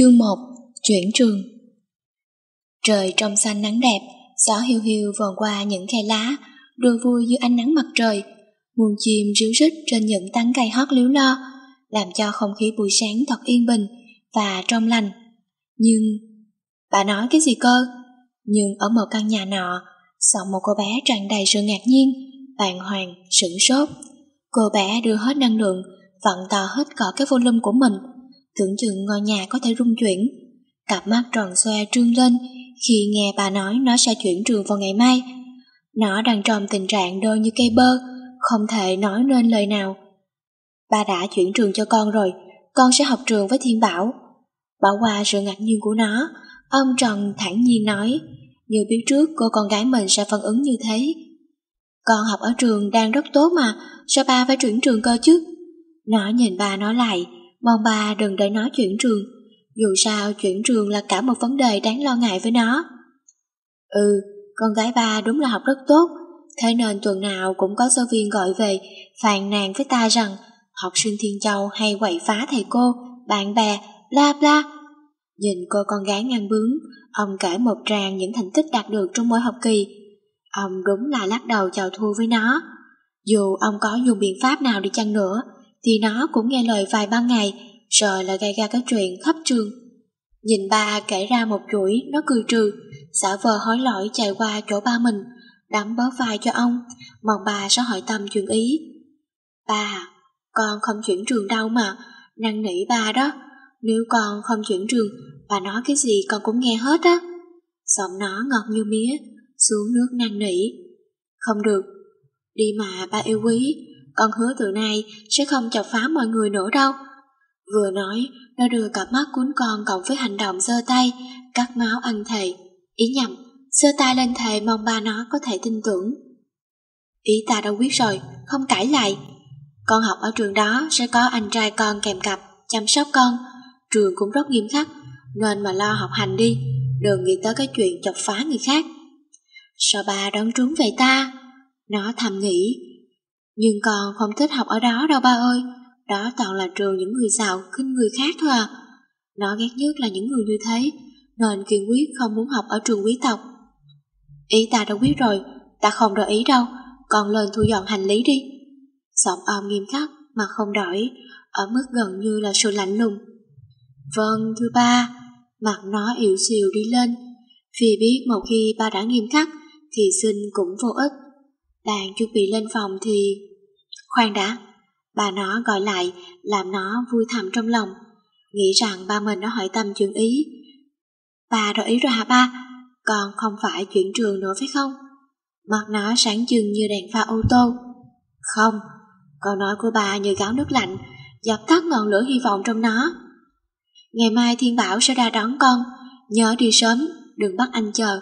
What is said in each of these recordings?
Chương 1 Chuyển trường Trời trong xanh nắng đẹp, gió hiu hiu vòn qua những khe lá, đôi vui dưới ánh nắng mặt trời. Muôn chim ríu rít trên những tán cây hót líu lo, làm cho không khí buổi sáng thật yên bình và trong lành. Nhưng... Bà nói cái gì cơ? Nhưng ở một căn nhà nọ, sau một cô bé tràn đầy sự ngạc nhiên, bàng hoàng, sửng sốt. Cô bé đưa hết năng lượng, vặn to hết cỏ cái volume của mình, tưởng chừng ngôi nhà có thể rung chuyển. Cặp mắt tròn xoe trương lên khi nghe bà nói nó sẽ chuyển trường vào ngày mai. Nó đang trong tình trạng đôi như cây bơ, không thể nói nên lời nào. Bà đã chuyển trường cho con rồi, con sẽ học trường với Thiên Bảo. Bỏ qua sự ngạc nhiên của nó, ông Trần thản nhiên nói, như biết trước cô con gái mình sẽ phản ứng như thế. Con học ở trường đang rất tốt mà, sao ba phải chuyển trường cơ chứ? Nó nhìn bà nói lại, mong bà đừng để nó chuyển trường. Dù sao chuyển trường là cả một vấn đề đáng lo ngại với nó. Ừ, con gái ba đúng là học rất tốt, thế nên tuần nào cũng có giáo viên gọi về phàn nàn với ta rằng học sinh Thiên Châu hay quậy phá thầy cô, bạn bè, bla bla. Nhìn cô con gái ngang bướng, ông kể một tràng những thành tích đạt được trong mỗi học kỳ. Ông đúng là lắc đầu chào thua với nó. Dù ông có dùng biện pháp nào đi chăng nữa, thì nó cũng nghe lời vài ba ngày, rồi lại gây ra cái chuyện khắp trường. Nhìn ba kể ra một chuỗi, nó cười trừ, xả vờ hối lỗi chạy qua chỗ ba mình, đắm bó vai cho ông, mong bà sẽ hỏi tâm chuyện ý. Ba, con không chuyển trường đâu mà, năn nỉ ba đó, nếu con không chuyển trường, bà nói cái gì con cũng nghe hết á. Giọng nó ngọt như mía, xuống nước năn nỉ. Không được, đi mà ba yêu quý, con hứa từ nay sẽ không chọc phá mọi người nữa đâu. Vừa nói, nó đưa cặp mắt cuốn con cộng với hành động giơ tay, cắt máu ăn thề. Ý nhầm, giơ tay lên thề mong ba nó có thể tin tưởng. Ý ta đã quyết rồi, không cãi lại. Con học ở trường đó sẽ có anh trai con kèm cặp, chăm sóc con. Trường cũng rất nghiêm khắc, nên mà lo học hành đi, đừng nghĩ tới cái chuyện chọc phá người khác. Sao ba đón trúng về ta? Nó thầm nghĩ, nhưng con không thích học ở đó đâu ba ơi, đó toàn là trường những người giàu khinh người khác thôi à. Nó ghét nhất là những người như thế, nên kiên quyết không muốn học ở trường quý tộc. Ý ta đã quyết rồi, ta không đợi ý đâu, còn lên thu dọn hành lý đi. Giọng ông nghiêm khắc mà không đổi, ở mức gần như là sự lạnh lùng. Vâng, thưa ba, mặt nó yếu xìu đi lên, vì biết một khi ba đã nghiêm khắc thì xin cũng vô ích. Đang chuẩn bị lên phòng thì... Khoan đã, bà nó gọi lại, làm nó vui thầm trong lòng, nghĩ rằng ba mình đã hỏi tâm chuyện ý. Bà đổi ý rồi hả ba? Còn không phải chuyển trường nữa phải không? Mặt nó sáng chừng như đèn pha ô tô. Không, câu nói của bà như gáo nước lạnh, dập tắt ngọn lửa hy vọng trong nó. Ngày mai Thiên Bảo sẽ ra đón con, nhớ đi sớm, đừng bắt anh chờ.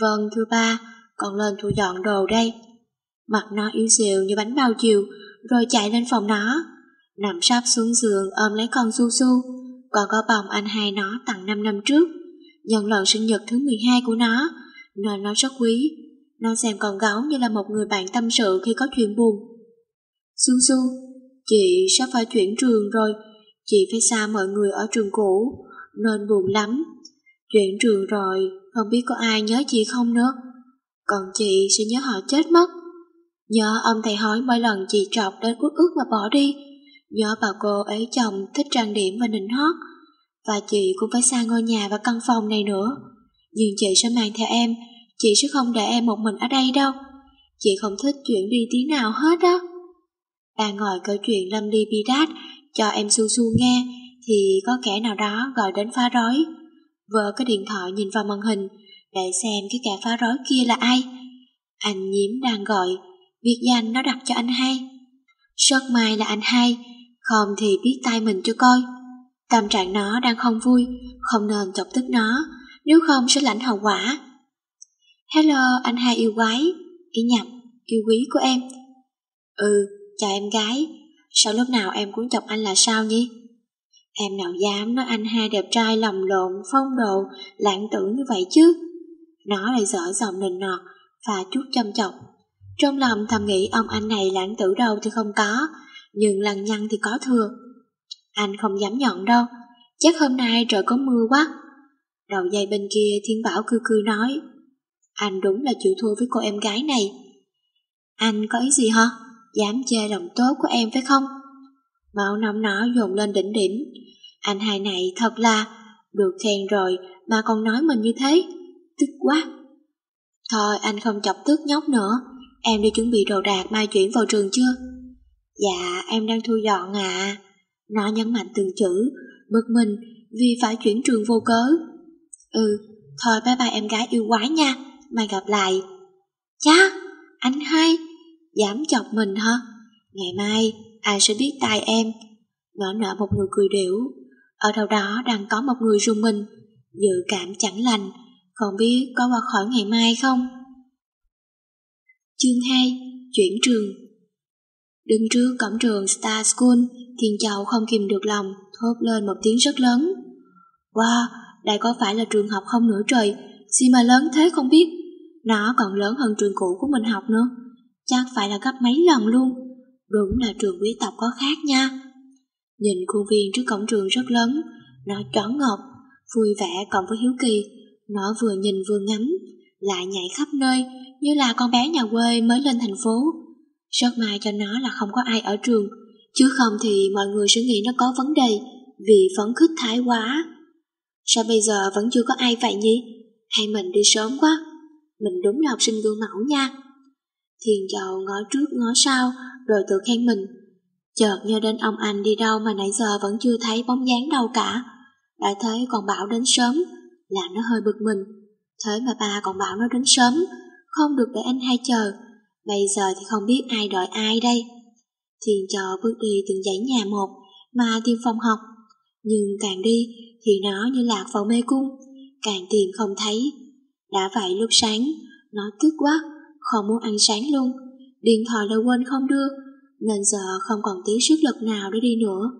Vâng thưa ba, con lên thu dọn đồ đây. Mặt nó yếu xìu như bánh bao chiều, rồi chạy lên phòng nó. Nằm sắp xuống giường ôm lấy con su su, còn có bồng anh hai nó tặng 5 năm trước. Nhân lần sinh nhật thứ 12 của nó, nên nó rất quý. Nó xem con gấu như là một người bạn tâm sự khi có chuyện buồn. Su su, chị sắp phải chuyển trường rồi, chị phải xa mọi người ở trường cũ, nên buồn lắm. Chuyển trường rồi, không biết có ai nhớ chị không nữa. Còn chị sẽ nhớ họ chết mất. Nhớ ông thầy hỏi mỗi lần chị trọc đến út ước mà bỏ đi. Nhớ bà cô ấy chồng thích trang điểm và nịnh hót. Và chị cũng phải xa ngôi nhà và căn phòng này nữa. Nhưng chị sẽ mang theo em, chị sẽ không để em một mình ở đây đâu. Chị không thích chuyện đi tí nào hết đó. Bà ngồi kể chuyện Lâm Ly Bi Đát cho em Su Su nghe thì có kẻ nào đó gọi đến phá rối. Vợ cái điện thoại nhìn vào màn hình để xem cái kẻ phá rối kia là ai. Anh nhiễm đang gọi, việc danh nó đặt cho anh hai. Sớt mai là anh hai, không thì biết tay mình cho coi. Tâm trạng nó đang không vui, không nên chọc tức nó, nếu không sẽ lãnh hậu quả. Hello anh hai yêu quái, ý nhập, yêu quý của em. Ừ, chào em gái, sao lúc nào em cũng chọc anh là sao nhỉ? Em nào dám nói anh hai đẹp trai lầm lộn, phong độ, lãng tử như vậy chứ? Nó lại dở giọng nịnh nọt và chút châm chọc. Trong lòng thầm nghĩ ông anh này lãng tử đâu thì không có, nhưng lằng nhăng thì có thừa. Anh không dám nhận đâu, chắc hôm nay trời có mưa quá. Đầu dây bên kia Thiên Bảo cư cư nói, anh đúng là chịu thua với cô em gái này. Anh có ý gì hả? Dám chê lòng tốt của em phải không? Máu nóng nó dồn lên đỉnh đỉnh. Anh hai này thật là được khen rồi mà còn nói mình như thế. Tức quá. Thôi anh không chọc tức nhóc nữa. Em đi chuẩn bị đồ đạc mai chuyển vào trường chưa? Dạ em đang thu dọn à. Nó nhấn mạnh từng chữ, bực mình vì phải chuyển trường vô cớ. Ừ, thôi bye bye em gái yêu quái nha, mai gặp lại. Chá, anh hai, dám chọc mình hả? Ngày mai, ai sẽ biết tài em? Nó nở một người cười điểu, ở đâu đó đang có một người rung mình, dự cảm chẳng lành, không biết có qua khỏi ngày mai không? Chương 2 Chuyển trường Đứng trước cổng trường Star School, Thiên Châu không kìm được lòng, thốt lên một tiếng rất lớn. Wow, đây có phải là trường học không nữa trời, gì mà lớn thế không biết. Nó còn lớn hơn trường cũ của mình học nữa, chắc phải là gấp mấy lần luôn. Đúng là trường quý tộc có khác nha. Nhìn khuôn viên trước cổng trường rất lớn, nó trón ngọc, vui vẻ cộng với hiếu kỳ. Nó vừa nhìn vừa ngắm, lại nhảy khắp nơi như là con bé nhà quê mới lên thành phố. Rất may cho nó là không có ai ở trường, chứ không thì mọi người sẽ nghĩ nó có vấn đề vì phấn khích thái quá. Sao bây giờ vẫn chưa có ai vậy nhỉ? Hay mình đi sớm quá? Mình đúng là học sinh gương mẫu nha. Thiền chầu ngó trước ngó sau rồi tự khen mình. Chợt nhớ đến ông anh đi đâu mà nãy giờ vẫn chưa thấy bóng dáng đâu cả. Đã thấy còn bảo đến sớm, làm nó hơi bực mình. Thế mà ba còn bảo nó đến sớm, không được để anh hai chờ. Bây giờ thì không biết ai đợi ai đây. Thiền trò bước đi từng dãy nhà một mà tìm phòng học. Nhưng càng đi thì nó như lạc vào mê cung, càng tìm không thấy. Đã vậy lúc sáng, nó tức quá, không muốn ăn sáng luôn. Điện thoại đã quên không đưa, nên giờ không còn tí sức lực nào để đi nữa.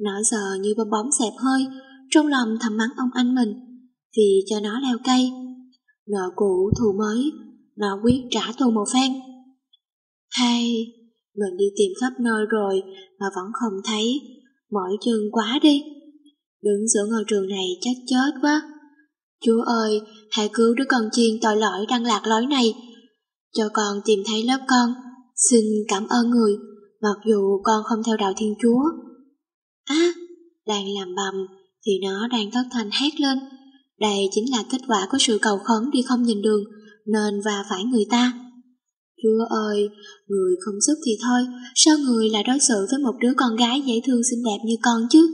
Nó giờ như bong bóng xẹp hơi, trong lòng thầm mắng ông anh mình, vì cho nó leo cây. Nợ cũ thù mới, nó quyết trả thù một phen. Hay, mình đi tìm khắp nơi rồi mà vẫn không thấy, mỏi chân quá đi. Đứng giữa ngôi trường này chắc chết quá. Chúa ơi, hãy cứu đứa con chiên tội lỗi đang lạc lối này. Cho con tìm thấy lớp con. Xin cảm ơn người, mặc dù con không theo đạo Thiên Chúa. Á, đang làm bầm thì nó đang thất thanh hét lên. Đây chính là kết quả của sự cầu khấn đi không nhìn đường, nên và phải người ta. Chúa ơi, người không giúp thì thôi, sao người lại đối xử với một đứa con gái dễ thương xinh đẹp như con chứ?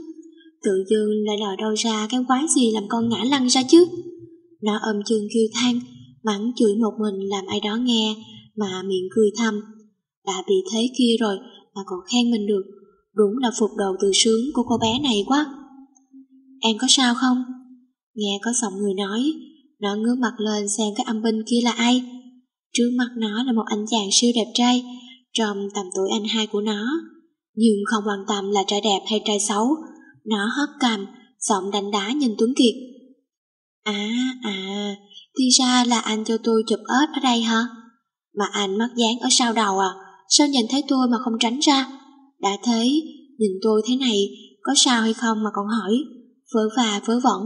Tự dưng lại đòi đâu ra cái quái gì làm con ngã lăn ra chứ? Nó âm chương kêu than, mắng chửi một mình làm ai đó nghe, mà miệng cười thầm. Đã bị thế kia rồi mà còn khen mình được, đúng là phục đầu từ sướng của cô bé này quá. Em có sao không? Nghe có giọng người nói, nó ngước mặt lên xem cái âm binh kia là ai. Trước mặt nó là một anh chàng siêu đẹp trai, trong tầm tuổi anh hai của nó. Nhưng không quan tâm là trai đẹp hay trai xấu, nó hất cằm, giọng đánh đá nhìn Tuấn Kiệt. À, à, thì ra là anh cho tôi chụp ớt ở đây hả? Mà anh mắc dán ở sau đầu à? Sao nhìn thấy tôi mà không tránh ra? Đã thấy, nhìn tôi thế này, có sao hay không mà còn hỏi, vớ và vớ vẩn.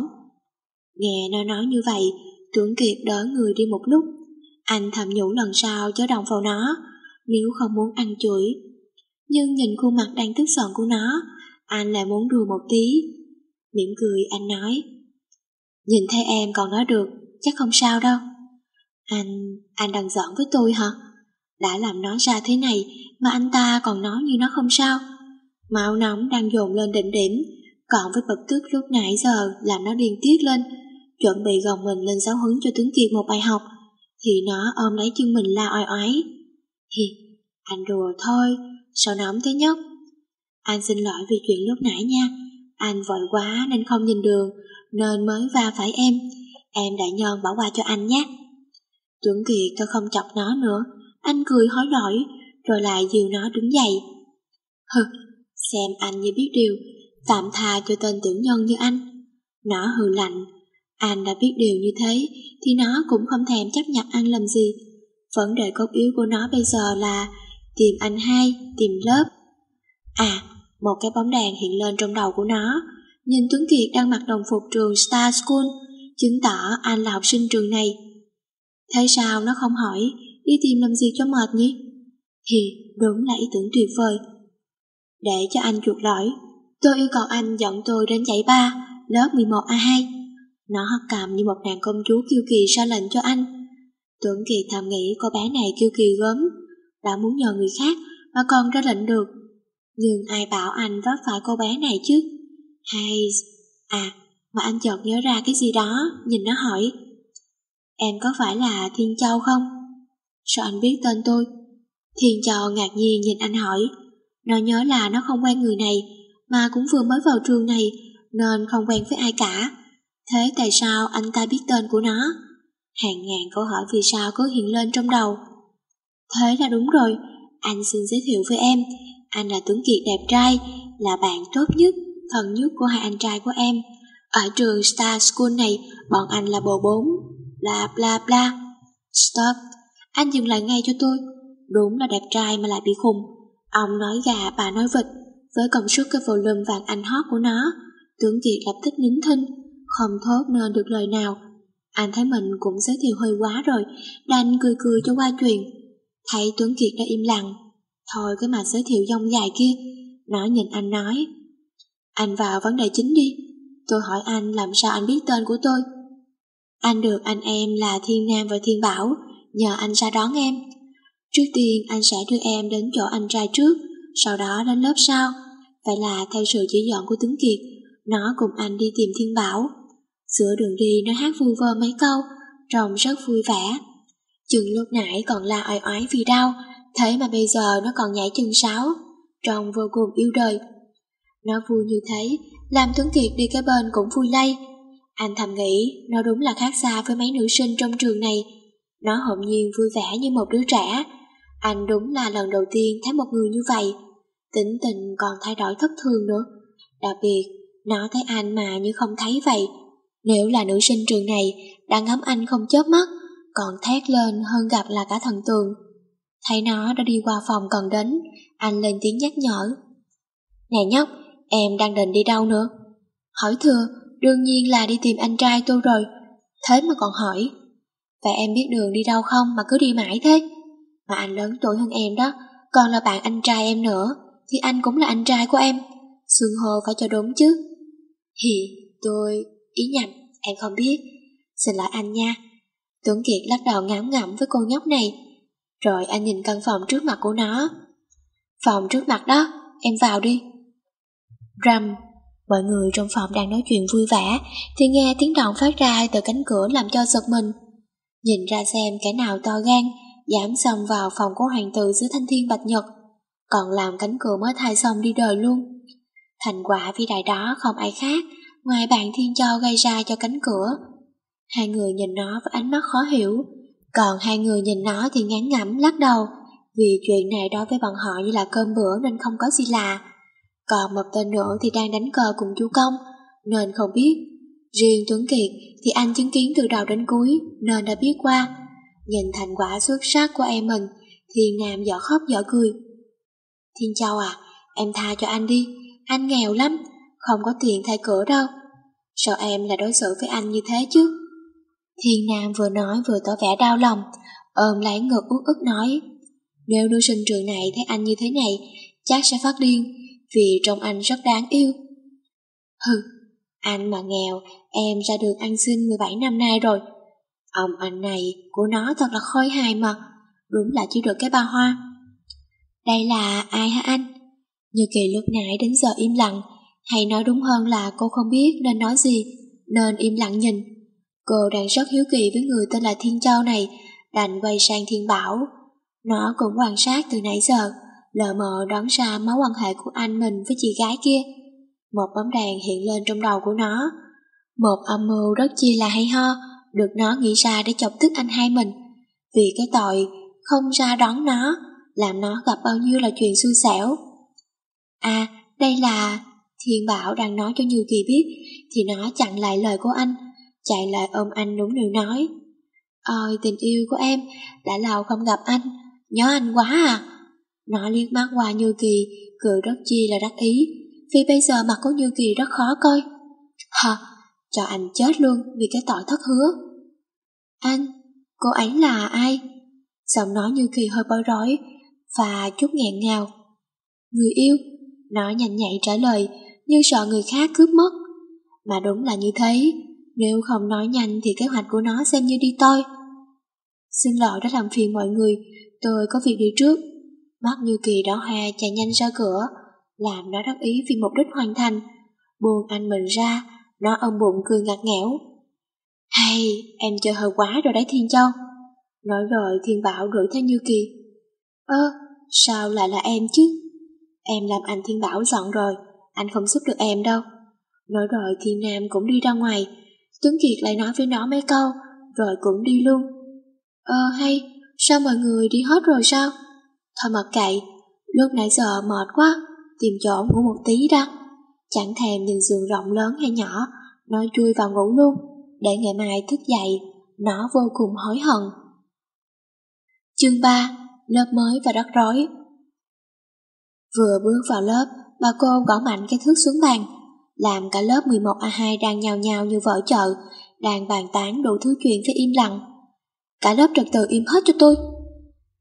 Nghe nó nói như vậy, Tuấn Kiệt đỡ người đi một lúc. Anh thầm nhủ lần sau chớ động vào nó, nếu không muốn ăn chửi. Nhưng nhìn khuôn mặt đang tức giận của nó, anh lại muốn đùa một tí. Mỉm cười anh nói, Nhìn thấy em còn nói được, chắc không sao đâu. Anh, anh đang giỡn với tôi hả? Đã làm nó ra thế này mà anh ta còn nói như nó không sao. Máu nóng đang dồn lên đỉnh điểm, còn với bực tức lúc nãy giờ làm nó điên tiết lên, chuẩn bị gồng mình lên giáo hứng cho tướng Kiệt một bài học, thì nó ôm lấy chân mình la oai oái. Hi, anh đùa thôi, sao nóng thế nhất Anh xin lỗi vì chuyện lúc nãy nha, anh vội quá nên không nhìn đường, nên mới va phải em. Em đại nhân bỏ qua cho anh nhé. Tuấn Kiệt tôi không chọc nó nữa, anh cười hối lỗi, rồi lại dìu nó đứng dậy. Hừ, xem anh như biết điều, tạm tha cho tên tiểu nhân như anh. Nó hừ lạnh, anh đã biết điều như thế thì nó cũng không thèm chấp nhận ăn làm gì. Vấn đề cốt yếu của nó bây giờ là tìm anh hai, tìm lớp. À, một cái bóng đèn hiện lên trong đầu của nó, nhìn Tuấn Kiệt đang mặc đồng phục trường Star School, chứng tỏ anh là học sinh trường này. Thế sao nó không hỏi, đi tìm làm gì cho mệt nhỉ? Thì đúng là ý tưởng tuyệt vời. Để cho anh chuột lỗi, tôi yêu cầu anh dẫn tôi đến dãy ba, lớp 11A2. Nó hất cầm như một nàng công chúa kiêu kỳ ra lệnh cho anh. Tưởng Kỳ thầm nghĩ cô bé này kiêu kỳ gớm, đã muốn nhờ người khác mà còn ra lệnh được. Nhưng ai bảo anh vấp phải cô bé này chứ? Hay... À, mà anh chợt nhớ ra cái gì đó, nhìn nó hỏi. Em có phải là Thiên Châu không? Sao anh biết tên tôi? Thiên Châu ngạc nhiên nhìn anh hỏi. Nó nhớ là nó không quen người này, mà cũng vừa mới vào trường này, nên không quen với ai cả. Thế tại sao anh ta biết tên của nó? Hàng ngàn câu hỏi vì sao cứ hiện lên trong đầu. Thế là đúng rồi, anh xin giới thiệu với em, anh là Tuấn Kiệt đẹp trai, là bạn tốt nhất, thân nhất của hai anh trai của em. Ở trường Star School này, bọn anh là bồ bốn, bla bla bla. Stop, anh dừng lại ngay cho tôi. Đúng là đẹp trai mà lại bị khùng. Ông nói gà, bà nói vịt. Với công suất cái volume vàng anh hót của nó, Tuấn Kiệt lập tức nín thinh, không thốt nên được lời nào. Anh thấy mình cũng giới thiệu hơi quá rồi, đành cười cười cho qua chuyện. Thấy Tuấn Kiệt đã im lặng, thôi cái mà giới thiệu dông dài kia, nó nhìn anh nói. Anh vào vấn đề chính đi, tôi hỏi anh làm sao anh biết tên của tôi. Anh được anh em là Thiên Nam và Thiên Bảo, nhờ anh ra đón em. Trước tiên anh sẽ đưa em đến chỗ anh trai trước, sau đó đến lớp sau. Vậy là theo sự chỉ dọn của Tuấn Kiệt, nó cùng anh đi tìm Thiên Bảo. Giữa đường đi nó hát vui vơ mấy câu, trông rất vui vẻ. Chừng lúc nãy còn la oai oái vì đau, thế mà bây giờ nó còn nhảy chân sáo, trông vô cùng yêu đời. Nó vui như thế, làm Tuấn Kiệt đi cái bên cũng vui lây. Anh thầm nghĩ nó đúng là khác xa với mấy nữ sinh trong trường này. Nó hồn nhiên vui vẻ như một đứa trẻ. Anh đúng là lần đầu tiên thấy một người như vậy. Tính tình còn thay đổi thất thường nữa. Đặc biệt, nó thấy anh mà như không thấy vậy. Nếu là nữ sinh trường này, đã ngắm anh không chớp mắt, còn thét lên hơn gặp là cả thần tường. Thấy nó đã đi qua phòng cần đến, anh lên tiếng nhắc nhở. Nè nhóc, em đang định đi đâu nữa? Hỏi thừa, đương nhiên là đi tìm anh trai tôi rồi. Thế mà còn hỏi. Vậy em biết đường đi đâu không mà cứ đi mãi thế? Mà anh lớn tuổi hơn em đó, còn là bạn anh trai em nữa, thì anh cũng là anh trai của em. Xương hồ phải cho đúng chứ. Hì, tôi ý nhầm, em không biết. Xin lỗi anh nha. Tuấn Kiệt lắc đầu ngán ngẩm với cô nhóc này. Rồi anh nhìn căn phòng trước mặt của nó. Phòng trước mặt đó, em vào đi. Rầm, mọi người trong phòng đang nói chuyện vui vẻ, thì nghe tiếng động phát ra từ cánh cửa làm cho giật mình. Nhìn ra xem kẻ nào to gan, dám xông vào phòng của hoàng tử dưới thanh thiên bạch nhật, còn làm cánh cửa mới thay xong đi đời luôn. Thành quả vĩ đại đó không ai khác, ngoài bạn thiên cho gây ra cho cánh cửa. Hai người nhìn nó với ánh mắt khó hiểu, còn hai người nhìn nó thì ngán ngẩm lắc đầu, vì chuyện này đối với bọn họ như là cơm bữa nên không có gì lạ. Còn một tên nữa thì đang đánh cờ cùng chú Công, nên không biết. Riêng Tuấn Kiệt thì anh chứng kiến từ đầu đến cuối nên đã biết qua. Nhìn thành quả xuất sắc của em mình, Thiên Nam dở khóc dở cười. Thiên Châu à, em tha cho anh đi, anh nghèo lắm, không có tiền thay cửa đâu. Sao em lại đối xử với anh như thế chứ? Thiên Nam vừa nói vừa tỏ vẻ đau lòng, ôm lấy ngực út ức nói. Nếu nữ sinh trường này thấy anh như thế này, chắc sẽ phát điên, vì trong anh rất đáng yêu. Hừ, anh mà nghèo, em ra đường ăn xin 17 năm nay rồi. Ông anh này của nó thật là khôi hài mà, đúng là chỉ được cái ba hoa. Đây là ai hả anh? Như kỳ lúc nãy đến giờ im lặng, hay nói đúng hơn là cô không biết nên nói gì, nên im lặng nhìn. Cô đang rất hiếu kỳ với người tên là Thiên Châu này, đành quay sang Thiên Bảo. Nó cũng quan sát từ nãy giờ, lờ mờ đoán ra mối quan hệ của anh mình với chị gái kia. Một bóng đèn hiện lên trong đầu của nó. Một âm mưu rất chi là hay ho, được nó nghĩ ra để chọc tức anh hai mình. Vì cái tội không ra đón nó, làm nó gặp bao nhiêu là chuyện xui xẻo. À, đây là... Thiên Bảo đang nói cho Như Kỳ biết, thì nó chặn lại lời của anh, chạy lại ôm anh nũng nịu nói. Ôi tình yêu của em, đã lâu không gặp anh, nhớ anh quá à. Nó liếc mắt qua Như Kỳ, cười rất chi là đắc ý, vì bây giờ mặt của Như Kỳ rất khó coi. Hờ, cho anh chết luôn vì cái tội thất hứa. Anh, cô ấy là ai? Giọng nói như kỳ hơi bối rối và chút nghẹn ngào. Người yêu, nó nhanh nhạy trả lời như sợ người khác cướp mất. Mà đúng là như thế, nếu không nói nhanh thì kế hoạch của nó xem như đi tôi. Xin lỗi đã làm phiền mọi người, tôi có việc đi trước. Mắt như kỳ đỏ hoa chạy nhanh ra cửa, làm nó đắc ý vì mục đích hoàn thành. Buồn anh mình ra, nó ôm bụng cười ngặt nghẽo. Hay, em chơi hơi quá rồi đấy Thiên Châu. Nói rồi Thiên Bảo đuổi theo Như Kỳ. Ơ, sao lại là em chứ? Em làm anh Thiên Bảo giận rồi, anh không giúp được em đâu. Nói rồi Thiên Nam cũng đi ra ngoài, Tuấn Kiệt lại nói với nó mấy câu, rồi cũng đi luôn. Ờ hay, sao mọi người đi hết rồi sao? Thôi mặc kệ, lúc nãy giờ mệt quá, tìm chỗ ngủ một tí đó. Chẳng thèm nhìn giường rộng lớn hay nhỏ, nó chui vào ngủ luôn, để ngày mai thức dậy, nó vô cùng hối hận. Chương 3 Lớp mới và rắc rối Vừa bước vào lớp, bà cô gõ mạnh cái thước xuống bàn, làm cả lớp 11A2 đang nhào nhào như vỡ chợ, đang bàn tán đủ thứ chuyện phải im lặng. Cả lớp trật tự im hết cho tôi.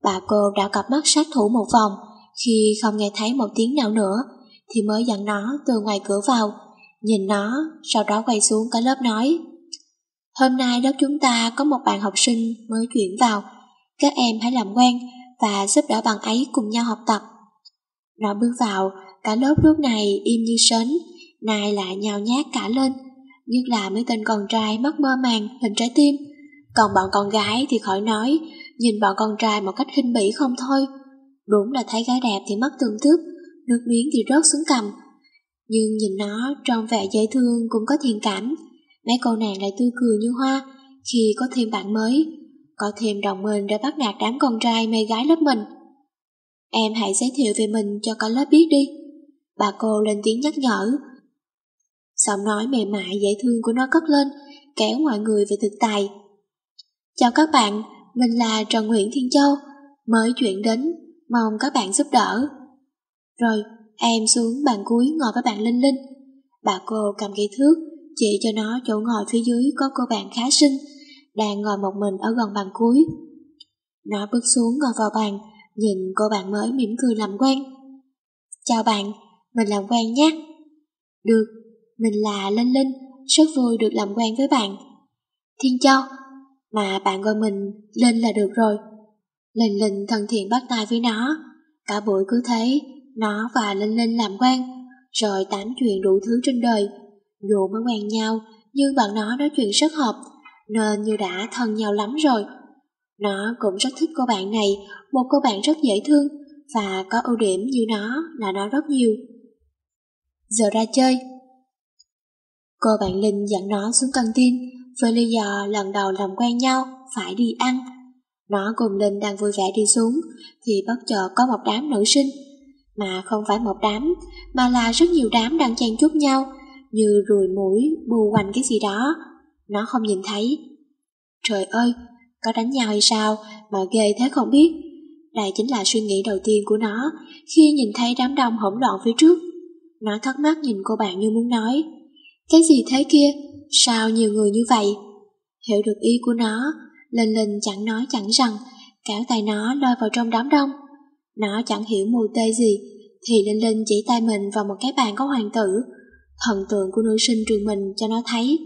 Bà cô đã cặp mắt sát thủ một vòng, khi không nghe thấy một tiếng nào nữa, thì mới dặn nó từ ngoài cửa vào, nhìn nó, sau đó quay xuống cả lớp nói. Hôm nay lớp chúng ta có một bạn học sinh mới chuyển vào, các em hãy làm quen và giúp đỡ bạn ấy cùng nhau học tập. Nó bước vào, cả lớp lúc này im như sến, nay lại nhào nhát cả lên, nhất là mấy tên con trai mắt mơ màng, hình trái tim. Còn bọn con gái thì khỏi nói, nhìn bọn con trai một cách khinh bỉ không thôi. Đúng là thấy gái đẹp thì mắt tương tước, nước miếng thì rớt xuống cầm. Nhưng nhìn nó trong vẻ dễ thương cũng có thiện cảm, mấy cô nàng lại tươi cười như hoa khi có thêm bạn mới, có thêm đồng minh để bắt nạt đám con trai mê gái lớp mình. Em hãy giới thiệu về mình cho cả lớp biết đi. Bà cô lên tiếng nhắc nhở. Giọng nói mềm mại dễ thương của nó cất lên, kéo mọi người về thực tài. Chào các bạn, mình là Trần Nguyễn Thiên Châu, mới chuyển đến, mong các bạn giúp đỡ. Rồi, em xuống bàn cuối ngồi với bạn Linh Linh. Bà cô cầm cây thước, chỉ cho nó chỗ ngồi phía dưới có cô bạn khá xinh, đang ngồi một mình ở gần bàn cuối. Nó bước xuống ngồi vào bàn, nhìn cô bạn mới mỉm cười làm quen. Chào bạn, mình làm quen nhé. Được, mình là Linh Linh, rất vui được làm quen với bạn. Thiên Châu, mà bạn gọi mình Linh là được rồi. Linh Linh thân thiện bắt tay với nó, cả buổi cứ thế, nó và Linh Linh làm quen, rồi tám chuyện đủ thứ trên đời. Dù mới quen nhau, nhưng bạn nó nói chuyện rất hợp, nên như đã thân nhau lắm rồi. Nó cũng rất thích cô bạn này, một cô bạn rất dễ thương, và có ưu điểm như nó là nó rất nhiều. Giờ ra chơi Cô bạn Linh dẫn nó xuống căng tin với lý do lần đầu làm quen nhau phải đi ăn. Nó cùng Linh đang vui vẻ đi xuống thì bất chợt có một đám nữ sinh mà không phải một đám mà là rất nhiều đám đang chen chúc nhau như ruồi mũi bù quanh cái gì đó. Nó không nhìn thấy. Trời ơi, có đánh nhau hay sao mà ghê thế không biết. Đây chính là suy nghĩ đầu tiên của nó khi nhìn thấy đám đông hỗn loạn phía trước. Nó thắc mắc nhìn cô bạn như muốn nói Cái gì thế kia? Sao nhiều người như vậy? Hiểu được ý của nó, Linh Linh chẳng nói chẳng rằng, Cảo tay nó lôi vào trong đám đông. Nó chẳng hiểu mùi tê gì, thì Linh Linh chỉ tay mình vào một cái bàn có hoàng tử, thần tượng của nữ sinh trường mình cho nó thấy.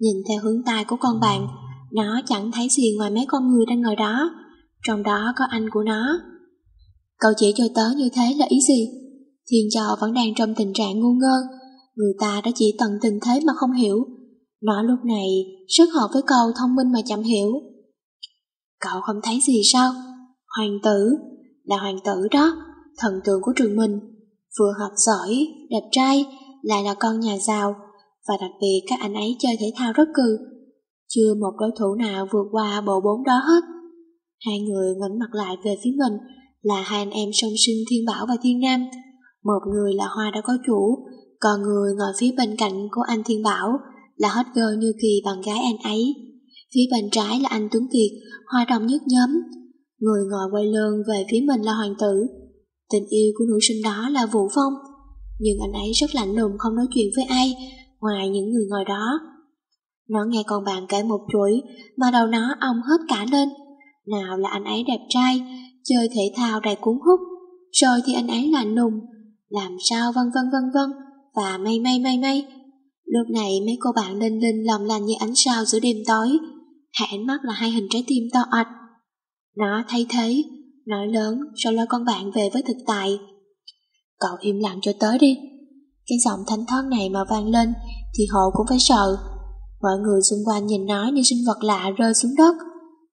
Nhìn theo hướng tay của con bạn, nó chẳng thấy gì ngoài mấy con người đang ngồi đó, trong đó có anh của nó. Cậu chỉ cho tớ như thế là ý gì? Thiên trò vẫn đang trong tình trạng ngu ngơ, người ta đã chỉ tận tình thế mà không hiểu. Nó lúc này rất hợp với câu thông minh mà chậm hiểu. Cậu không thấy gì sao? Hoàng tử, là hoàng tử đó, thần tượng của trường mình, vừa học giỏi, đẹp trai, lại là con nhà giàu, và đặc biệt các anh ấy chơi thể thao rất cừ. Chưa một đối thủ nào vượt qua bộ bốn đó hết. Hai người ngoảnh mặt lại về phía mình là hai anh em song sinh Thiên Bảo và Thiên Nam. Một người là Hoa đã có chủ, còn người ngồi phía bên cạnh của anh Thiên Bảo là hot girl như kỳ bằng gái anh ấy. Phía bên trái là anh Tuấn Kiệt, hoa đồng nhất nhóm. Người ngồi quay lưng về phía mình là hoàng tử. Tình yêu của nữ sinh đó là Vũ Phong. Nhưng anh ấy rất lạnh lùng không nói chuyện với ai, ngoài những người ngồi đó. Nó nghe con bạn kể một chuỗi mà đầu nó ong hết cả lên. Nào là anh ấy đẹp trai, chơi thể thao đầy cuốn hút, rồi thì anh ấy là nùng, làm sao vân vân vân vân, và may may may may. Lúc này mấy cô bạn đinh linh lòng lành như ánh sao giữa đêm tối, hai ánh mắt là hai hình trái tim to ạch. Nó thấy thế, nói lớn rồi lôi con bạn về với thực tại. Cậu im lặng cho tới đi. Cái giọng thanh thoát này mà vang lên thì hộ cũng phải sợ. Mọi người xung quanh nhìn nó như sinh vật lạ rơi xuống đất.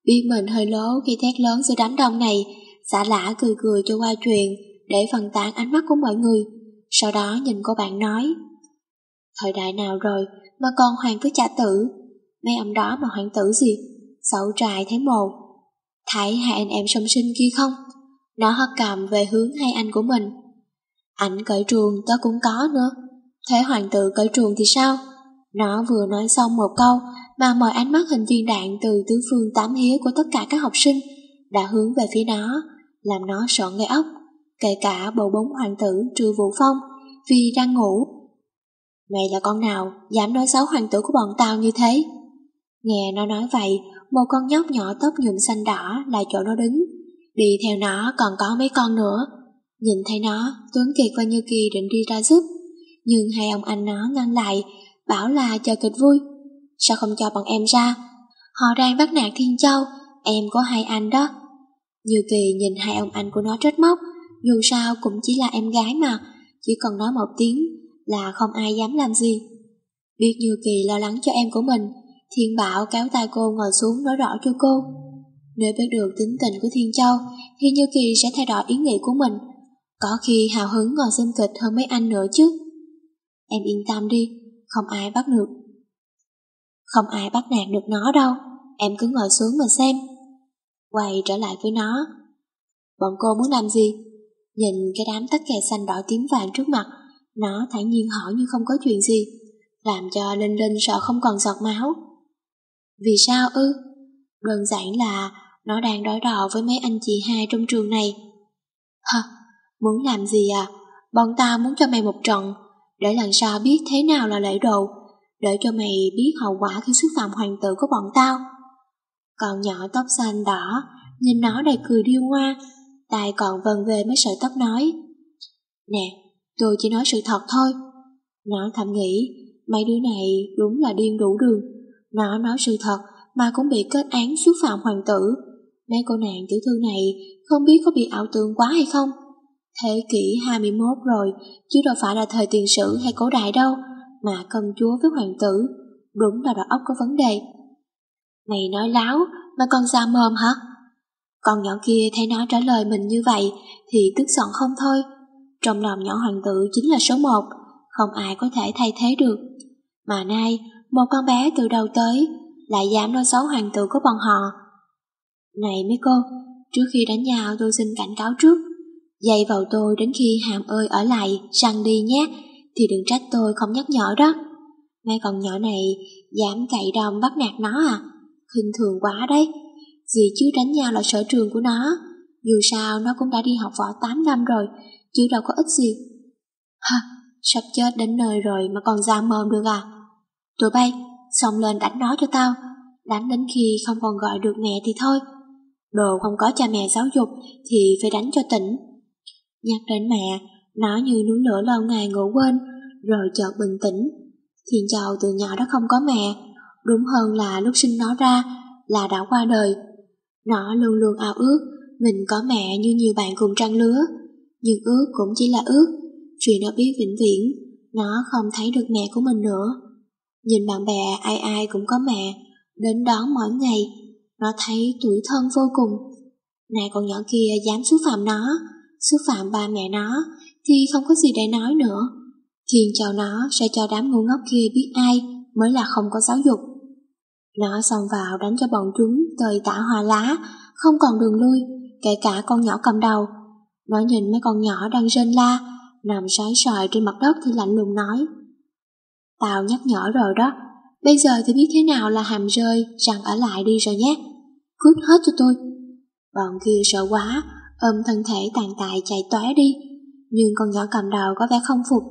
Biết mình hơi lố khi thét lớn giữa đám đông này, xả lã cười cười cho qua chuyện để phân tán ánh mắt của mọi người. Sau đó nhìn cô bạn nói, Thời đại nào rồi mà còn hoàng với trả tử? Mấy ông đó mà hoàng tử gì? Xấu trại thấy mồ. Thấy hai anh em song sinh kia không? Nó hất cầm về hướng hai anh của mình. Ảnh cởi truồng tớ cũng có nữa. Thế hoàng tử cởi truồng thì sao? Nó vừa nói xong một câu Mà mọi ánh mắt hình viên đạn từ tứ phương tám hía của tất cả các học sinh Đã hướng về phía nó, Làm nó sợ ngây ốc. Kể cả bầu bóng hoàng tử trừ vũ phong Vì đang ngủ. Mày là con nào dám nói xấu hoàng tử của bọn tao như thế? Nghe nó nói vậy, Một con nhóc nhỏ tóc nhuộm xanh đỏ Là chỗ nó đứng. Đi theo nó còn có mấy con nữa. Nhìn thấy nó Tuấn Kiệt và Như Kỳ định đi ra giúp. Nhưng hai ông anh nó ngăn lại, Bảo là chờ kịch vui. Sao không cho bọn em ra? Họ đang bắt nạt Thiên Châu, Em có hai anh đó. Như Kỳ nhìn hai ông anh của nó trách móc dù sao cũng chỉ là em gái mà Chỉ cần nói một tiếng Là không ai dám làm gì Biết Như Kỳ lo lắng cho em của mình Thiên Bảo kéo tay cô ngồi xuống nói rõ cho cô. Nếu biết được tính tình của Thiên Châu, thì Như Kỳ sẽ thay đổi ý nghĩ của mình. Có khi hào hứng ngồi xem kịch hơn mấy anh nữa chứ. Em yên tâm đi, không ai bắt được. Không ai bắt nạt được nó đâu, em cứ ngồi xuống mà xem. Quay trở lại với nó. Bọn cô muốn làm gì? Nhìn cái đám tất kè xanh đỏ tím vàng trước mặt, nó thản nhiên hỏi như không có chuyện gì, làm cho Linh Linh sợ không còn giọt máu. Vì sao ư? Đơn giản là nó đang đối đò với mấy anh chị hai trong trường này. Hả? Muốn làm gì à? Bọn ta muốn cho mày một trận, để lần sau biết thế nào là lễ đồ để cho mày biết hậu quả khi xúc phạm hoàng tử của bọn tao. Còn nhỏ tóc xanh đỏ, nhìn nó đầy cười điêu ngoa, tay còn vần về mấy sợi tóc nói. Nè, tôi chỉ nói sự thật thôi. Nó thầm nghĩ, mấy đứa này đúng là điên đủ đường. Nó nói sự thật mà cũng bị kết án xúc phạm hoàng tử. Mấy cô nàng tiểu thư này không biết có bị ảo tưởng quá hay không? Thế kỷ 21 rồi, chứ đâu phải là thời tiền sử hay cổ đại đâu, mà công chúa với hoàng tử, đúng là đầu óc có vấn đề. Mày nói láo, mà còn già mồm hả? Con nhỏ kia thấy nó trả lời mình như vậy thì tức giận không thôi. Trong lòng nhỏ hoàng tử chính là số một, không ai có thể thay thế được. Mà nay, một con bé từ đầu tới lại dám nói xấu hoàng tử của bọn họ. Này mấy cô, trước khi đánh nhau tôi xin cảnh cáo trước. Dạy vào tôi đến khi hàm ơi ở lại, răng đi nhé, thì đừng trách tôi không nhắc nhở đó. Mấy con nhỏ này dám cậy đồng bắt nạt nó à? khinh thường quá đấy. Gì chứ đánh nhau là sở trường của nó. Dù sao nó cũng đã đi học võ 8 năm rồi, chứ đâu có ích gì. ha sắp chết đến nơi rồi mà còn ra mồm được à? Tụi bay, xông lên đánh nó cho tao. Đánh đến khi không còn gọi được mẹ thì thôi. Đồ không có cha mẹ giáo dục thì phải đánh cho tỉnh. Nhắc đến mẹ, nó như núi lửa lâu ngày ngủ quên, rồi chợt bình tĩnh. Thiên Châu từ nhỏ đã không có mẹ, đúng hơn là lúc sinh nó ra là đã qua đời. Nó luôn luôn ao ước mình có mẹ như nhiều bạn cùng trang lứa, nhưng ước cũng chỉ là ước, chuyện nó biết vĩnh viễn, nó không thấy được mẹ của mình nữa. Nhìn bạn bè ai ai cũng có mẹ, đến đón mỗi ngày, nó thấy tuổi thân vô cùng. Này con nhỏ kia dám xúc phạm nó, xúc phạm ba mẹ nó, thì không có gì để nói nữa. Thiên chào nó sẽ cho đám ngu ngốc kia biết ai mới là không có giáo dục. Nó xông vào đánh cho bọn chúng tơi tả hoa lá, không còn đường lui, kể cả con nhỏ cầm đầu. Nó nhìn mấy con nhỏ đang rên la, nằm sói sòi trên mặt đất thì lạnh lùng nói. Tao nhắc nhở rồi đó, bây giờ thì biết thế nào là hàm rơi, rằng ở lại đi rồi nhé. Cút hết cho tôi. Bọn kia sợ quá, ôm thân thể tàn tài chạy tóe đi. Nhưng con nhỏ cầm đầu có vẻ không phục,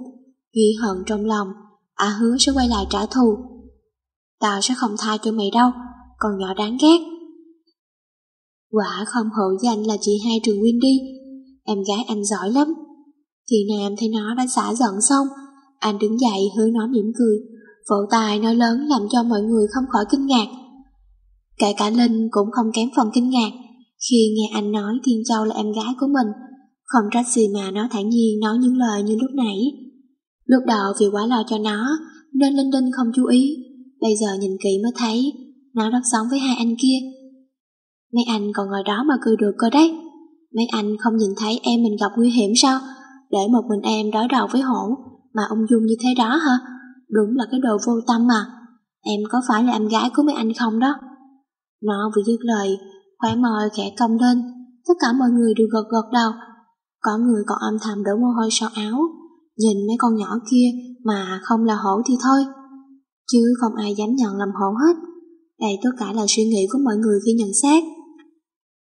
ghi hận trong lòng, À hứa sẽ quay lại trả thù. Tao sẽ không tha cho mày đâu, còn nhỏ đáng ghét. Quả không hổ danh là chị hai trường Windy, em gái anh giỏi lắm. Thì Nam thấy nó đã xả giận xong, anh đứng dậy hướng nó mỉm cười, vỗ tài nói lớn làm cho mọi người không khỏi kinh ngạc. Kể cả Linh cũng không kém phần kinh ngạc khi nghe anh nói Thiên Châu là em gái của mình, không trách gì mà nó thản nhiên nói những lời như lúc nãy. Lúc đầu vì quá lo cho nó, nên Linh Linh không chú ý, bây giờ nhìn kỹ mới thấy nó rất giống với hai anh kia. Mấy anh còn ngồi đó mà cười được cơ đấy. Mấy anh không nhìn thấy em mình gặp nguy hiểm sao? Để một mình em đối đầu với hổ mà ung dung như thế đó hả? Đúng là cái đồ vô tâm mà. Em có phải là em gái của mấy anh không đó? Nó vừa dứt lời, khóe môi khẽ cong lên, tất cả mọi người đều gật gật đầu. Có người còn âm thầm đổ mồ hôi sau áo, nhìn mấy con nhỏ kia mà không là hổ thì thôi. Chứ không ai dám nhận làm hổ hết. Đây tất cả là suy nghĩ của mọi người khi nhận xét.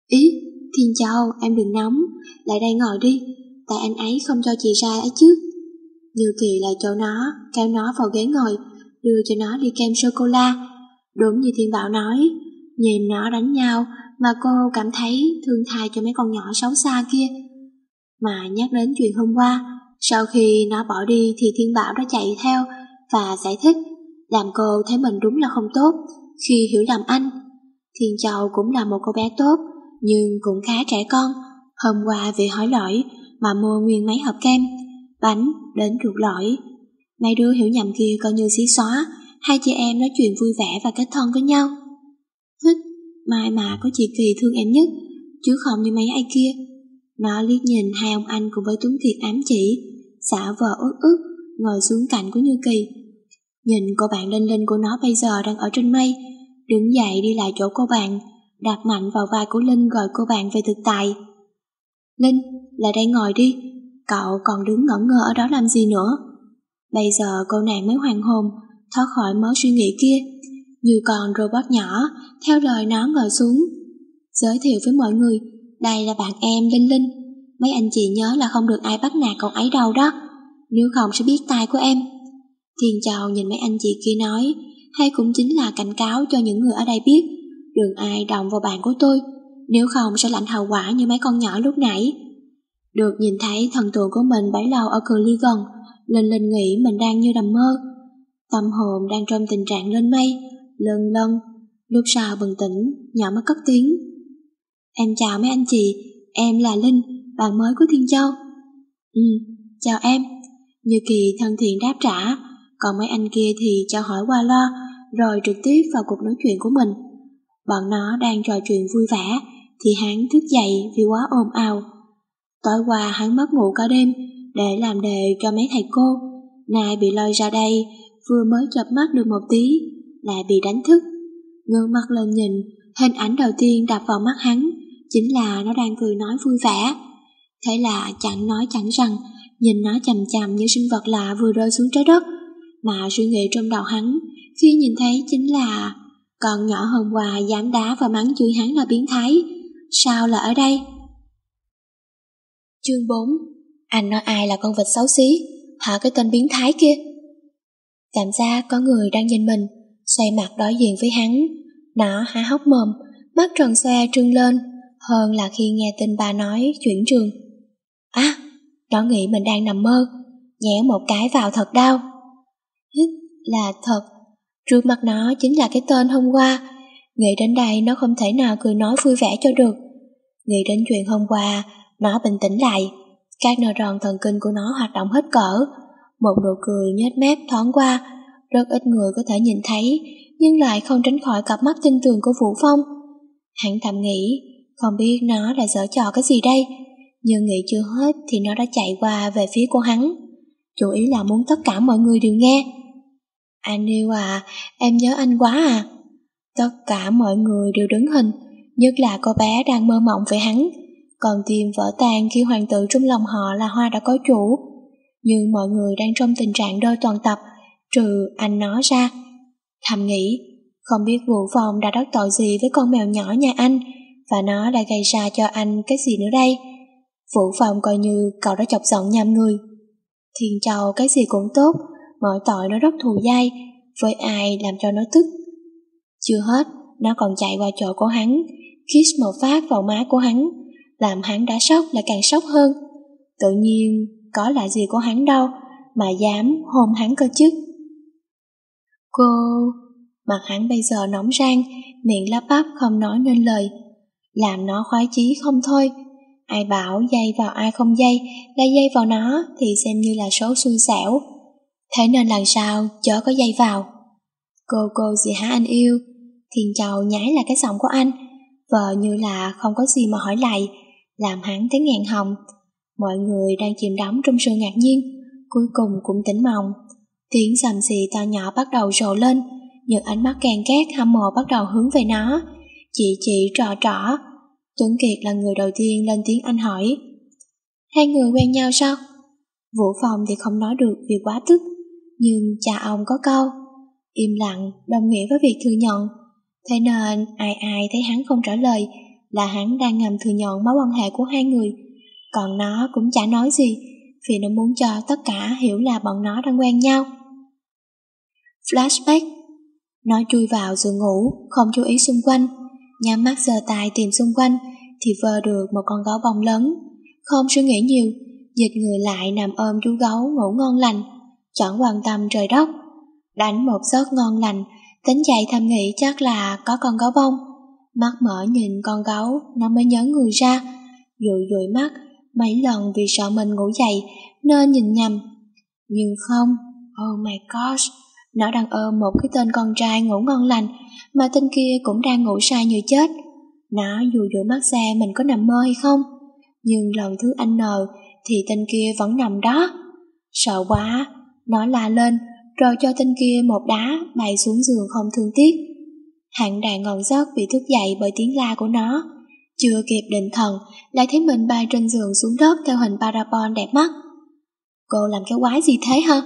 Ý, Thiên Châu, em đừng nóng, lại đây ngồi đi, tại anh ấy không cho chị ra ấy chứ. Như kỳ lại chỗ nó, kéo nó vào ghế ngồi, đưa cho nó đi kem sô-cô-la. Đúng như Thiên Bảo nói, nhìn nó đánh nhau mà cô cảm thấy thương thai cho mấy con nhỏ xấu xa kia. Mà nhắc đến chuyện hôm qua, sau khi nó bỏ đi thì Thiên Bảo đã chạy theo và giải thích, làm cô thấy mình đúng là không tốt khi hiểu lầm anh. Thiên Châu cũng là một cô bé tốt, nhưng cũng khá trẻ con. Hôm qua vì hỏi lỗi mà mua nguyên mấy hộp kem, bánh đến ruột lỗi. Mấy đứa hiểu nhầm kia coi như xí xóa, hai chị em nói chuyện vui vẻ và kết thân với nhau. Hít, mai mà có chị Kỳ thương em nhất, chứ không như mấy ai kia. Nó liếc nhìn hai ông anh cùng với Tuấn Kiệt ám chỉ, xả vờ ướt ướt, ngồi xuống cạnh của Như Kỳ. Nhìn cô bạn Linh Linh của nó bây giờ đang ở trên mây, đứng dậy đi lại chỗ cô bạn, đạp mạnh vào vai của Linh gọi cô bạn về thực tại. Linh, lại đây ngồi đi, cậu còn đứng ngẩn ngơ ở đó làm gì nữa? Bây giờ cô nàng mới hoàn hồn, thoát khỏi mớ suy nghĩ kia, như con robot nhỏ, theo lời nó ngồi xuống. Giới thiệu với mọi người, đây là bạn em Linh Linh. Mấy anh chị nhớ là không được ai bắt nạt cậu ấy đâu đó, nếu không sẽ biết tai của em. Thiên Châu nhìn mấy anh chị kia nói, hay cũng chính là cảnh cáo cho những người ở đây biết, đừng ai động vào bạn của tôi, nếu không sẽ lãnh hậu quả như mấy con nhỏ lúc nãy. Được nhìn thấy thần tượng của mình bấy lâu ở cự ly gần, Linh Linh nghĩ mình đang như nằm mơ. Tâm hồn đang trong tình trạng lên mây, lân lân, lúc sau bừng tỉnh, nhỏ mắt cất tiếng. Em chào mấy anh chị, em là Linh, bạn mới của Thiên Châu. Ừ, chào em. Như Kỳ thân thiện đáp trả, còn mấy anh kia thì cho hỏi qua lo, rồi trực tiếp vào cuộc nói chuyện của mình. Bọn nó đang trò chuyện vui vẻ, thì hắn thức dậy vì quá ồn ào. Tối qua hắn mất ngủ cả đêm để làm đề cho mấy thầy cô. Nay bị lôi ra đây, vừa mới chập mắt được một tí, lại bị đánh thức. Ngưng mắt lên nhìn, hình ảnh đầu tiên đập vào mắt hắn, chính là nó đang cười nói vui vẻ. Thế là chẳng nói chẳng rằng, nhìn nó chầm chầm như sinh vật lạ vừa rơi xuống trái đất, mà suy nghĩ trong đầu hắn khi nhìn thấy chính là con nhỏ hôm qua dám đá và mắng chửi hắn là biến thái, sao là ở đây? Chương 4 Anh nói ai là con vịt xấu xí, hả cái tên biến thái kia? Cảm giác có người đang nhìn mình, xoay mặt đối diện với hắn. Nó há hốc mồm, mắt tròn xoe trương lên, hơn là khi nghe tin bà nói chuyển trường. À, nó nghĩ mình đang nằm mơ, nhẽ một cái vào thật đau. Hít là thật, trước mặt nó chính là cái tên hôm qua. Nghĩ đến đây nó không thể nào cười nói vui vẻ cho được. Nghĩ đến chuyện hôm qua, nó bình tĩnh lại. Các nơ ròn thần kinh của nó hoạt động hết cỡ. Một nụ cười nhếch mép thoáng qua, rất ít người có thể nhìn thấy, nhưng lại không tránh khỏi cặp mắt tinh tường của Vũ Phong. Hắn thầm nghĩ, không biết nó là dở trò cái gì đây, nhưng nghĩ chưa hết thì nó đã chạy qua về phía của hắn. Chủ ý là muốn tất cả mọi người đều nghe. Anh yêu à, em nhớ anh quá à. Tất cả mọi người đều đứng hình, nhất là cô bé đang mơ mộng về hắn, còn tim vỡ tan khi hoàng tử trong lòng họ là hoa đã có chủ. Nhưng mọi người đang trong tình trạng đôi toàn tập, trừ anh nó ra. Thầm nghĩ, không biết Vũ Phong đã đắc tội gì với con mèo nhỏ nhà anh, và nó đã gây ra cho anh cái gì nữa đây? Vũ Phong coi như cậu đã chọc giận nhầm người. Thiên Châu cái gì cũng tốt, mọi tội nó rất thù dai, với ai làm cho nó tức. Chưa hết, nó còn chạy qua chỗ của hắn, kiss một phát vào má của hắn, làm hắn đã sốc lại càng sốc hơn. Tự nhiên, có là gì của hắn đâu, mà dám hôn hắn cơ chứ. Cô... Mặt hắn bây giờ nóng rang, miệng lắp bắp không nói nên lời, làm nó khoái chí không thôi. Ai bảo dây vào ai không dây, là dây vào nó thì xem như là số xui xẻo. Thế nên lần sau chớ có dây vào. Cô cô gì hả anh yêu? Thiên Châu nhái là cái giọng của anh, vợ như là không có gì mà hỏi lại, làm hắn thấy ngàn hồng. Mọi người đang chìm đắm trong sự ngạc nhiên, cuối cùng cũng tỉnh mộng. Tiếng sầm xì to nhỏ bắt đầu rộ lên, những ánh mắt càng ghét hâm mộ bắt đầu hướng về nó. Chị chị trò trỏ. Tuấn Kiệt là người đầu tiên lên tiếng anh hỏi. Hai người quen nhau sao? Vũ Phong thì không nói được vì quá tức, nhưng cha ông có câu. Im lặng đồng nghĩa với việc thừa nhận. Thế nên ai ai thấy hắn không trả lời là hắn đang ngầm thừa nhận mối quan hệ của hai người. Còn nó cũng chả nói gì vì nó muốn cho tất cả hiểu là bọn nó đang quen nhau. Flashback Nó chui vào giường ngủ, không chú ý xung quanh, nhắm mắt giơ tay tìm xung quanh thì vơ được một con gấu bông lớn. Không suy nghĩ nhiều, dịch người lại nằm ôm chú gấu ngủ ngon lành, chẳng quan tâm trời đất. Đánh một giấc ngon lành, tính dậy thầm nghĩ chắc là có con gấu bông. Mắt mở nhìn con gấu, nó mới nhớ người ra, dụi dụi mắt, mấy lần vì sợ mình ngủ dậy nên nhìn nhầm. Nhưng không, oh my gosh, nó đang ôm một cái tên con trai ngủ ngon lành, mà tên kia cũng đang ngủ say như chết. Nó dù dụi mắt xe mình có nằm mơ hay không, nhưng lần thứ anh nờ thì tên kia vẫn nằm đó. Sợ quá, nó la lên, rồi cho tên kia một đá bay xuống giường không thương tiếc. Hạng đàn ngọn giấc bị thức dậy bởi tiếng la của nó. Chưa kịp định thần, lại thấy mình bay trên giường xuống đất theo hình parabol đẹp mắt. Cô làm cái quái gì thế hả?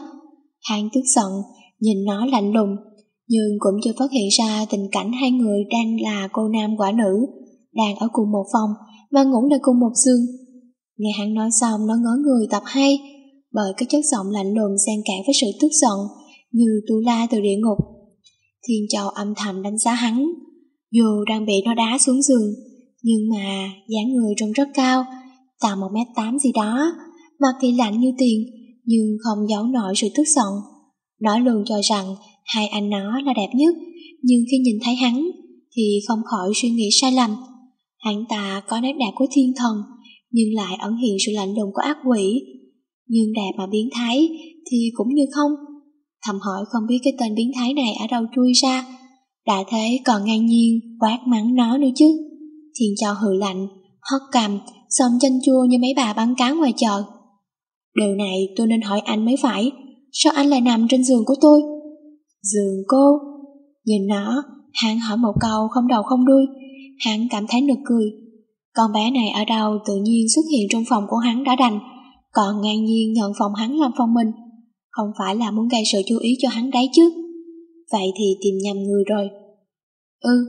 Hạng tức giận, nhìn nó lạnh lùng, nhưng cũng chưa phát hiện ra tình cảnh hai người đang là cô nam quả nữ, đang ở cùng một phòng và ngủ lại cùng một giường. Nghe hắn nói xong nó ngớ người tập hay, bởi cái chất giọng lạnh lùng xen kẽ với sự tức giận, như tu la từ địa ngục. Thiên Châu âm thầm đánh giá hắn, dù đang bị nó đá xuống giường, nhưng mà dáng người trông rất cao, tầm một mét tám gì đó, mặt thì lạnh như tiền, nhưng không giấu nổi sự tức giận. Nó luôn cho rằng hai anh nó là đẹp nhất, nhưng khi nhìn thấy hắn thì không khỏi suy nghĩ sai lầm. Hắn ta có nét đẹp của thiên thần, nhưng lại ẩn hiện sự lạnh lùng của ác quỷ. Nhưng đẹp mà biến thái thì cũng như không. Thầm hỏi không biết cái tên biến thái này ở đâu chui ra. Đã thế còn ngang nhiên quát mắng nó nữa chứ. Thiên Châu hừ lạnh, hất cầm, xong chanh chua như mấy bà bán cá ngoài chợ. Điều này tôi nên hỏi anh mới phải, sao anh lại nằm trên giường của tôi? Giường cô? Nhìn nó, hắn hỏi một câu không đầu không đuôi, hắn cảm thấy nực cười. Con bé này ở đâu tự nhiên xuất hiện trong phòng của hắn đã đành, còn ngang nhiên nhận phòng hắn làm phòng mình. Không phải là muốn gây sự chú ý cho hắn đấy chứ. Vậy thì tìm nhầm người rồi. Ừ,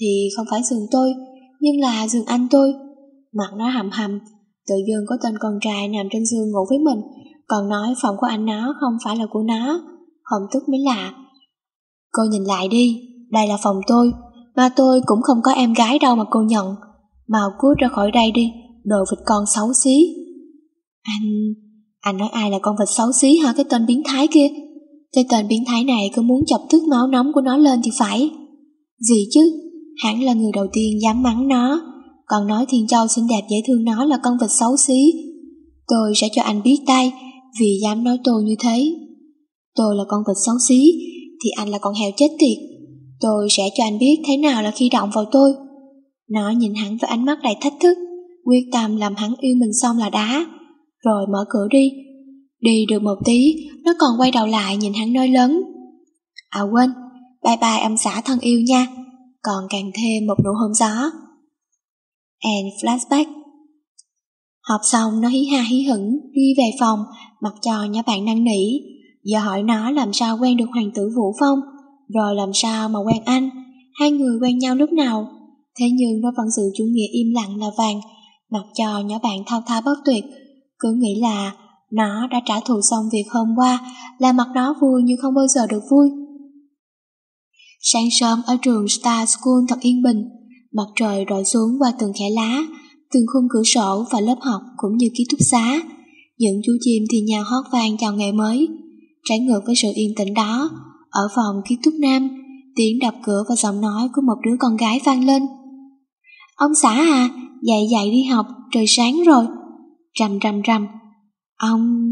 thì không phải giường tôi, nhưng là giường anh tôi. Mặt nó hầm hầm, tự dưng có tên con trai nằm trên giường ngủ với mình, còn nói phòng của anh nó không phải là của nó, không tức mới lạ. Cô nhìn lại đi, đây là phòng tôi, mà tôi cũng không có em gái đâu mà cô nhận. Mau cút ra khỏi đây đi, đồ vịt con xấu xí. Anh... anh nói ai là con vịt xấu xí hả cái tên biến thái kia? Cái tên biến thái này cứ muốn chọc tức máu nóng của nó lên thì phải. Gì chứ? Hắn là người đầu tiên dám mắng nó, còn nói Thiên Châu xinh đẹp dễ thương nó là con vịt xấu xí. Tôi sẽ cho anh biết tay vì dám nói tôi như thế. Tôi là con vịt xấu xí, thì anh là con heo chết tiệt. Tôi sẽ cho anh biết thế nào là khi động vào tôi. Nó nhìn hắn với ánh mắt đầy thách thức, quyết tâm làm hắn yêu mình xong là đá, rồi mở cửa đi. Đi được một tí, nó còn quay đầu lại nhìn hắn nói lớn. À quên, bye bye âm xã thân yêu nha, còn càng thêm một nụ hôn gió. And flashback Học xong nó hí ha hí hửng đi về phòng, mặc cho nhỏ bạn năn nỉ. Giờ hỏi nó làm sao quen được hoàng tử Vũ Phong, rồi làm sao mà quen anh. Hai người quen nhau lúc nào Thế nhưng nó vẫn giữ chủ nghĩa im lặng là vàng, mặc cho nhỏ bạn thao thao bất tuyệt, cứ nghĩ là Nó đã trả thù xong việc hôm qua, là mặt nó vui nhưng không bao giờ được vui. Sáng sớm ở trường Star School thật yên bình, mặt trời rọi xuống qua từng khẽ lá, từng khung cửa sổ và lớp học cũng như ký túc xá. Những chú chim thì nhào hót vang chào ngày mới. Trái ngược với sự yên tĩnh đó, ở phòng ký túc nam, tiếng đập cửa và giọng nói của một đứa con gái vang lên. Ông xã à, dậy dậy đi học, trời sáng rồi. Rầm rầm rầm. Ông...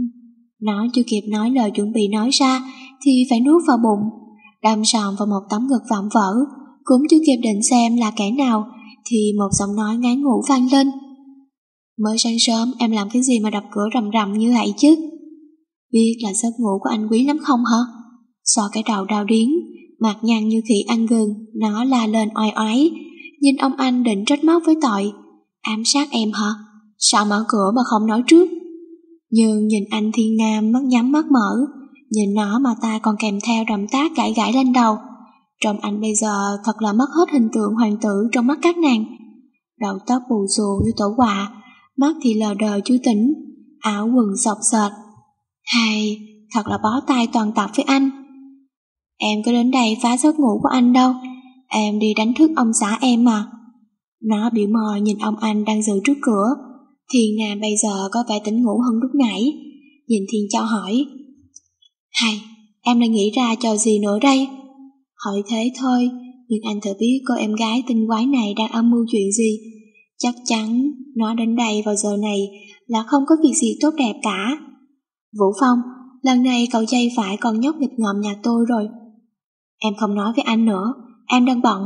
Nó chưa kịp nói lời chuẩn bị nói ra thì phải nuốt vào bụng, đâm sòn vào một tấm ngực vạm vỡ, cũng chưa kịp định xem là kẻ nào thì một giọng nói ngái ngủ vang lên. Mới sáng sớm em làm cái gì mà đập cửa rầm rầm như vậy chứ? Biết là giấc ngủ của anh quý lắm không hả? So cái đầu đau điến, mặt nhăn như khỉ ăn gừng, nó la lên oai oái. Nhìn ông anh định trách móc với tội. Ám sát em hả? Sao mở cửa mà không nói trước? Nhưng nhìn anh thiên nam mắt nhắm mắt mở, nhìn nó mà ta còn kèm theo động tác gãi gãi lên đầu. Trong anh bây giờ thật là mất hết hình tượng hoàng tử trong mắt các nàng. Đầu tóc bù xù như tổ quạ, mắt thì lờ đờ chưa tỉnh, áo quần sọc sệt. Hay, thật là bó tay toàn tập với anh. Em có đến đây phá giấc ngủ của anh đâu, em đi đánh thức ông xã em mà. Nó biểu mò nhìn ông anh đang giữ trước cửa, Thiên Nam bây giờ có vẻ tỉnh ngủ hơn lúc nãy. Nhìn Thiên Châu hỏi, Hay, em đã nghĩ ra trò gì nữa đây? Hỏi thế thôi, nhưng anh thử biết cô em gái tinh quái này đang âm mưu chuyện gì. Chắc chắn nó đến đây vào giờ này là không có việc gì tốt đẹp cả. Vũ Phong, lần này cậu dây phải con nhóc nghịch ngợm nhà tôi rồi. Em không nói với anh nữa, em đang bận.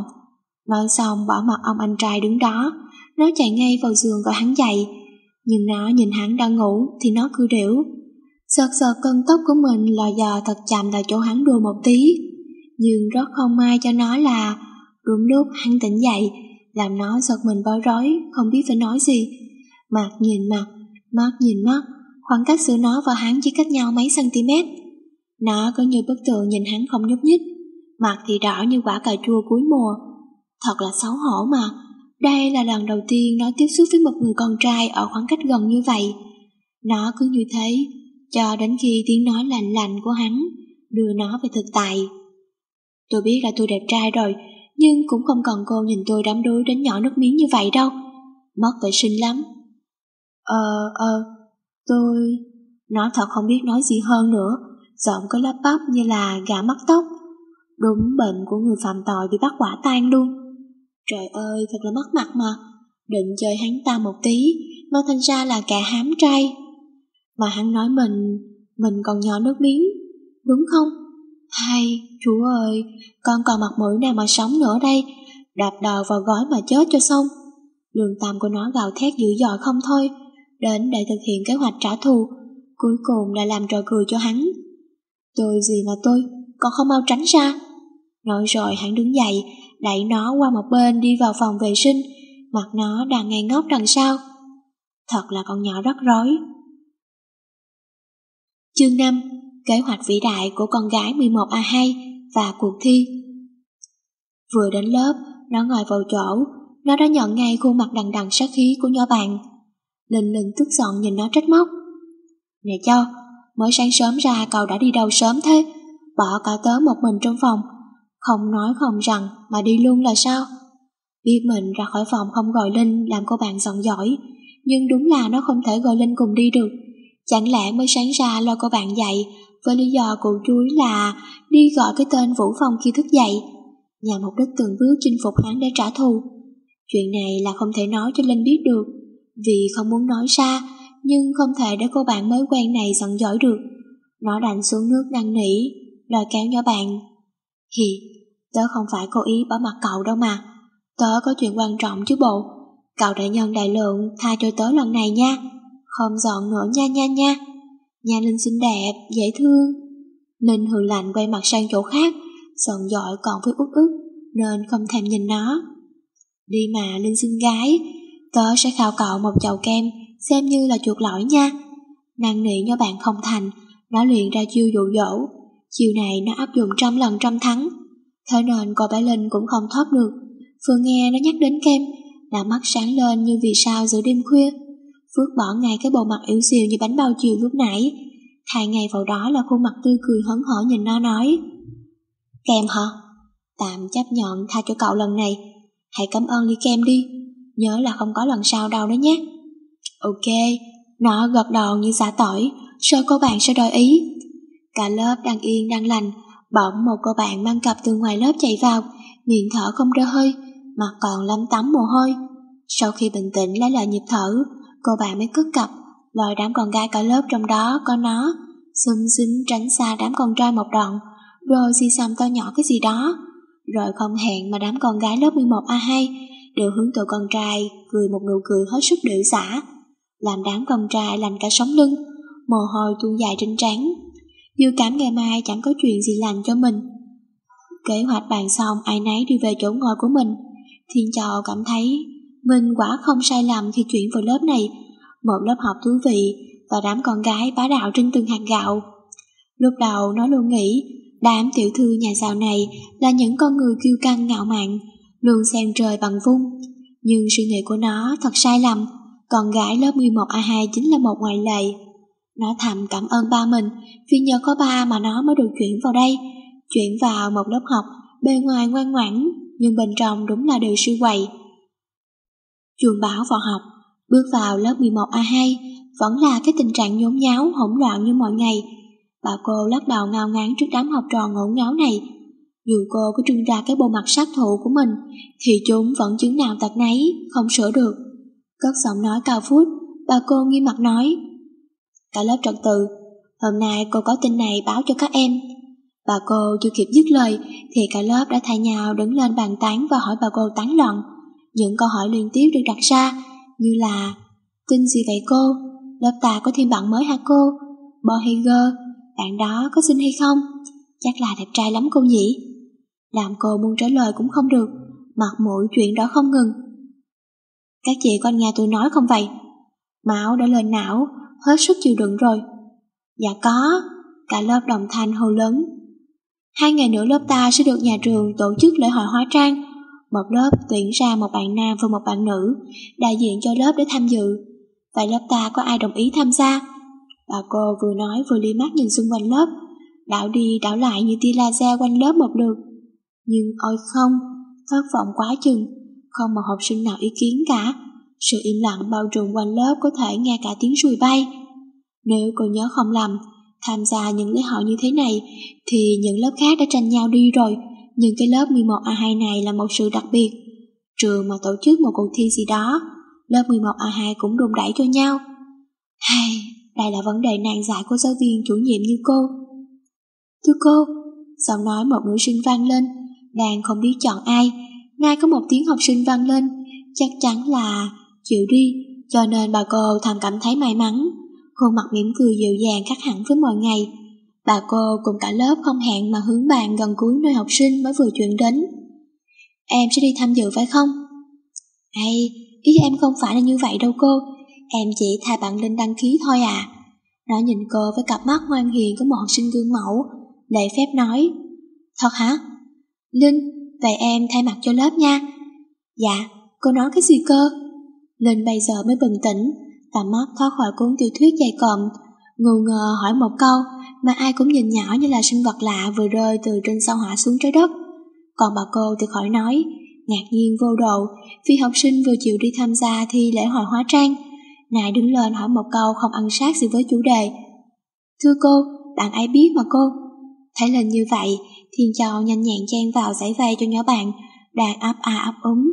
Nói xong bỏ mặt ông anh trai đứng đó, nó chạy ngay vào giường gọi hắn dậy. Nhưng nó nhìn hắn đang ngủ thì nó cứ điểu. Sợt sợt cân tóc của mình lò dò thật chậm tại chỗ hắn đùa một tí. Nhưng rất không may cho nó là đúng lúc hắn tỉnh dậy, làm nó giật mình bối rối, không biết phải nói gì. Mặt nhìn mặt, mắt nhìn mắt, khoảng cách giữa nó và hắn chỉ cách nhau mấy cm. Nó cứ như bức tượng nhìn hắn không nhúc nhích, mặt thì đỏ như quả cà chua cuối mùa. Thật là xấu hổ mà, đây là lần đầu tiên nó tiếp xúc với một người con trai ở khoảng cách gần như vậy. Nó cứ như thế, cho đến khi tiếng nói lạnh lạnh của hắn đưa nó về thực tại. Tôi biết là tôi đẹp trai rồi, nhưng cũng không cần cô nhìn tôi đắm đuối đến nhỏ nước miếng như vậy đâu. Mất vệ sinh lắm. Ờ, ờ, tôi... Nó thật không biết nói gì hơn nữa, giọng có lắp bắp như là gà mắc tóc. Đúng bệnh của người phạm tội bị bắt quả tang luôn. Trời ơi, thật là mất mặt mà. Định chơi hắn ta một tí, mà thành ra là cả hám trai. Mà hắn nói mình, mình còn nhỏ nước miếng, đúng không? Hay, chú ơi, con còn mặt mũi nào mà sống nữa đây, đạp đầu vào gói mà chết cho xong. Lương tâm của nó gào thét dữ dội không thôi, đến để thực hiện kế hoạch trả thù, cuối cùng đã làm trò cười cho hắn. Tôi gì mà tôi, còn không mau tránh ra. Nói rồi hắn đứng dậy, đẩy nó qua một bên đi vào phòng vệ sinh, mặt nó đang ngay ngốc đằng sau. Thật là con nhỏ rất rối. Chương 5 Kế hoạch vĩ đại của con gái 11A2 và cuộc thi Vừa đến lớp, nó ngồi vào chỗ, nó đã nhận ngay khuôn mặt đằng đằng sát khí của nhỏ bạn. Linh Linh tức giận nhìn nó trách móc. Nè cho, mới sáng sớm ra cậu đã đi đâu sớm thế, bỏ cả tớ một mình trong phòng, không nói không rằng mà đi luôn là sao? Biết mình ra khỏi phòng không gọi Linh làm cô bạn giận giỏi, nhưng đúng là nó không thể gọi Linh cùng đi được. Chẳng lẽ mới sáng ra lo cô bạn dậy với lý do cụ chuối là đi gọi cái tên Vũ Phong khi thức dậy, nhằm mục đích từng bước chinh phục hắn để trả thù. Chuyện này là không thể nói cho Linh biết được, vì không muốn nói ra, nhưng không thể để cô bạn mới quen này giận dỗi được. Nó đành xuống nước năn nỉ, đòi kéo nhỏ bạn Hì, tớ không phải cố ý bỏ mặt cậu đâu mà. Tớ có chuyện quan trọng chứ bộ. Cậu đại nhân đại lượng tha cho tớ lần này nha. Không dọn nữa nha nha nha. Nha Linh xinh đẹp, dễ thương. Ninh hừ lạnh quay mặt sang chỗ khác, giận dội còn với út ức, nên không thèm nhìn nó. Đi mà Linh xinh gái, tớ sẽ khao cậu một chầu kem, xem như là chuột lỗi nha. Năng nỉ nhỏ bạn không thành, nó liền ra chiêu dụ dỗ, Chiều này nó áp dụng trăm lần trăm thắng Thế nên cô bé Linh cũng không thoát được Phương nghe nó nhắc đến kem Là mắt sáng lên như vì sao giữa đêm khuya Phước bỏ ngay cái bộ mặt yếu xìu như bánh bao chiều lúc nãy, thay ngay vào đó là khuôn mặt tươi cười hớn hở nhìn nó nói. Kem hả? Tạm chấp nhận tha cho cậu lần này, hãy cảm ơn ly kem đi, nhớ là không có lần sau đâu đó nhé. Ok, nó gật đầu như xả tỏi, sợ cô bạn sẽ đòi ý. Cả lớp đang yên đang lành, bỗng một cô bạn mang cặp từ ngoài lớp chạy vào, miệng thở không ra hơi, mặt còn lấm tấm mồ hôi. Sau khi bình tĩnh lấy lại nhịp thở, cô bạn mới cất cặp, lòi đám con gái cả lớp trong đó có nó, xung xính tránh xa đám con trai một đoạn, rồi xì xăm to nhỏ cái gì đó. Rồi không hẹn mà đám con gái lớp 11A2 đều hướng tụi con trai cười một nụ cười hết sức điệu xả, làm đám con trai lành cả sống lưng, mồ hôi tuôn dài trên trán. Dự cảm ngày mai chẳng có chuyện gì lành cho mình. Kế hoạch bàn xong ai nấy đi về chỗ ngồi của mình. Thiên Châu cảm thấy mình quả không sai lầm khi chuyển vào lớp này, một lớp học thú vị và đám con gái bá đạo trên từng hạt gạo. Lúc đầu nó luôn nghĩ đám tiểu thư nhà giàu này là những con người kiêu căng ngạo mạn, luôn xem trời bằng vung. Nhưng suy nghĩ của nó thật sai lầm, con gái lớp 11A2 chính là một ngoại lệ. Nó thầm cảm ơn ba mình vì nhờ có ba mà nó mới được chuyển vào đây, chuyển vào một lớp học bề ngoài ngoan ngoãn nhưng bên trong đúng là đều sư quầy. Chuồng báo vào học, bước vào lớp 11A2 vẫn là cái tình trạng nhốn nháo hỗn loạn như mọi ngày. Bà cô lắc đầu ngao ngán trước đám học trò ngổn ngáo này. Dù cô có trưng ra cái bộ mặt sát thủ của mình, thì chúng vẫn chứng nào tật nấy, không sửa được. Cất giọng nói cao phút, bà cô nghiêm mặt nói. Cả lớp trật tự, hôm nay cô có tin này báo cho các em. Bà cô chưa kịp dứt lời thì cả lớp đã thay nhau đứng lên bàn tán và hỏi bà cô tán loạn. Những câu hỏi liên tiếp được đặt ra như là Tin gì vậy cô? Lớp ta có thêm bạn mới hả cô? Bo hay? Bạn đó có xinh hay không? Chắc là đẹp trai lắm cô nhỉ? Làm cô muốn trả lời cũng không được, mặt mũi chuyện đó không ngừng. Các chị con nghe tôi nói không vậy? Máu đã lên não, hết sức chịu đựng rồi. Dạ có, cả lớp đồng thanh hô lớn. Hai ngày nữa lớp ta sẽ được nhà trường tổ chức lễ hội hóa trang. Một lớp tuyển ra một bạn nam và một bạn nữ, đại diện cho lớp để tham dự. Vậy lớp ta có ai đồng ý tham gia? Bà cô vừa nói vừa li mắt nhìn xung quanh lớp, đảo đi đảo lại như tia laser quanh lớp một lượt. Nhưng ôi không, thất vọng quá chừng, không một học sinh nào ý kiến cả. Sự im lặng bao trùm quanh lớp có thể nghe cả tiếng sùi bay. Nếu cô nhớ không lầm, tham gia những lễ hội như thế này thì những lớp khác đã tranh nhau đi rồi, nhưng cái lớp 11A2 này là một sự đặc biệt. Trường mà tổ chức một cuộc thi gì đó, lớp 11A2 cũng đùn đẩy cho nhau. Hay, đây là vấn đề nan giải của giáo viên chủ nhiệm như cô. Thưa cô, giọng nói một nữ sinh vang lên, đang không biết chọn ai, ngay có một tiếng học sinh vang lên, chắc chắn là chịu đi, cho nên bà cô thầm cảm thấy may mắn. Khuôn mặt mỉm cười dịu dàng khác hẳn với mọi ngày. Bà cô cùng cả lớp không hẹn mà hướng bàn gần cuối nơi học sinh mới vừa chuyển đến. Em sẽ đi tham dự phải không? Hay, ý em không phải là như vậy đâu cô, em chỉ thay bạn Linh đăng ký thôi à. Nó nhìn cô với cặp mắt ngoan hiền của một học sinh gương mẫu, lệ phép nói. Thật hả? Linh, vậy em thay mặt cho lớp nha. Dạ, cô nói cái gì cơ? Lên bây giờ mới bừng tỉnh, tầm mắt thoát khỏi cuốn tiểu thuyết dày cộm, ngù ngờ hỏi một câu mà ai cũng nhìn nhỏ như là sinh vật lạ vừa rơi từ trên sao hỏa xuống trái đất. Còn bà cô thì khỏi nói, ngạc nhiên vô độ vì học sinh vừa chịu đi tham gia thi lễ hội hóa trang. Nại đứng lên hỏi một câu không ăn sát gì với chủ đề. Thưa cô, bạn ấy biết mà cô. Thấy lên như vậy, Thiên Châu nhanh nhẹn chen vào giải vây cho nhỏ bạn, đang ấp a ấp úng.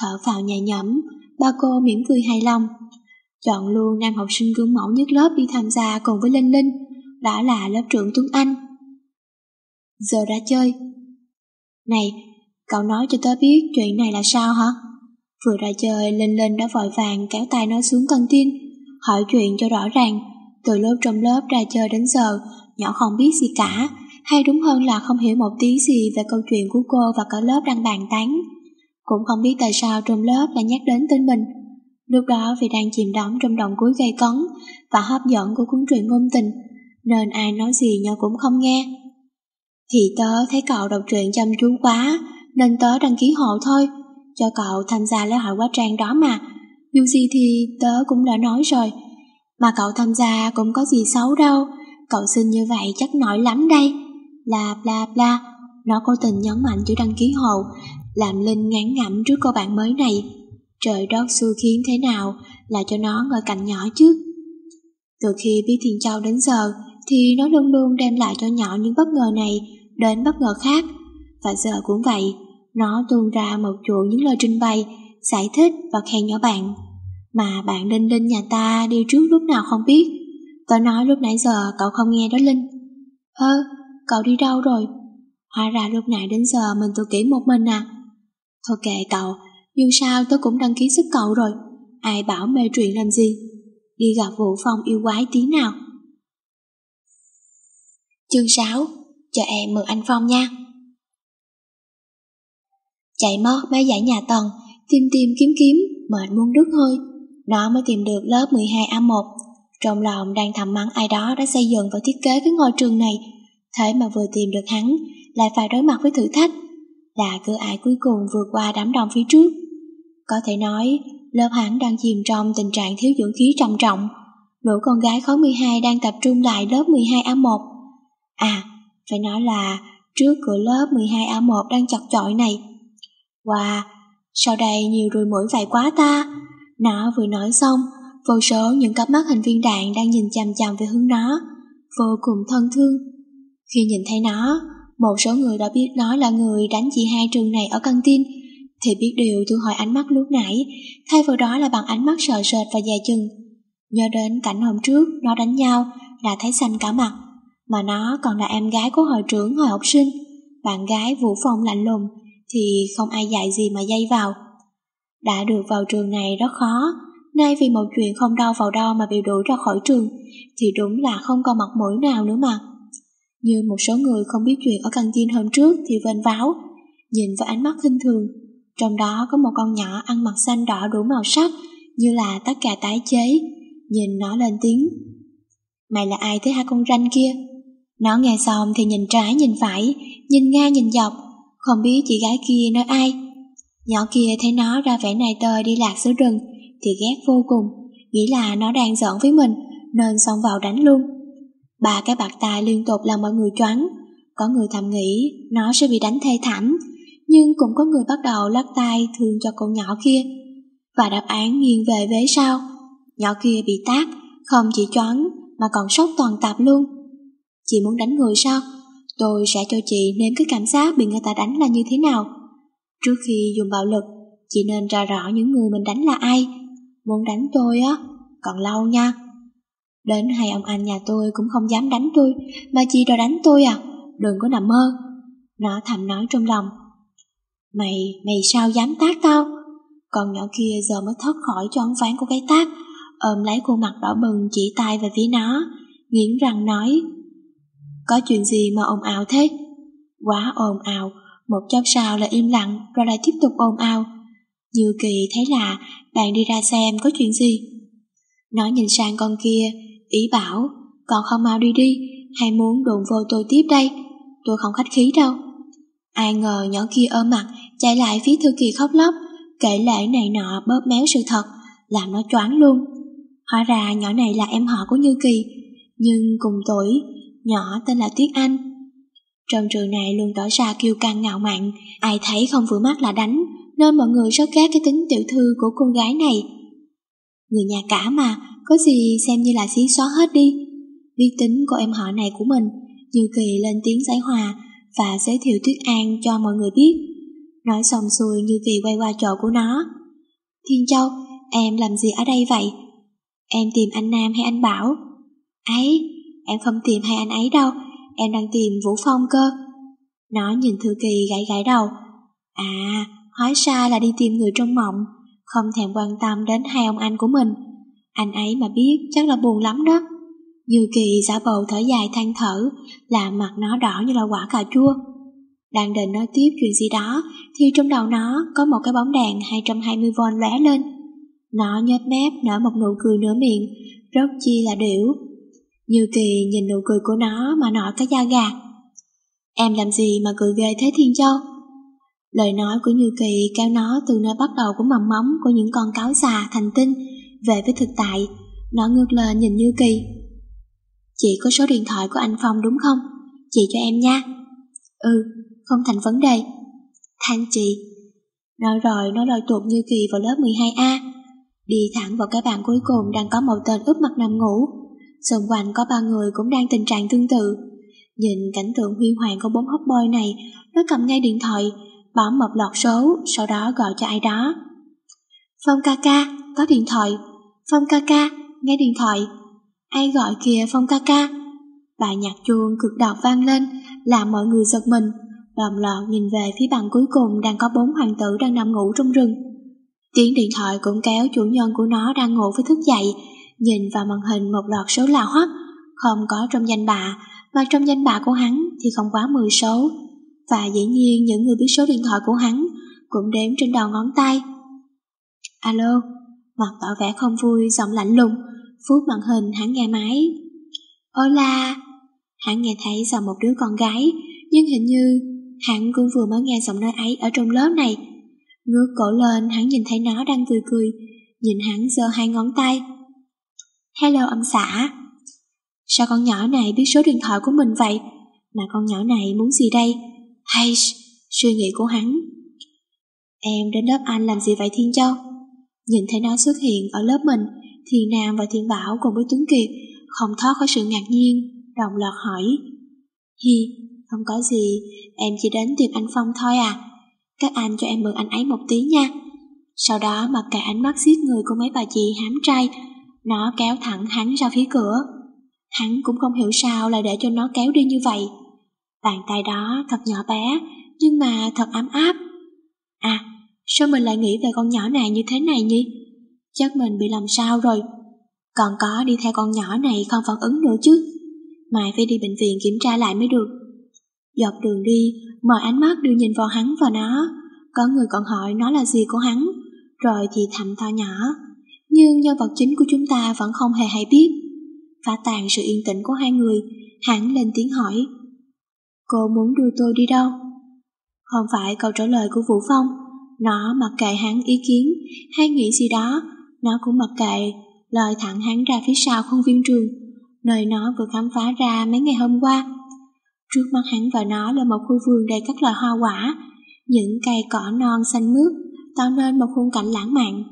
Thở vào nhẹ nhõm, ba cô mỉm cười hài lòng. Chọn luôn nam học sinh gương mẫu nhất lớp đi tham gia cùng với Linh Linh, đó là lớp trưởng Tuấn Anh. Giờ ra chơi. Này, cậu nói cho tớ biết chuyện này là sao hả? Vừa ra chơi, Linh Linh đã vội vàng kéo tay nó xuống căng tin, hỏi chuyện cho rõ ràng. Từ lớp trong lớp ra chơi đến giờ, nhỏ không biết gì cả, hay đúng hơn là không hiểu một tí gì về câu chuyện của cô và cả lớp đang bàn tán. Cũng không biết tại sao trong lớp lại nhắc đến tên mình. Lúc đó vì đang chìm đắm trong đồng cuối gây cấn và hấp dẫn của cuốn truyện ngôn tình, nên ai nói gì nhau cũng không nghe. Thì tớ thấy cậu đọc truyện chăm chú quá, nên tớ đăng ký hộ thôi, cho cậu tham gia lễ hội quá trang đó mà. Dù gì thì tớ cũng đã nói rồi, mà cậu tham gia cũng có gì xấu đâu, cậu xin như vậy chắc nổi lắm đây. Bla bla bla, nó cố tình nhấn mạnh chữ đăng ký hộ, làm Linh ngán ngẩm trước cô bạn mới này. Trời đất xui khiến thế nào là cho nó ngồi cạnh nhỏ chứ. Từ khi biết Thiên Châu đến giờ thì nó luôn luôn đem lại cho nhỏ những bất ngờ này đến bất ngờ khác. Và giờ cũng vậy, nó tuôn ra một chuỗi những lời trình bày, giải thích và khen nhỏ bạn. Mà bạn Linh Linh nhà ta đi trước lúc nào không biết. Tớ nói lúc nãy giờ cậu không nghe đó Linh. Ơ, cậu đi đâu rồi? Hóa ra lúc nãy đến giờ mình tự kỷ một mình à. Thôi kệ cậu, nhưng sao tớ cũng đăng ký sức cậu rồi. Ai bảo mê truyện làm gì? Đi gặp Vũ Phong yêu quái tí nào. Chương 6 Chờ em mượn anh Phong nha. Chạy mót mấy dãy nhà tầng, tìm tìm kiếm kiếm, mệt muốn đứt hơi. Nó mới tìm được lớp 12A1. Trong lòng đang thầm mắng ai đó đã xây dựng và thiết kế cái ngôi trường này. Thế mà vừa tìm được hắn, lại phải đối mặt với thử thách. Là cửa ải cuối cùng vượt qua đám đông phía trước. Có thể nói, lớp hắn đang chìm trong tình trạng thiếu dưỡng khí trầm trọng. Lũ con gái khối 12 đang tập trung lại lớp 12A1. À, phải nói là trước cửa lớp 12A1 đang chật chội này. Wow, sau đây nhiều ruồi mũi vậy quá ta. Nó vừa nói xong, vô số những cặp mắt hình viên đạn đang nhìn chằm chằm về hướng nó, vô cùng thân thương. Khi nhìn thấy nó, một số người đã biết nó là người đánh chị hai trường này ở căng tin, thì biết điều thu hỏi ánh mắt lúc nãy, thay vào đó là bằng ánh mắt sợ sệt và dài chừng. Nhớ đến cảnh hôm trước nó đánh nhau là thấy xanh cả mặt, mà nó còn là em gái của hội trưởng hồi học sinh, bạn gái Vũ Phong lạnh lùng thì không ai dạy gì mà dây vào. Đã được vào trường này rất khó, nay vì một chuyện không đau vào đau mà bị đuổi ra khỏi trường thì đúng là không còn mặt mũi nào nữa mà. Như một số người không biết chuyện ở căng tin hôm trước thì vênh váo, nhìn với ánh mắt khinh thường. Trong đó có một con nhỏ ăn mặc xanh đỏ đủ màu sắc như là tất cả tái chế, nhìn nó lên tiếng. Mày là ai thế hai con ranh kia? Nó nghe xong thì nhìn trái nhìn phải, nhìn ngang nhìn dọc, không biết chị gái kia nói ai. Nhỏ kia thấy nó ra vẻ này tơi đi lạc giữa rừng thì ghét vô cùng, nghĩ là nó đang giỡn với mình nên xông vào đánh luôn. Ba cái bạc tai liên tục làm mọi người choáng, có người thầm nghĩ nó sẽ bị đánh thê thảm, nhưng cũng có người bắt đầu lắc tay thương cho con nhỏ kia. Và đáp án nghiêng về vế sau, nhỏ kia bị tác, không chỉ choáng mà còn sốc toàn tạp luôn. Chị muốn đánh người sao? Tôi sẽ cho chị nếm cái cảm giác bị người ta đánh là như thế nào. Trước khi dùng bạo lực, chị nên ra rõ những người mình đánh là ai. Muốn đánh tôi á, còn lâu nha. Đến hai ông anh nhà tôi cũng không dám đánh tôi, mà chỉ đòi đánh tôi à, đừng có nằm mơ. Nó thầm nói trong lòng. Mày, mày sao dám tác tao? Còn nhỏ kia giờ mới thoát khỏi cho ông phán của cái tác, ôm lấy khuôn mặt đỏ bừng chỉ tay về phía nó, nghiến răng nói. Có chuyện gì mà ồn ào thế? Quá ồn ào, một chốc sau là im lặng rồi lại tiếp tục ồn ào. Như kỳ thấy là bạn đi ra xem có chuyện gì. Nó nhìn sang con kia, ý bảo, còn không mau đi đi, hay muốn đụng vô tôi tiếp đây, tôi không khách khí đâu. Ai ngờ nhỏ kia ôm mặt, chạy lại phía thư kỳ khóc lóc, kể lễ này nọ bóp méo sự thật, làm nó choáng luôn. Hóa ra nhỏ này là em họ của Như Kỳ, nhưng cùng tuổi, nhỏ tên là Tuyết Anh. Trong trường này luôn tỏ ra kiêu căng ngạo mạn, ai thấy không vừa mắt là đánh, nên mọi người rất ghét cái tính tiểu thư của cô gái này. Người nhà cả mà, có gì xem như là xí xóa hết đi. Biết tính của em họ này của mình, Như Kỳ lên tiếng giải hòa và giới thiệu Tuyết An cho mọi người biết. Nói xong xuôi Như Kỳ quay qua chỗ của nó. Thiên Châu, em làm gì ở đây vậy? Em tìm anh Nam hay anh Bảo? Ấy, em không tìm hai anh ấy đâu, em đang tìm Vũ Phong cơ. Nó nhìn Thư Kỳ gãi gãi đầu. À, hóa ra là đi tìm người trong mộng, không thèm quan tâm đến hai ông anh của mình. Anh ấy mà biết chắc là buồn lắm đó. Như Kỳ giả bầu thở dài than thở, làm mặt nó đỏ như là quả cà chua. Đang định nói tiếp chuyện gì đó, thì trong đầu nó có một cái bóng đèn 220V lóe lên. Nó nhếch mép nở một nụ cười nửa miệng, rất chi là điểu. Như Kỳ nhìn nụ cười của nó mà nổi cái da gà. Em làm gì mà cười ghê thế Thiên Châu? Lời nói của Như Kỳ kéo nó từ nơi bắt đầu của mầm móng của những con cáo già thành tinh về với thực tại. Nó ngước lên nhìn Như Kỳ. Chị có số điện thoại của anh Phong đúng không? Chị cho em nha. Ừ, không thành vấn đề. Than chị. Nói rồi nó lôi tuột Như Kỳ vào lớp 12A. Đi thẳng vào cái bàn cuối cùng đang có một tên úp mặt nằm ngủ. Xung quanh có ba người cũng đang tình trạng tương tự. Nhìn cảnh tượng huy hoàng của bốn hot boy này, nó cầm ngay điện thoại, bấm một loạt số, sau đó gọi cho ai đó. Phong ca ca, có điện thoại. Phong ca ca, nghe điện thoại. Ai gọi kìa Phong ca ca. Bài nhạc chuông cực đọc vang lên, làm mọi người giật mình, đồng loạt nhìn về phía bàn cuối cùng đang có bốn hoàng tử đang nằm ngủ trong rừng. Tiếng điện thoại cũng kéo chủ nhân của nó đang ngủ với thức dậy, nhìn vào màn hình một loạt số lạ hoắc, không có trong danh bạ, mà trong danh bạ của hắn thì không quá 10 số. Và dĩ nhiên những người biết số điện thoại của hắn cũng đếm trên đầu ngón tay. Alo, mặt tỏ vẻ không vui, giọng lạnh lùng, phút màn hình hắn nghe máy. Hola, hắn nghe thấy giọng một đứa con gái, nhưng hình như hắn cũng vừa mới nghe giọng nói ấy ở trong lớp này. Ngước cổ lên, hắn nhìn thấy nó đang cười cười, nhìn hắn giơ hai ngón tay. Hello ông xã. Sao con nhỏ này biết số điện thoại của mình vậy? Mà con nhỏ này muốn gì đây? Hay, suy nghĩ của hắn. Em đến lớp anh làm gì vậy Thiên Châu? Nhìn thấy nó xuất hiện ở lớp mình, thì Nam và Thiên Bảo cùng với Tuấn Kiệt không thoát khỏi sự ngạc nhiên, đồng loạt hỏi. Hi, không có gì, em chỉ đến tìm anh Phong thôi à. Các anh cho em mượn anh ấy một tí nha. Sau đó mặc kệ ánh mắt giết người của mấy bà chị hám trai, nó kéo thẳng hắn ra phía cửa. Hắn cũng không hiểu sao lại để cho nó kéo đi như vậy. Bàn tay đó thật nhỏ bé, nhưng mà thật ấm áp. À, sao mình lại nghĩ về con nhỏ này như thế này nhỉ? Chắc mình bị làm sao rồi. Còn có đi theo con nhỏ này không phản ứng nữa chứ. Mai phải đi bệnh viện kiểm tra lại mới được. Dọc đường đi, mọi ánh mắt đưa nhìn vào hắn và nó. Có người còn hỏi nó là gì của hắn, rồi thì thầm to nhỏ. Nhưng nhân vật chính của chúng ta vẫn không hề hay biết. Phá tàn sự yên tĩnh của hai người, hắn lên tiếng hỏi. Cô muốn đưa tôi đi đâu? Không phải câu trả lời của Vũ Phong. Nó mặc kệ hắn ý kiến hay nghĩ gì đó, nó cũng mặc kệ, lời thẳng hắn ra phía sau khuôn viên trường, nơi nó vừa khám phá ra mấy ngày hôm qua. Trước mắt hắn và nó là một khu vườn đầy các loại hoa quả, những cây cỏ non xanh mướt tạo nên một khung cảnh lãng mạn.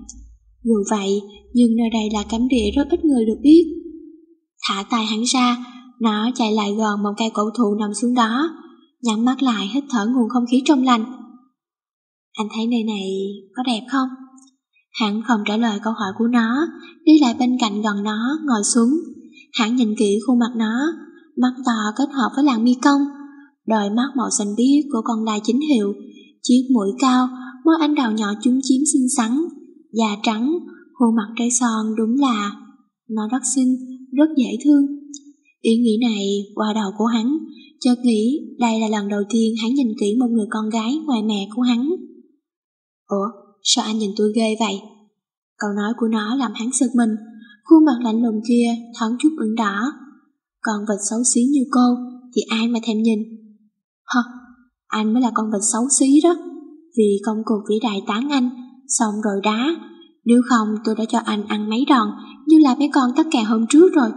Dù vậy, nhưng nơi đây là cấm địa rất ít người được biết. Thả tay hắn ra, nó chạy lại gần một cây cổ thụ nằm xuống đó, nhắm mắt lại hít thở nguồn không khí trong lành. Anh thấy nơi này có đẹp không? Hắn không trả lời câu hỏi của nó, đi lại bên cạnh gần nó, ngồi xuống. Hắn nhìn kỹ khuôn mặt nó, mắt to kết hợp với làn mi cong, đôi mắt màu xanh biếc của con đai chính hiệu, chiếc mũi cao, môi anh đào nhỏ chúng chiếm xinh xắn, da trắng, khuôn mặt trái son đúng là nó rất xinh, rất dễ thương. Ý nghĩ này qua đầu của hắn, chợt nghĩ đây là lần đầu tiên hắn nhìn kỹ một người con gái ngoài mẹ của hắn. Ủa, sao anh nhìn tôi ghê vậy? Câu nói của nó làm hắn sực mình, khuôn mặt lạnh lùng kia thoáng chút ửng đỏ. Con vật xấu xí như cô thì ai mà thèm nhìn? Hơ, anh mới là con vật xấu xí đó. Vì công cuộc vĩ đại tán anh, xong rồi đá. Nếu không tôi đã cho anh ăn mấy đòn như là mấy con tất cả hôm trước rồi.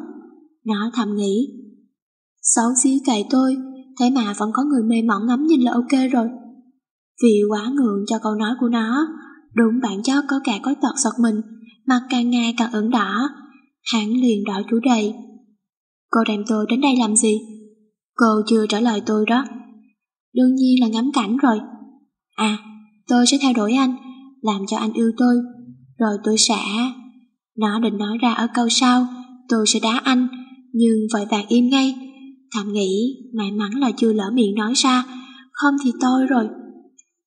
Nó thầm nghĩ. Xấu xí cậy tôi, thế mà vẫn có người mê mỏng ngắm nhìn là ok rồi. Vì quá ngượng cho câu nói của nó, đúng bản chất có cả có tật giật mình, mặt càng ngày càng ửng đỏ. Hắn liền đổi chủ đề. Cô đem tôi đến đây làm gì? Cô chưa trả lời tôi đó. Đương nhiên là ngắm cảnh rồi. À, tôi sẽ theo đuổi anh, làm cho anh yêu tôi, rồi tôi sẽ... Nó định nói ra ở câu sau, tôi sẽ đá anh, nhưng vội vàng im ngay. Thầm nghĩ, may mắn là chưa lỡ miệng nói ra, không thì tôi rồi.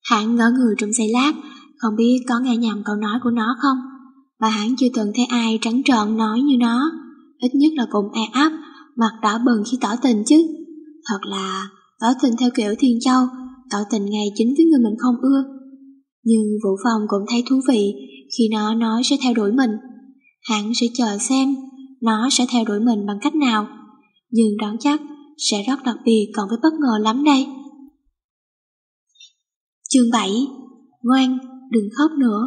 Hắn ngỡ người trong giây lát, không biết có nghe nhầm câu nói của nó không, mà hắn chưa từng thấy ai trắng trợn nói như nó, ít nhất là cũng e ấp, mặt đỏ bừng khi tỏ tình chứ. Thật là tỏ tình theo kiểu Thiên Châu, tỏ tình ngay chính với người mình không ưa. Nhưng Vũ Phong cũng thấy thú vị khi nó nói sẽ theo đuổi mình. Hắn sẽ chờ xem nó sẽ theo đuổi mình bằng cách nào. Nhưng đoán chắc sẽ rất đặc biệt còn với bất ngờ lắm đây. Chương 7 Ngoan, đừng khóc nữa.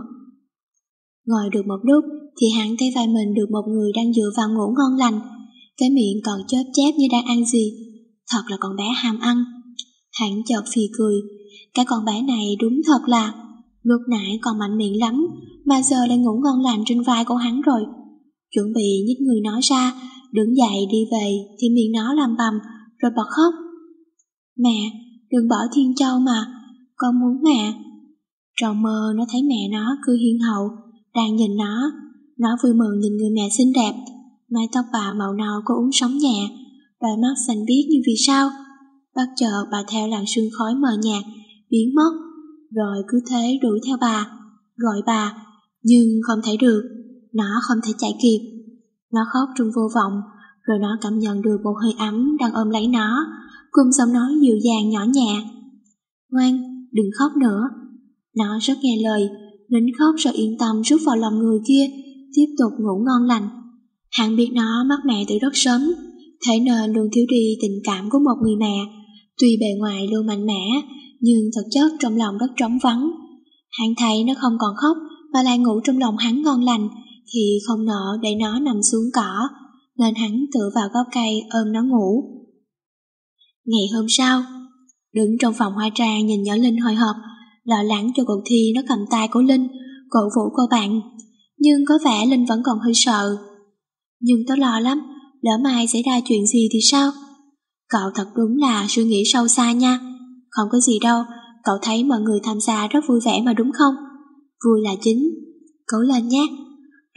Ngồi được một lúc thì hắn thấy vai mình được một người đang dựa vào ngủ ngon lành. Cái miệng còn chớp chép như đang ăn gì. Thật là con bé ham ăn. Hắn chợt phì cười. Cái con bé này đúng thật là lúc nãy còn mạnh miệng lắm mà giờ lại ngủ ngon lành trên vai của hắn rồi. Chuẩn bị nhích người nó ra, đứng dậy đi về thì miệng nó làm bầm rồi bật khóc. Mẹ, đừng bỏ Thiên Châu mà, con muốn mẹ. Trong mơ nó thấy mẹ nó cứ hiên hậu, đang nhìn nó. Nó vui mừng nhìn người mẹ xinh đẹp, mái tóc bà màu nâu có uống sóng nhẹ, đôi mắt xanh biếc như vì sao. Bất chợt bà theo làn sương khói mờ nhạt, biến mất, rồi cứ thế đuổi theo bà, gọi bà, nhưng không thể được, nó không thể chạy kịp. Nó khóc trong vô vọng, rồi nó cảm nhận được một hơi ấm đang ôm lấy nó, cùng giọng nói dịu dàng nhỏ nhẹ. Ngoan, đừng khóc nữa. Nó rất nghe lời, nín khóc rồi yên tâm rút vào lòng người kia, tiếp tục ngủ ngon lành. Hắn biết nó mất mẹ từ rất sớm, thế nên luôn thiếu đi tình cảm của một người mẹ. Tuy bề ngoài luôn mạnh mẽ, nhưng thực chất trong lòng rất trống vắng. Hắn thấy nó không còn khóc, mà lại ngủ trong lòng hắn ngon lành, thì không nỡ để nó nằm xuống cỏ, nên hắn tựa vào gốc cây ôm nó ngủ. Ngày hôm sau, đứng trong phòng hoa trang nhìn nhỏ Linh hồi hộp, lo lắng cho cuộc thi nó cầm tay của Linh, cổ vũ cô bạn. Nhưng có vẻ Linh vẫn còn hơi sợ. Nhưng tớ lo lắm, lỡ mai xảy ra chuyện gì thì sao? Cậu thật đúng là suy nghĩ sâu xa nha. Không có gì đâu, cậu thấy mọi người tham gia rất vui vẻ mà đúng không? Vui là chính. Cố lên nhé.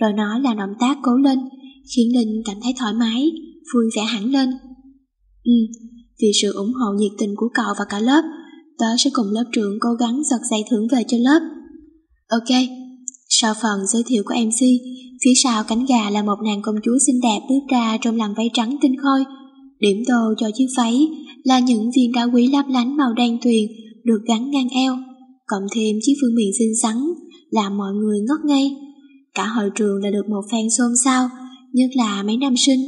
Rồi nói là động tác cố lên, khiến Linh cảm thấy thoải mái, vui vẻ hẳn lên. Ừ, vì sự ủng hộ nhiệt tình của cậu và cả lớp, tớ sẽ cùng lớp trưởng cố gắng giật giải thưởng về cho lớp. Ok, sau phần giới thiệu của MC, phía sau cánh gà là một nàng công chúa xinh đẹp bước ra trong làn váy trắng tinh khôi. Điểm tô cho chiếc váy là những viên đá quý lấp lánh màu đen tuyền được gắn ngang eo, cộng thêm chiếc phương miệng xinh xắn làm mọi người ngất ngây. Cả hội trường là được một phen xôn xao, nhất là mấy nam sinh.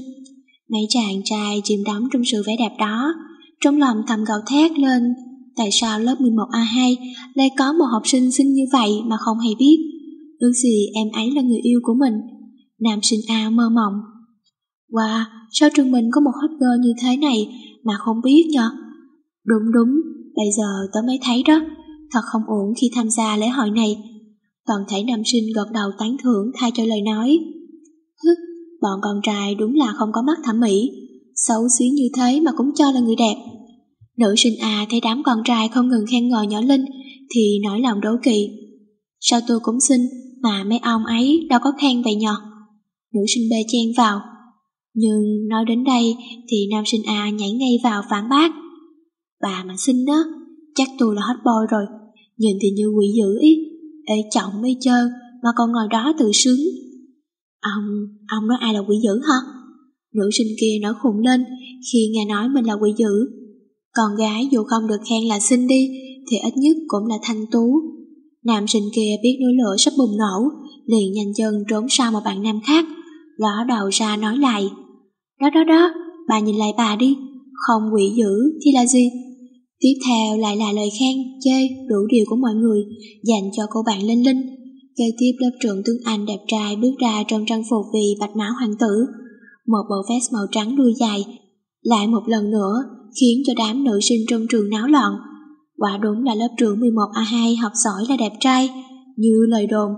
Mấy chàng trai chìm đắm trong sự vẻ đẹp đó, trong lòng thầm gào thét lên tại sao lớp 11A2 lại có một học sinh xinh như vậy mà không hay biết. Ước gì em ấy là người yêu của mình. Nam sinh A mơ mộng. Wow, sao trường mình có một hot girl như thế này mà không biết nhở Đúng đúng, bây giờ tớ mới thấy đó. Thật không ổn khi tham gia lễ hội này. Toàn thể nam sinh gật đầu tán thưởng thay cho lời nói. Hứ, bọn con trai đúng là không có mắt thẩm mỹ. Xấu xí như thế mà cũng cho là người đẹp. Nữ sinh A thấy đám con trai không ngừng khen ngợi nhỏ Linh thì nói lòng đố kỵ. Sao tôi cũng xinh mà mấy ông ấy đâu có khen vậy nhờ? Nữ sinh B chen vào. Nhưng nói đến đây thì nam sinh A nhảy ngay vào phản bác. Bà mà xinh đó, chắc tôi là hot boy rồi, nhìn thì như quỷ dữ ý, ê trọng mê chơ mà còn ngồi đó tự sướng. Ông, ông nói ai là quỷ dữ hả? Nữ sinh kia nói khùng lên khi nghe nói mình là quỷ dữ. Con gái dù không được khen là xinh đi thì ít nhất cũng là thanh tú. Nam sinh kia biết núi lửa sắp bùng nổ, liền nhanh chân trốn sau một bạn nam khác, ló đầu ra nói lại. Đó đó đó, bà nhìn lại bà đi, không quỷ dữ thì là gì? Tiếp theo lại là lời khen, chê, đủ điều của mọi người dành cho cô bạn Linh Linh. Kế tiếp lớp trưởng tướng Anh đẹp trai bước ra trong trang phục vì bạch mã hoàng tử, một bộ vest màu trắng đuôi dài, lại một lần nữa khiến cho đám nữ sinh trong trường náo loạn. Quả đúng là lớp trưởng 11A2 học giỏi là đẹp trai, như lời đồn,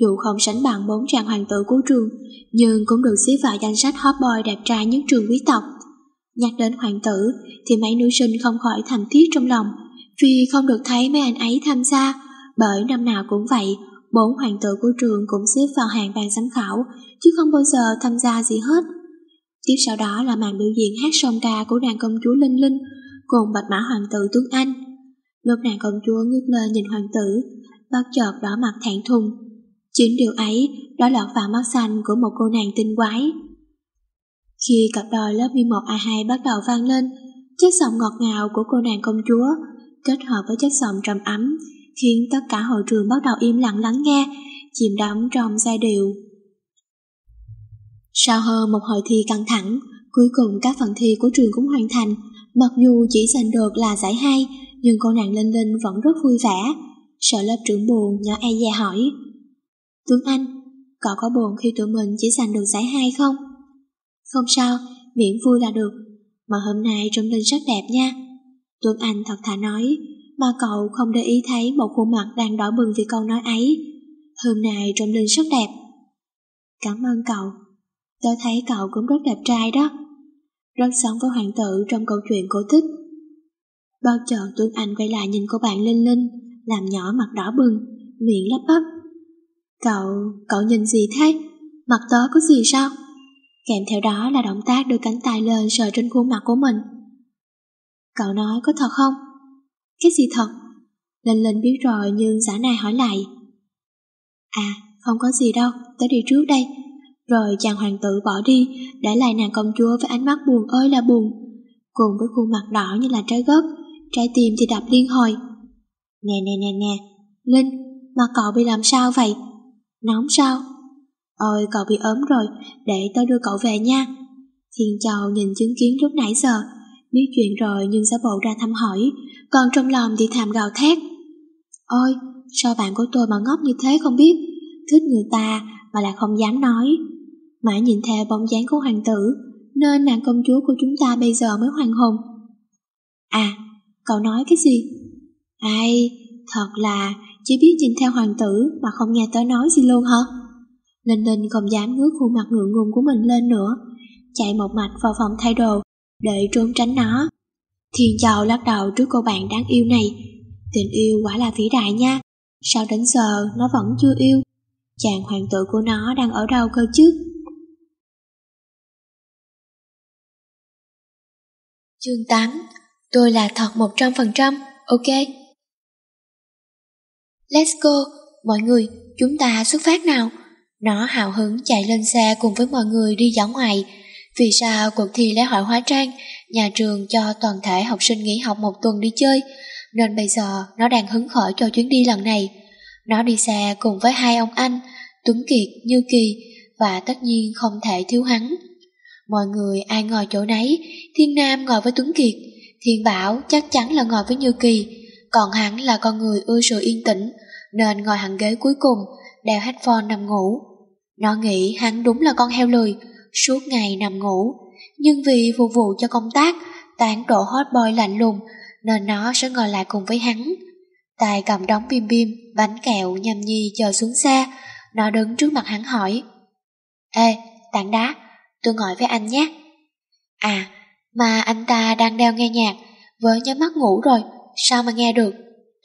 dù không sánh bằng bốn chàng hoàng tử của trường, nhưng cũng được xếp vào danh sách hot boy đẹp trai nhất trường quý tộc. Nhắc đến hoàng tử thì mấy nữ sinh không khỏi thầm thiết trong lòng, vì không được thấy mấy anh ấy tham gia, bởi năm nào cũng vậy, bốn hoàng tử của trường cũng xếp vào hàng bàn giám khảo, chứ không bao giờ tham gia gì hết. Tiếp sau đó là màn biểu diễn hát song ca của nàng công chúa Linh Linh cùng bạch mã hoàng tử Tuấn Anh. Lúc nàng công chúa ngước lên nhìn hoàng tử, bất chợt đỏ mặt thẹn thùng. Chính điều ấy đó lọt vào mắt xanh của một cô nàng tinh quái. Khi cặp đôi lớp 11A2 bắt đầu vang lên, chất giọng ngọt ngào của cô nàng công chúa kết hợp với chất giọng trầm ấm khiến tất cả hội trường bắt đầu im lặng lắng nghe, chìm đắm trong giai điệu sau hơn một hồi thi căng thẳng, cuối cùng các phần thi của trường cũng hoàn thành. Mặc dù chỉ giành được là giải hai, nhưng cô nàng Linh Linh vẫn rất vui vẻ. Sợ lớp trưởng buồn, nhỏ e dè hỏi. Tuấn Anh, cậu có buồn khi tụi mình chỉ giành được giải hai không? Không sao, miễn vui là được. Mà hôm nay trông Linh rất đẹp nha. Tuấn Anh thật thà nói, mà cậu không để ý thấy một khuôn mặt đang đỏ bừng vì câu nói ấy. Hôm nay trông Linh rất đẹp. Cảm ơn cậu. Tôi thấy cậu cũng rất đẹp trai đó. Rất sống với hoàng tử trong câu chuyện cổ tích. Bao chợt Tuấn Anh quay lại nhìn cô bạn Linh Linh, làm nhỏ mặt đỏ bừng, miệng lắp bắp. Cậu, cậu nhìn gì thế? Mặt tớ có gì sao? Kèm theo đó là động tác đưa cánh tay lên sờ trên khuôn mặt của mình. Cậu nói có thật không? Cái gì thật? Linh Linh biết rồi nhưng giả này hỏi lại. À, không có gì đâu, tớ đi trước đây. Rồi chàng hoàng tử bỏ đi, để lại nàng công chúa với ánh mắt buồn ơi là buồn. Cùng với khuôn mặt đỏ như là trái gốc, trái tim thì đập liên hồi. Nè nè nè nè, Linh, mà cậu bị làm sao vậy? Nóng sao? Ôi cậu bị ốm rồi, để tớ đưa cậu về nha. Thiên Châu nhìn chứng kiến lúc nãy giờ, biết chuyện rồi nhưng sẽ bộ ra thăm hỏi, còn trong lòng thì thàm gào thét. Ôi, sao bạn của tôi mà ngốc như thế không biết, thích người ta mà lại không dám nói. Mãi nhìn theo bóng dáng của hoàng tử, nên nàng công chúa của chúng ta bây giờ mới hoàng hồn. À, cậu nói cái gì? Ai, thật là chỉ biết nhìn theo hoàng tử mà không nghe tới nói gì luôn hả? Linh Linh không dám ngước khuôn mặt ngượng ngùng của mình lên nữa, chạy một mạch vào phòng thay đồ để trốn tránh nó. Thiên Châu lắc đầu trước cô bạn đáng yêu này. Tình yêu quả là vĩ đại nha. Sao đến giờ nó vẫn chưa yêu? Chàng hoàng tử của nó đang ở đâu cơ chứ? Chương 8 Tôi là thật 100%, ok? Let's go, mọi người, chúng ta xuất phát nào. Nó hào hứng chạy lên xe cùng với mọi người đi dã ngoài. Vì sao cuộc thi lễ hội hóa trang, nhà trường cho toàn thể học sinh nghỉ học một tuần đi chơi, nên bây giờ nó đang hứng khởi cho chuyến đi lần này. Nó đi xe cùng với hai ông anh, Tuấn Kiệt, Như Kỳ, và tất nhiên không thể thiếu hắn. Mọi người ai ngồi chỗ nấy, Thiên Nam ngồi với Tuấn Kiệt, Thiên Bảo chắc chắn là ngồi với Như Kỳ, còn hắn là con người ưa sự yên tĩnh, nên ngồi hàng ghế cuối cùng, đeo headphone nằm ngủ. Nó nghĩ hắn đúng là con heo lười, suốt ngày nằm ngủ, nhưng vì phục vụ cho công tác, tán độ hot boy lạnh lùng, nên nó sẽ ngồi lại cùng với hắn. Tài cầm đóng bim bim, bánh kẹo nhầm nhi chờ xuống xe, nó đứng trước mặt hắn hỏi. Ê, tảng đá, tôi ngồi với anh nhé. À, mà anh ta đang đeo nghe nhạc, với nhắm mắt ngủ rồi, sao mà nghe được?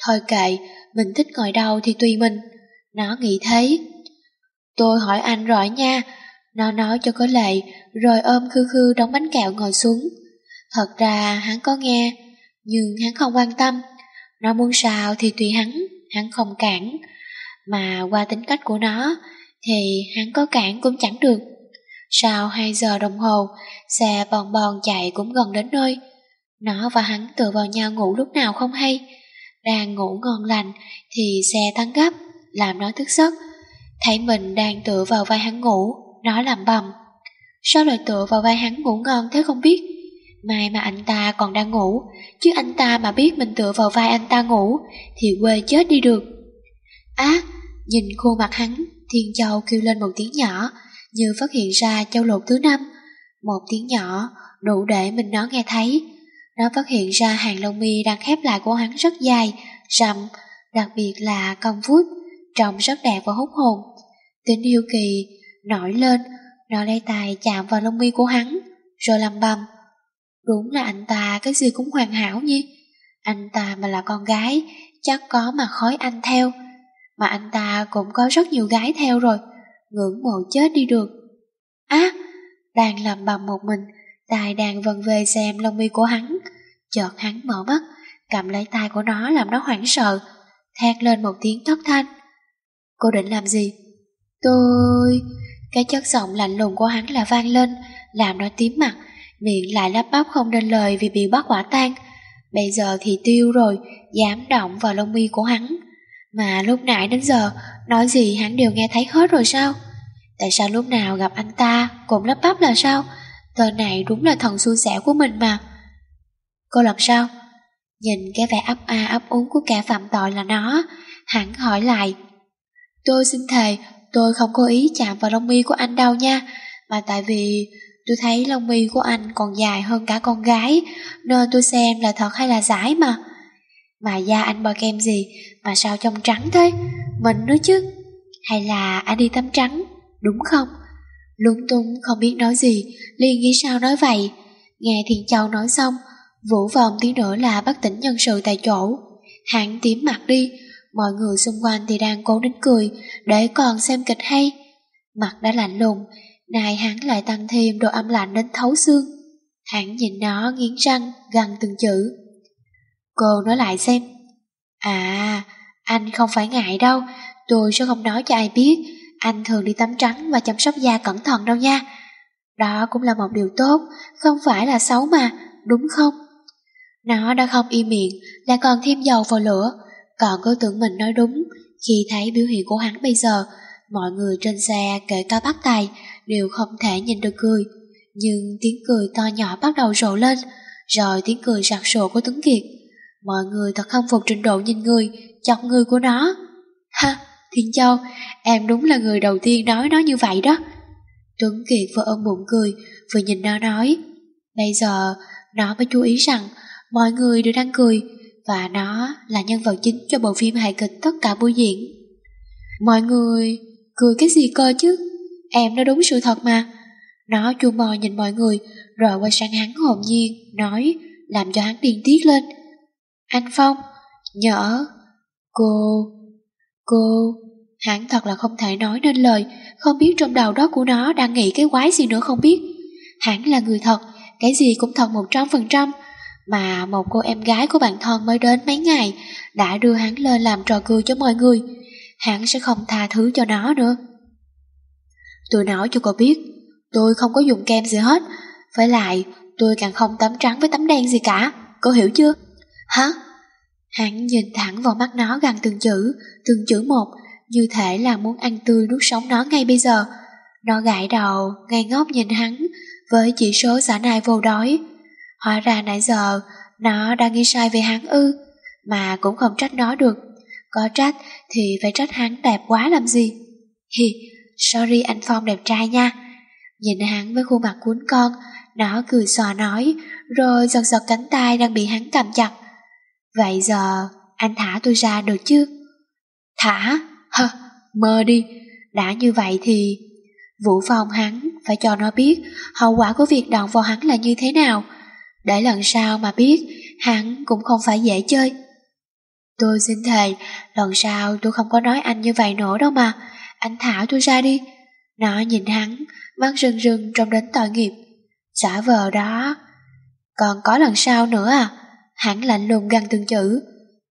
Thôi kệ, mình thích ngồi đâu thì tùy mình. Nó nghĩ thế. Tôi hỏi anh rồi nha, nó nói cho có lệ, rồi ôm khư khư đóng bánh kẹo ngồi xuống. Thật ra hắn có nghe, nhưng hắn không quan tâm. Nó muốn sao thì tùy hắn, hắn không cản. Mà qua tính cách của nó, thì hắn có cản cũng chẳng được. Sau 2 giờ đồng hồ, xe bòn bòn chạy cũng gần đến nơi. Nó và hắn tựa vào nhau ngủ lúc nào không hay. Đang ngủ ngon lành thì xe tăng gấp, làm nó thức giấc. Thấy mình đang tựa vào vai hắn ngủ, nó làm bầm. Sao lại tựa vào vai hắn ngủ ngon thế không biết? Mai mà anh ta còn đang ngủ, chứ anh ta mà biết mình tựa vào vai anh ta ngủ, thì quê chết đi được. Á, nhìn khuôn mặt hắn, Thiên Châu kêu lên một tiếng nhỏ, như phát hiện ra châu lột thứ năm. Một tiếng nhỏ, đủ để mình nó nghe thấy. Nó phát hiện ra hàng lông mi đang khép lại của hắn rất dài, rậm, đặc biệt là cong vuốt, trông rất đẹp và hút hồn. Tính yêu kỳ nổi lên, nó lấy tay chạm vào lông mi của hắn, rồi lầm bầm. Đúng là anh ta cái gì cũng hoàn hảo nhỉ. Anh ta mà là con gái, chắc có mà khói anh theo. Mà anh ta cũng có rất nhiều gái theo rồi, ngưỡng mộ chết đi được. Á, đang làm bầm một mình, tài đang vần về xem lông mi của hắn. Chợt hắn mở mắt, cầm lấy tay của nó làm nó hoảng sợ, thét lên một tiếng thất thanh. Cô định làm gì? Tôi... Cái chất giọng lạnh lùng của hắn là vang lên, làm nó tím mặt, miệng lại lắp bắp không nên lời vì bị bắt quả tang. Bây giờ thì tiêu rồi, dám động vào lông mi của hắn. Mà lúc nãy đến giờ, nói gì hắn đều nghe thấy hết rồi sao? Tại sao lúc nào gặp anh ta cũng lắp bắp là sao? Tên này đúng là thần xui xẻo của mình mà. Cô làm sao? Nhìn cái vẻ ấp a ấp úng của kẻ phạm tội là nó, hắn hỏi lại. Tôi xin thề, tôi không cố ý chạm vào lông mi của anh đâu nha, mà tại vì tôi thấy lông mi của anh còn dài hơn cả con gái, nên tôi xem là thật hay là giải mà. Mà da anh bôi kem gì mà sao trông trắng thế, mình nữa chứ. Hay là anh đi tắm trắng, đúng không? Lúng túng không biết nói gì, liền nghĩ sao nói vậy. Nghe Thiên Châu nói xong, Vũ vòng tí nữa là bất tỉnh nhân sự tại chỗ. Hắn tím mặt đi, mọi người xung quanh thì đang cố đến cười để còn xem kịch hay. Mặt đã lạnh lùng, nay hắn lại tăng thêm độ âm lạnh đến thấu xương. Hắn nhìn nó nghiến răng, gằn từng chữ. Cô nói lại xem. À, anh không phải ngại đâu, tôi sẽ không nói cho ai biết. Anh thường đi tắm trắng và chăm sóc da cẩn thận đâu nha. Đó cũng là một điều tốt, không phải là xấu mà, đúng không? Nó đã không im miệng, lại còn thêm dầu vào lửa, còn cứ tưởng mình nói đúng khi thấy biểu hiện của hắn bây giờ. Mọi người trên xe kể cả bác tài đều không thể nhìn được cười, nhưng tiếng cười to nhỏ bắt đầu rộ lên, rồi tiếng cười sặc sộ của Tuấn Kiệt. Mọi người thật không phục trình độ nhìn người, chọc người của nó. Ha, Thiên Châu, em đúng là người đầu tiên nói nó như vậy đó. Tuấn Kiệt vừa ôm bụng cười, vừa nhìn nó nói. Bây giờ, nó mới chú ý rằng mọi người đều đang cười, và nó là nhân vật chính cho bộ phim hài kịch tất cả buổi diễn. Mọi người cười cái gì cơ chứ? Em nói đúng sự thật mà. Nó chu mò nhìn mọi người, rồi quay sang hắn hồn nhiên, nói, làm cho hắn điên tiết lên. Anh Phong, nhỡ, cô, cô, hắn thật là không thể nói nên lời, không biết trong đầu đó của nó đang nghĩ cái quái gì nữa không biết. Hắn là người thật, cái gì cũng thật một trăm phần trăm, mà một cô em gái của bạn thân mới đến mấy ngày đã đưa hắn lên làm trò cười cho mọi người. Hắn sẽ không tha thứ cho nó nữa. Tôi nói cho cô biết, tôi không có dùng kem gì hết, với lại tôi càng không tắm trắng với tắm đen gì cả, cô hiểu chưa? Hả? Hắn nhìn thẳng vào mắt nó gần từng chữ, từng chữ một, như thể là muốn ăn tươi nuốt sống nó ngay bây giờ. Nó gãi đầu, ngay ngốc nhìn hắn, với chỉ số giả nai vô đói. Hóa ra nãy giờ, nó đang nghĩ sai về hắn ư, mà cũng không trách nó được. Có trách thì phải trách hắn đẹp quá làm gì. Hi, sorry anh Phong đẹp trai nha. Nhìn hắn với khuôn mặt cuốn con, nó cười xòa nói, rồi giật giật cánh tay đang bị hắn cầm chặt. Vậy giờ, anh thả tôi ra được chứ? Thả? Hơ, mơ đi. Đã như vậy thì... Vũ Phong hắn phải cho nó biết hậu quả của việc đòn vào hắn là như thế nào. Để lần sau mà biết, hắn cũng không phải dễ chơi. Tôi xin thề, lần sau tôi không có nói anh như vậy nữa đâu mà. Anh thả tôi ra đi. Nó nhìn hắn, mắt rưng rưng trong đến tội nghiệp. Giả vờ đó. Còn có lần sau nữa à? Hắn lạnh lùng gằn từng chữ.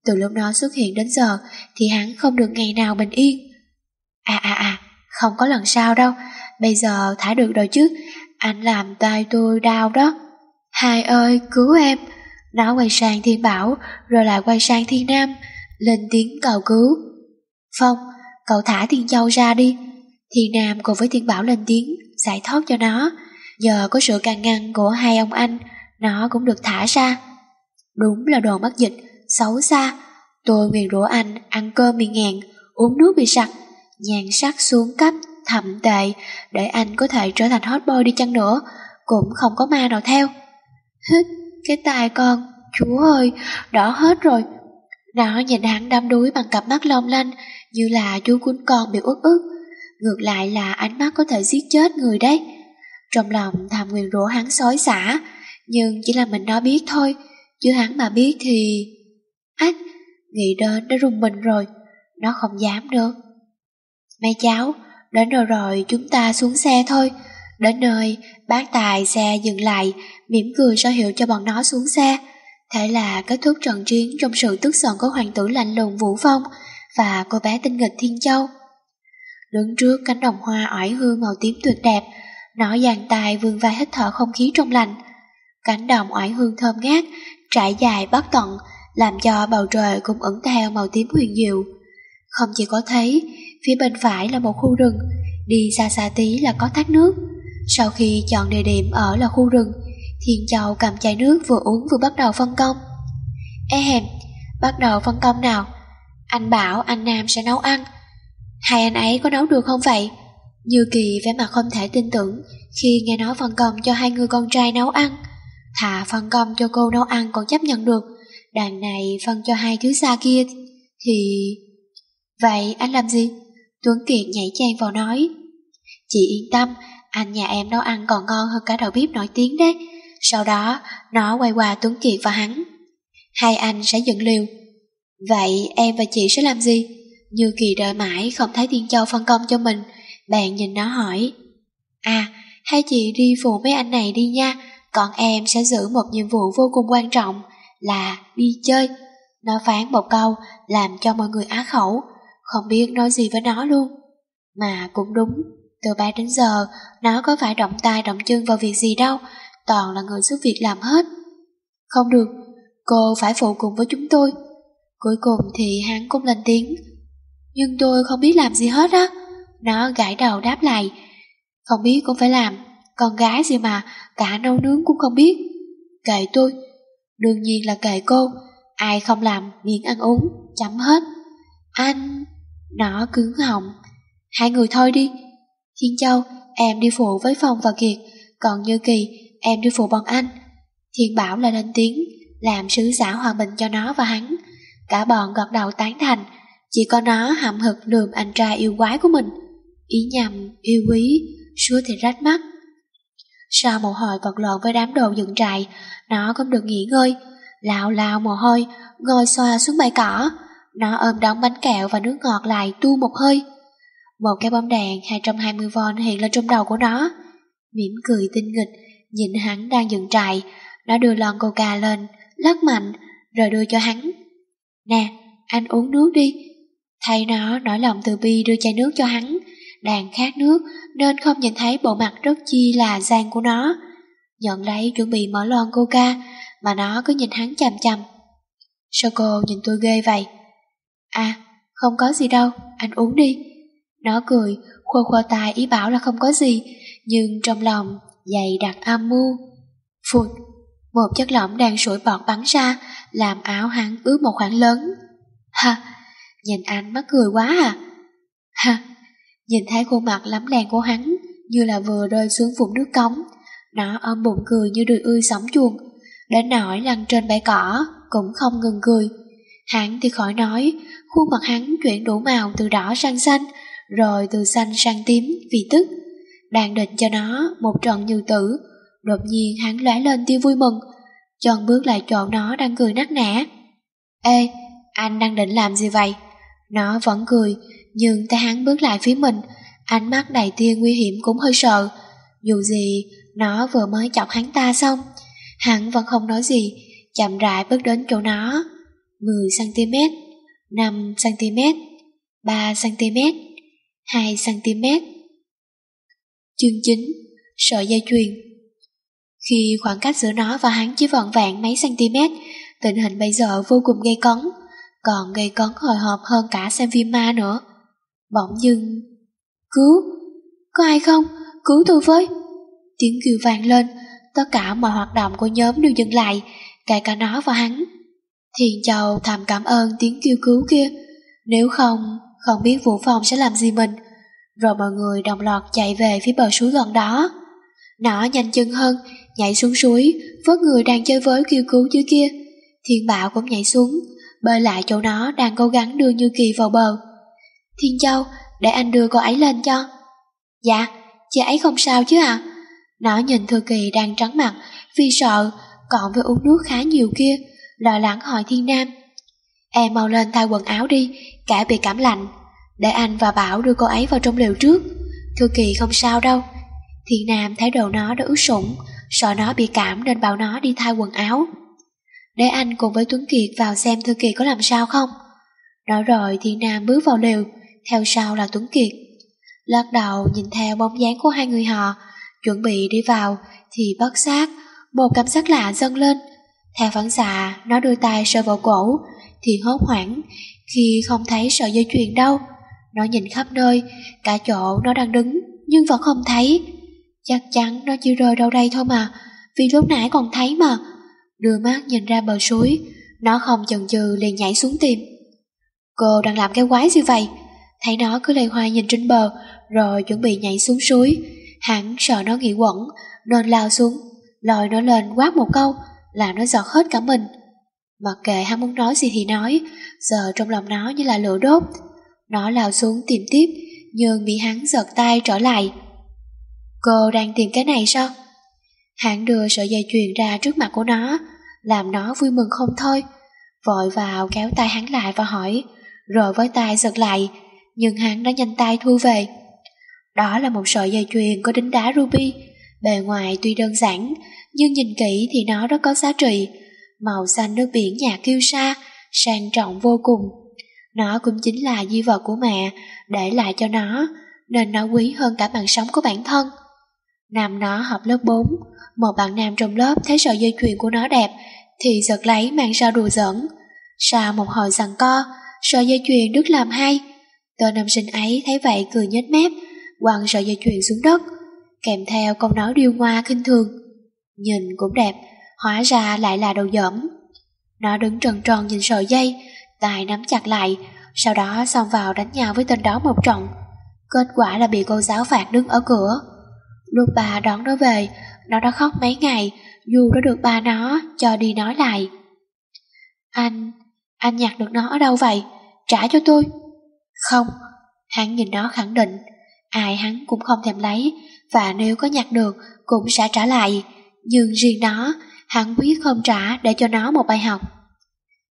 Từ lúc nó xuất hiện đến giờ thì hắn không được ngày nào bình yên. À à à, không có lần sau đâu. Bây giờ thả được rồi chứ. Anh làm tay tôi đau đó. Hai ơi, cứu em. Nó quay sang Thiên Bảo, rồi lại quay sang Thiên Nam, lên tiếng cầu cứu. Phong, cậu thả Thiên Châu ra đi. Thiên Nam cùng với Thiên Bảo lên tiếng, giải thoát cho nó. Giờ có sự can ngăn của hai ông anh, nó cũng được thả ra. Đúng là đồ mất dịch, xấu xa. Tôi nguyện rủa anh ăn cơm bị ngàn, uống nước bị sặc, nhàn sắc xuống cấp, thậm tệ, để anh có thể trở thành hot boy đi chăng nữa, cũng không có ma nào theo. Hít, cái tai con, chúa ơi, đỏ hết rồi. Nó nhìn hắn đăm đuối bằng cặp mắt long lanh, như là chú cuốn con bị uất ức. Ngược lại là ánh mắt có thể giết chết người đấy. Trong lòng thầm nguyền rủa hắn xói xả, nhưng chỉ là mình nó biết thôi, chứ hắn mà biết thì... Ách, nghĩ đến nó rung mình rồi, nó không dám nữa. Mấy cháu, đến rồi rồi chúng ta xuống xe thôi. Đến nơi, bác tài xe dừng lại, mỉm cười ra hiệu cho bọn nó xuống xe. Thế là kết thúc trận chiến trong sự tức giận của hoàng tử lạnh lùng Vũ Phong và cô bé tinh nghịch Thiên Châu. Đứng trước cánh đồng hoa oải hương màu tím tuyệt đẹp, nó dàn tài vươn vai hít thở không khí trong lành. Cánh đồng oải hương thơm ngát, trải dài bất tận, làm cho bầu trời cũng ẩn theo màu tím huyền diệu. Không chỉ có thấy, phía bên phải là một khu rừng, đi xa xa tí là có thác nước. Sau khi chọn địa điểm ở là khu rừng, Thiên Châu cầm chai nước vừa uống vừa bắt đầu phân công. Ê hèm, bắt đầu phân công nào. Anh bảo anh Nam sẽ nấu ăn. Hai anh ấy có nấu được không vậy? Như Kỳ vẻ mặt không thể tin tưởng khi nghe nói phân công cho hai người con trai nấu ăn. Thà phân công cho cô nấu ăn còn chấp nhận được. Đàn này phân cho hai thứ xa kia thì... Vậy anh làm gì? Tuấn Kiệt nhảy chen vào nói. Chị yên tâm, anh nhà em nấu ăn còn ngon hơn cả đầu bếp nổi tiếng đấy. Sau đó, nó quay qua Tuấn Kiệt và hắn. Hai anh sẽ dựng liều. Vậy em và chị sẽ làm gì? Như Kỳ đợi mãi không thấy Tiên Châu phân công cho mình. Bạn nhìn nó hỏi. À, hai chị đi phụ mấy anh này đi nha. Còn em sẽ giữ một nhiệm vụ vô cùng quan trọng là đi chơi. Nó phán một câu làm cho mọi người á khẩu, không biết nói gì với nó luôn. Mà cũng đúng, từ ba đến giờ nó có phải động tay động chân vào việc gì đâu, toàn là người giúp việc làm hết. Không được, cô phải phụ cùng với chúng tôi. Cuối cùng thì hắn cũng lên tiếng. Nhưng tôi không biết làm gì hết á. Nó gãi đầu đáp lại. Không biết cũng phải làm, con gái gì mà cả nấu nướng cũng không biết. Kệ tôi, đương nhiên là kệ cô, ai không làm miệng ăn uống, chấm hết. Anh... Nó cứng họng. Hai người thôi đi. Thiên Châu, em đi phụ với Phong và Kiệt, còn Như Kỳ, em đi phụ bọn anh. Thiên Bảo là lên tiếng, làm sứ giả hòa bình cho nó và hắn. Cả bọn gật đầu tán thành, chỉ có nó hậm hực lườm anh trai yêu quái của mình. Ý nhầm, yêu quý, suốt thì rách mắt. Sau một hồi vật lộn với đám đồ dựng trại, nó cũng được nghỉ ngơi. Lào lào mồ hôi, ngồi xoa xuống bãi cỏ. Nó ôm đóng bánh kẹo và nước ngọt lại tu một hơi. Một cái bóng đèn 220V hiện lên trong đầu của nó. Mỉm cười tinh nghịch, nhìn hắn đang dựng trại. Nó đưa lon coca lên, lắc mạnh, rồi đưa cho hắn. Nè, anh uống nước đi. Thay nó nổi lòng từ bi đưa chai nước cho hắn. Đàn khát nước nên không nhìn thấy bộ mặt rất chi là gian của nó. Nhận lấy chuẩn bị mở lon coca mà nó cứ nhìn hắn chằm chằm. Sao cô nhìn tôi ghê vậy? À, không có gì đâu, anh uống đi. Nó cười, khô khô tai ý bảo là không có gì, nhưng trong lòng dày đặc âm mưu. Phụt, một chất lỏng đang sủi bọt bắn ra, làm áo hắn ướt một khoảng lớn. Ha, nhìn anh mắc cười quá à. Ha, nhìn thấy khuôn mặt lắm đèn của hắn như là vừa rơi xuống vùng nước cống. Nó ôm bụng cười như đùi ươi sóng chuồng, đến nỗi lăn trên bãi cỏ cũng không ngừng cười. Hắn thì khỏi nói, khuôn mặt hắn chuyển đủ màu từ đỏ sang xanh, rồi từ xanh sang tím vì tức. Đang định cho nó một trận như tử, đột nhiên hắn lóe lên tia vui mừng, chân bước lại chỗ nó đang cười nắc nẻ. Ê, anh đang định làm gì vậy? Nó vẫn cười, nhưng ta hắn bước lại phía mình, ánh mắt đầy tia nguy hiểm cũng hơi sợ. Dù gì, nó vừa mới chọc hắn ta xong, hắn vẫn không nói gì, chậm rãi bước đến chỗ nó. 10cm, 5cm, 3cm, 2cm. Chương 9. Sợi dây chuyền Khi khoảng cách giữa nó và hắn chỉ vọn vẹn mấy cm, tình hình bây giờ vô cùng gây cấn, còn gây cấn hồi hộp hơn cả xem phim ma nữa. Bỗng dưng... Cứu! Có ai không? Cứu tôi với! Tiếng kêu vang lên, tất cả mọi hoạt động của nhóm đều dừng lại, kể cả nó và hắn. Thiền Châu thầm cảm ơn tiếng kêu cứu kia, nếu không, không biết Vũ Phong sẽ làm gì mình. Rồi mọi người đồng loạt chạy về phía bờ suối gần đó. Nó nhanh chân hơn, nhảy xuống suối, vớt người đang chơi với kêu cứu dưới kia. Thiên Bảo cũng nhảy xuống, bơi lại chỗ nó đang cố gắng đưa Như Kỳ vào bờ. Thiên Châu, để anh đưa cô ấy lên cho. Dạ, chị ấy không sao chứ à? Nó nhìn Thư Kỳ đang trắng mặt vì sợ, còn với uống nước khá nhiều kia, lo lắng hỏi Thiên Nam. Em mau lên thay quần áo đi, cả bị cảm lạnh. Để anh và Bảo đưa cô ấy vào trong lều trước. Thư Kỳ không sao đâu. Thiên Nam thấy đầu nó đã ướt sũng, sợ nó bị cảm nên bảo nó đi thay quần áo. Để anh cùng với Tuấn Kiệt vào xem Thư Kỳ có làm sao không. Nói rồi Thiên Nam bước vào lều, theo sau là Tuấn Kiệt. Lát đầu nhìn theo bóng dáng của hai người họ, chuẩn bị đi vào thì bất giác, một cảm giác lạ dâng lên. Theo phản xạ, nó đưa tay sờ vào cổ, thì hốt hoảng khi không thấy sợi dây chuyền đâu. Nó nhìn khắp nơi, cả chỗ nó đang đứng, nhưng vẫn không thấy. Chắc chắn nó chỉ rơi đâu đây thôi mà, vì lúc nãy còn thấy mà. Đưa mắt nhìn ra bờ suối, nó không chần chừ liền nhảy xuống tìm. Cô đang làm cái quái gì vậy? Thấy nó cứ lầy hoay nhìn trên bờ, rồi chuẩn bị nhảy xuống suối. Hắn sợ nó nghỉ quẩn, nên lao xuống, lòi nó lên quát một câu, làm nó giọt hết cả mình. Mặc kệ hắn muốn nói gì thì nói, giờ trong lòng nó như là lửa đốt. Nó lao xuống tìm tiếp, nhưng bị hắn giật tay trở lại. Cô đang tìm cái này sao? Hắn đưa sợi dây chuyền ra trước mặt của nó, làm nó vui mừng không thôi. Vội vào kéo tay hắn lại và hỏi, rồi với tay giật lại, nhưng hắn đã nhanh tay thu về. Đó là một sợi dây chuyền có đính đá ruby, bề ngoài tuy đơn giản, nhưng nhìn kỹ thì nó rất có giá trị. Màu xanh nước biển nhà kiêu sa, sang trọng vô cùng. Nó cũng chính là di vật của mẹ, để lại cho nó, nên nó quý hơn cả mạng sống của bản thân. Năm nó học lớp 4, một bạn nam trong lớp thấy sợi dây chuyền của nó đẹp, thì giật lấy mang ra đùa giỡn. Sau một hồi giằng co, sợi dây chuyền đứt làm hai. Tên nam sinh ấy thấy vậy cười nhếch mép, quăng sợi dây chuyền xuống đất, kèm theo câu nói điêu ngoa khinh thường. Nhìn cũng đẹp, hóa ra lại là đầu dởm. Nó đứng trần tròn nhìn sợi dây, tài nắm chặt lại, sau đó xông vào đánh nhau với tên đó một trận. Kết quả là bị cô giáo phạt đứng ở cửa. Lúc bà đón nó về, nó đã khóc mấy ngày, dù đã được ba nó cho đi nói lại. Anh, anh nhặt được nó ở đâu vậy? Trả cho tôi. Không, hắn nhìn nó khẳng định, ai hắn cũng không thèm lấy, và nếu có nhặt được cũng sẽ trả lại. Nhưng riêng nó, hắn quyết không trả để cho nó một bài học.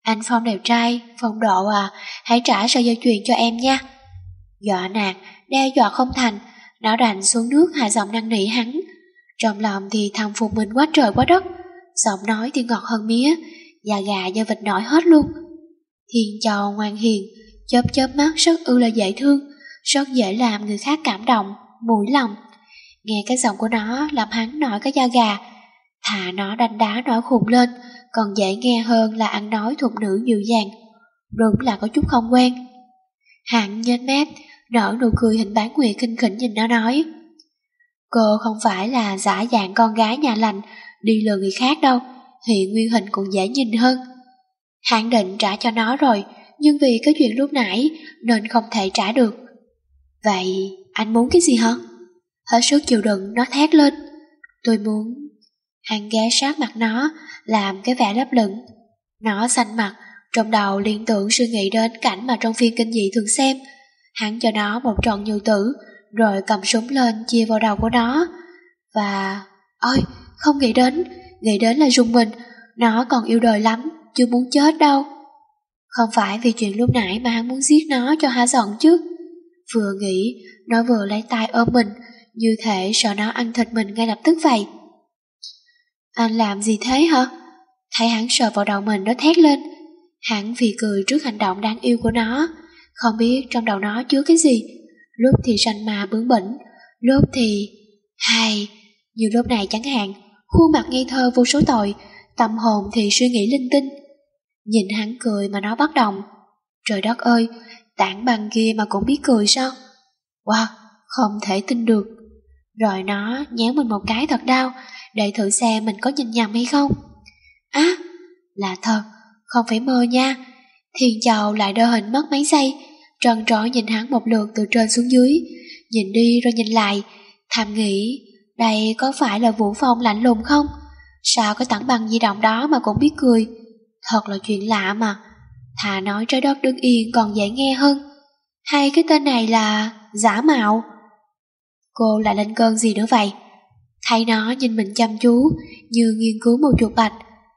Anh Phong đẹp trai, Phong độ à, hãy trả sợi dây chuyền cho em nha. Dọa nạt, đe dọa không thành, nó đành xuống nước hạ giọng năn nỉ hắn. Trong lòng thì thầm phục mình quá trời quá đất, giọng nói thì ngọt hơn mía, da gà do vịt nổi hết luôn. Thiên trò ngoan hiền, chớp chớp mắt rất ư là dễ thương, rất dễ làm người khác cảm động, mũi lòng. Nghe cái giọng của nó làm hắn nổi cái da gà, thà nó đánh đá nói khùng lên, còn dễ nghe hơn là ăn nói thuộc nữ dịu dàng. Đúng là có chút không quen. hạng nhếch mép, nở nụ cười hình bán nguyệt kinh khỉnh nhìn nó nói. Cô không phải là giả dạng con gái nhà lành đi lừa người khác đâu, hiện nguyên hình còn dễ nhìn hơn. hạng định trả cho nó rồi, nhưng vì cái chuyện lúc nãy nên không thể trả được. Vậy anh muốn cái gì hả? Hết sức chịu đựng nó thét lên. Tôi muốn... Hắn ghé sát mặt nó, làm cái vẻ lấp lửng. Nó xanh mặt, trong đầu liên tưởng suy nghĩ đến cảnh mà trong phim kinh dị thường xem. Hắn cho nó một trận nhiều tử, rồi cầm súng lên chia vào đầu của nó. Và... Ôi, không nghĩ đến, nghĩ đến là rung mình, nó còn yêu đời lắm, chưa muốn chết đâu. Không phải vì chuyện lúc nãy mà hắn muốn giết nó cho hả giận chứ. Vừa nghĩ, nó vừa lấy tay ôm mình, như thể sợ nó ăn thịt mình ngay lập tức vậy. Anh làm gì thế hả? Thấy hắn sờ vào đầu mình nó thét lên. Hắn vì cười trước hành động đáng yêu của nó, không biết trong đầu nó chứa cái gì. Lúc thì sanh ma bướng bỉnh, lúc thì... Hay, như lúc này chẳng hạn, khuôn mặt ngây thơ vô số tội, tâm hồn thì suy nghĩ linh tinh. Nhìn hắn cười mà nó bất động. Trời đất ơi, tảng băng kia mà cũng biết cười sao? Wow, không thể tin được. Rồi nó nhéo mình một cái thật đau, để thử xem mình có nhìn nhầm hay không. Á, là thật, không phải mơ nha. Thiên Châu lại đơ hình mất mấy giây, tròn trỏ nhìn hắn một lượt từ trên xuống dưới, nhìn đi rồi nhìn lại, thầm nghĩ, đây có phải là Vũ Phong lạnh lùng không? Sao cái tảng băng di động đó mà cũng biết cười? Thật là chuyện lạ mà. Thà nói trái đất đứng yên còn dễ nghe hơn. Hay cái tên này là giả mạo? Cô lại lên cơn gì nữa vậy? Thấy nó nhìn mình chăm chú, như nghiên cứu một chuột bạch.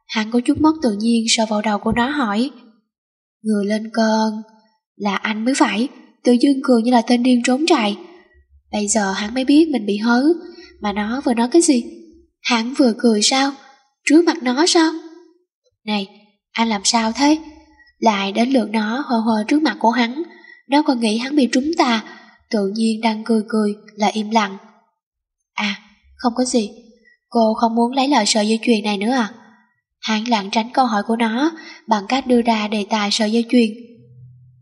Hắn có chút mất tự nhiên sờ vào đầu của nó hỏi. Người lên cơn là anh mới phải, tự dưng cười như là tên điên trốn trại. Bây giờ hắn mới biết mình bị hớ, mà nó vừa nói cái gì? Hắn vừa cười sao? Trước mặt nó sao? Này, anh làm sao thế? Lại đến lượt nó hờ hờ trước mặt của hắn, nó còn nghĩ hắn bị trúng tà, tự nhiên đang cười cười là im lặng. À, không có gì, cô không muốn lấy lời sợi dây chuyền này nữa à? Hắn lặng tránh câu hỏi của nó bằng cách đưa ra đề tài sợi dây chuyền.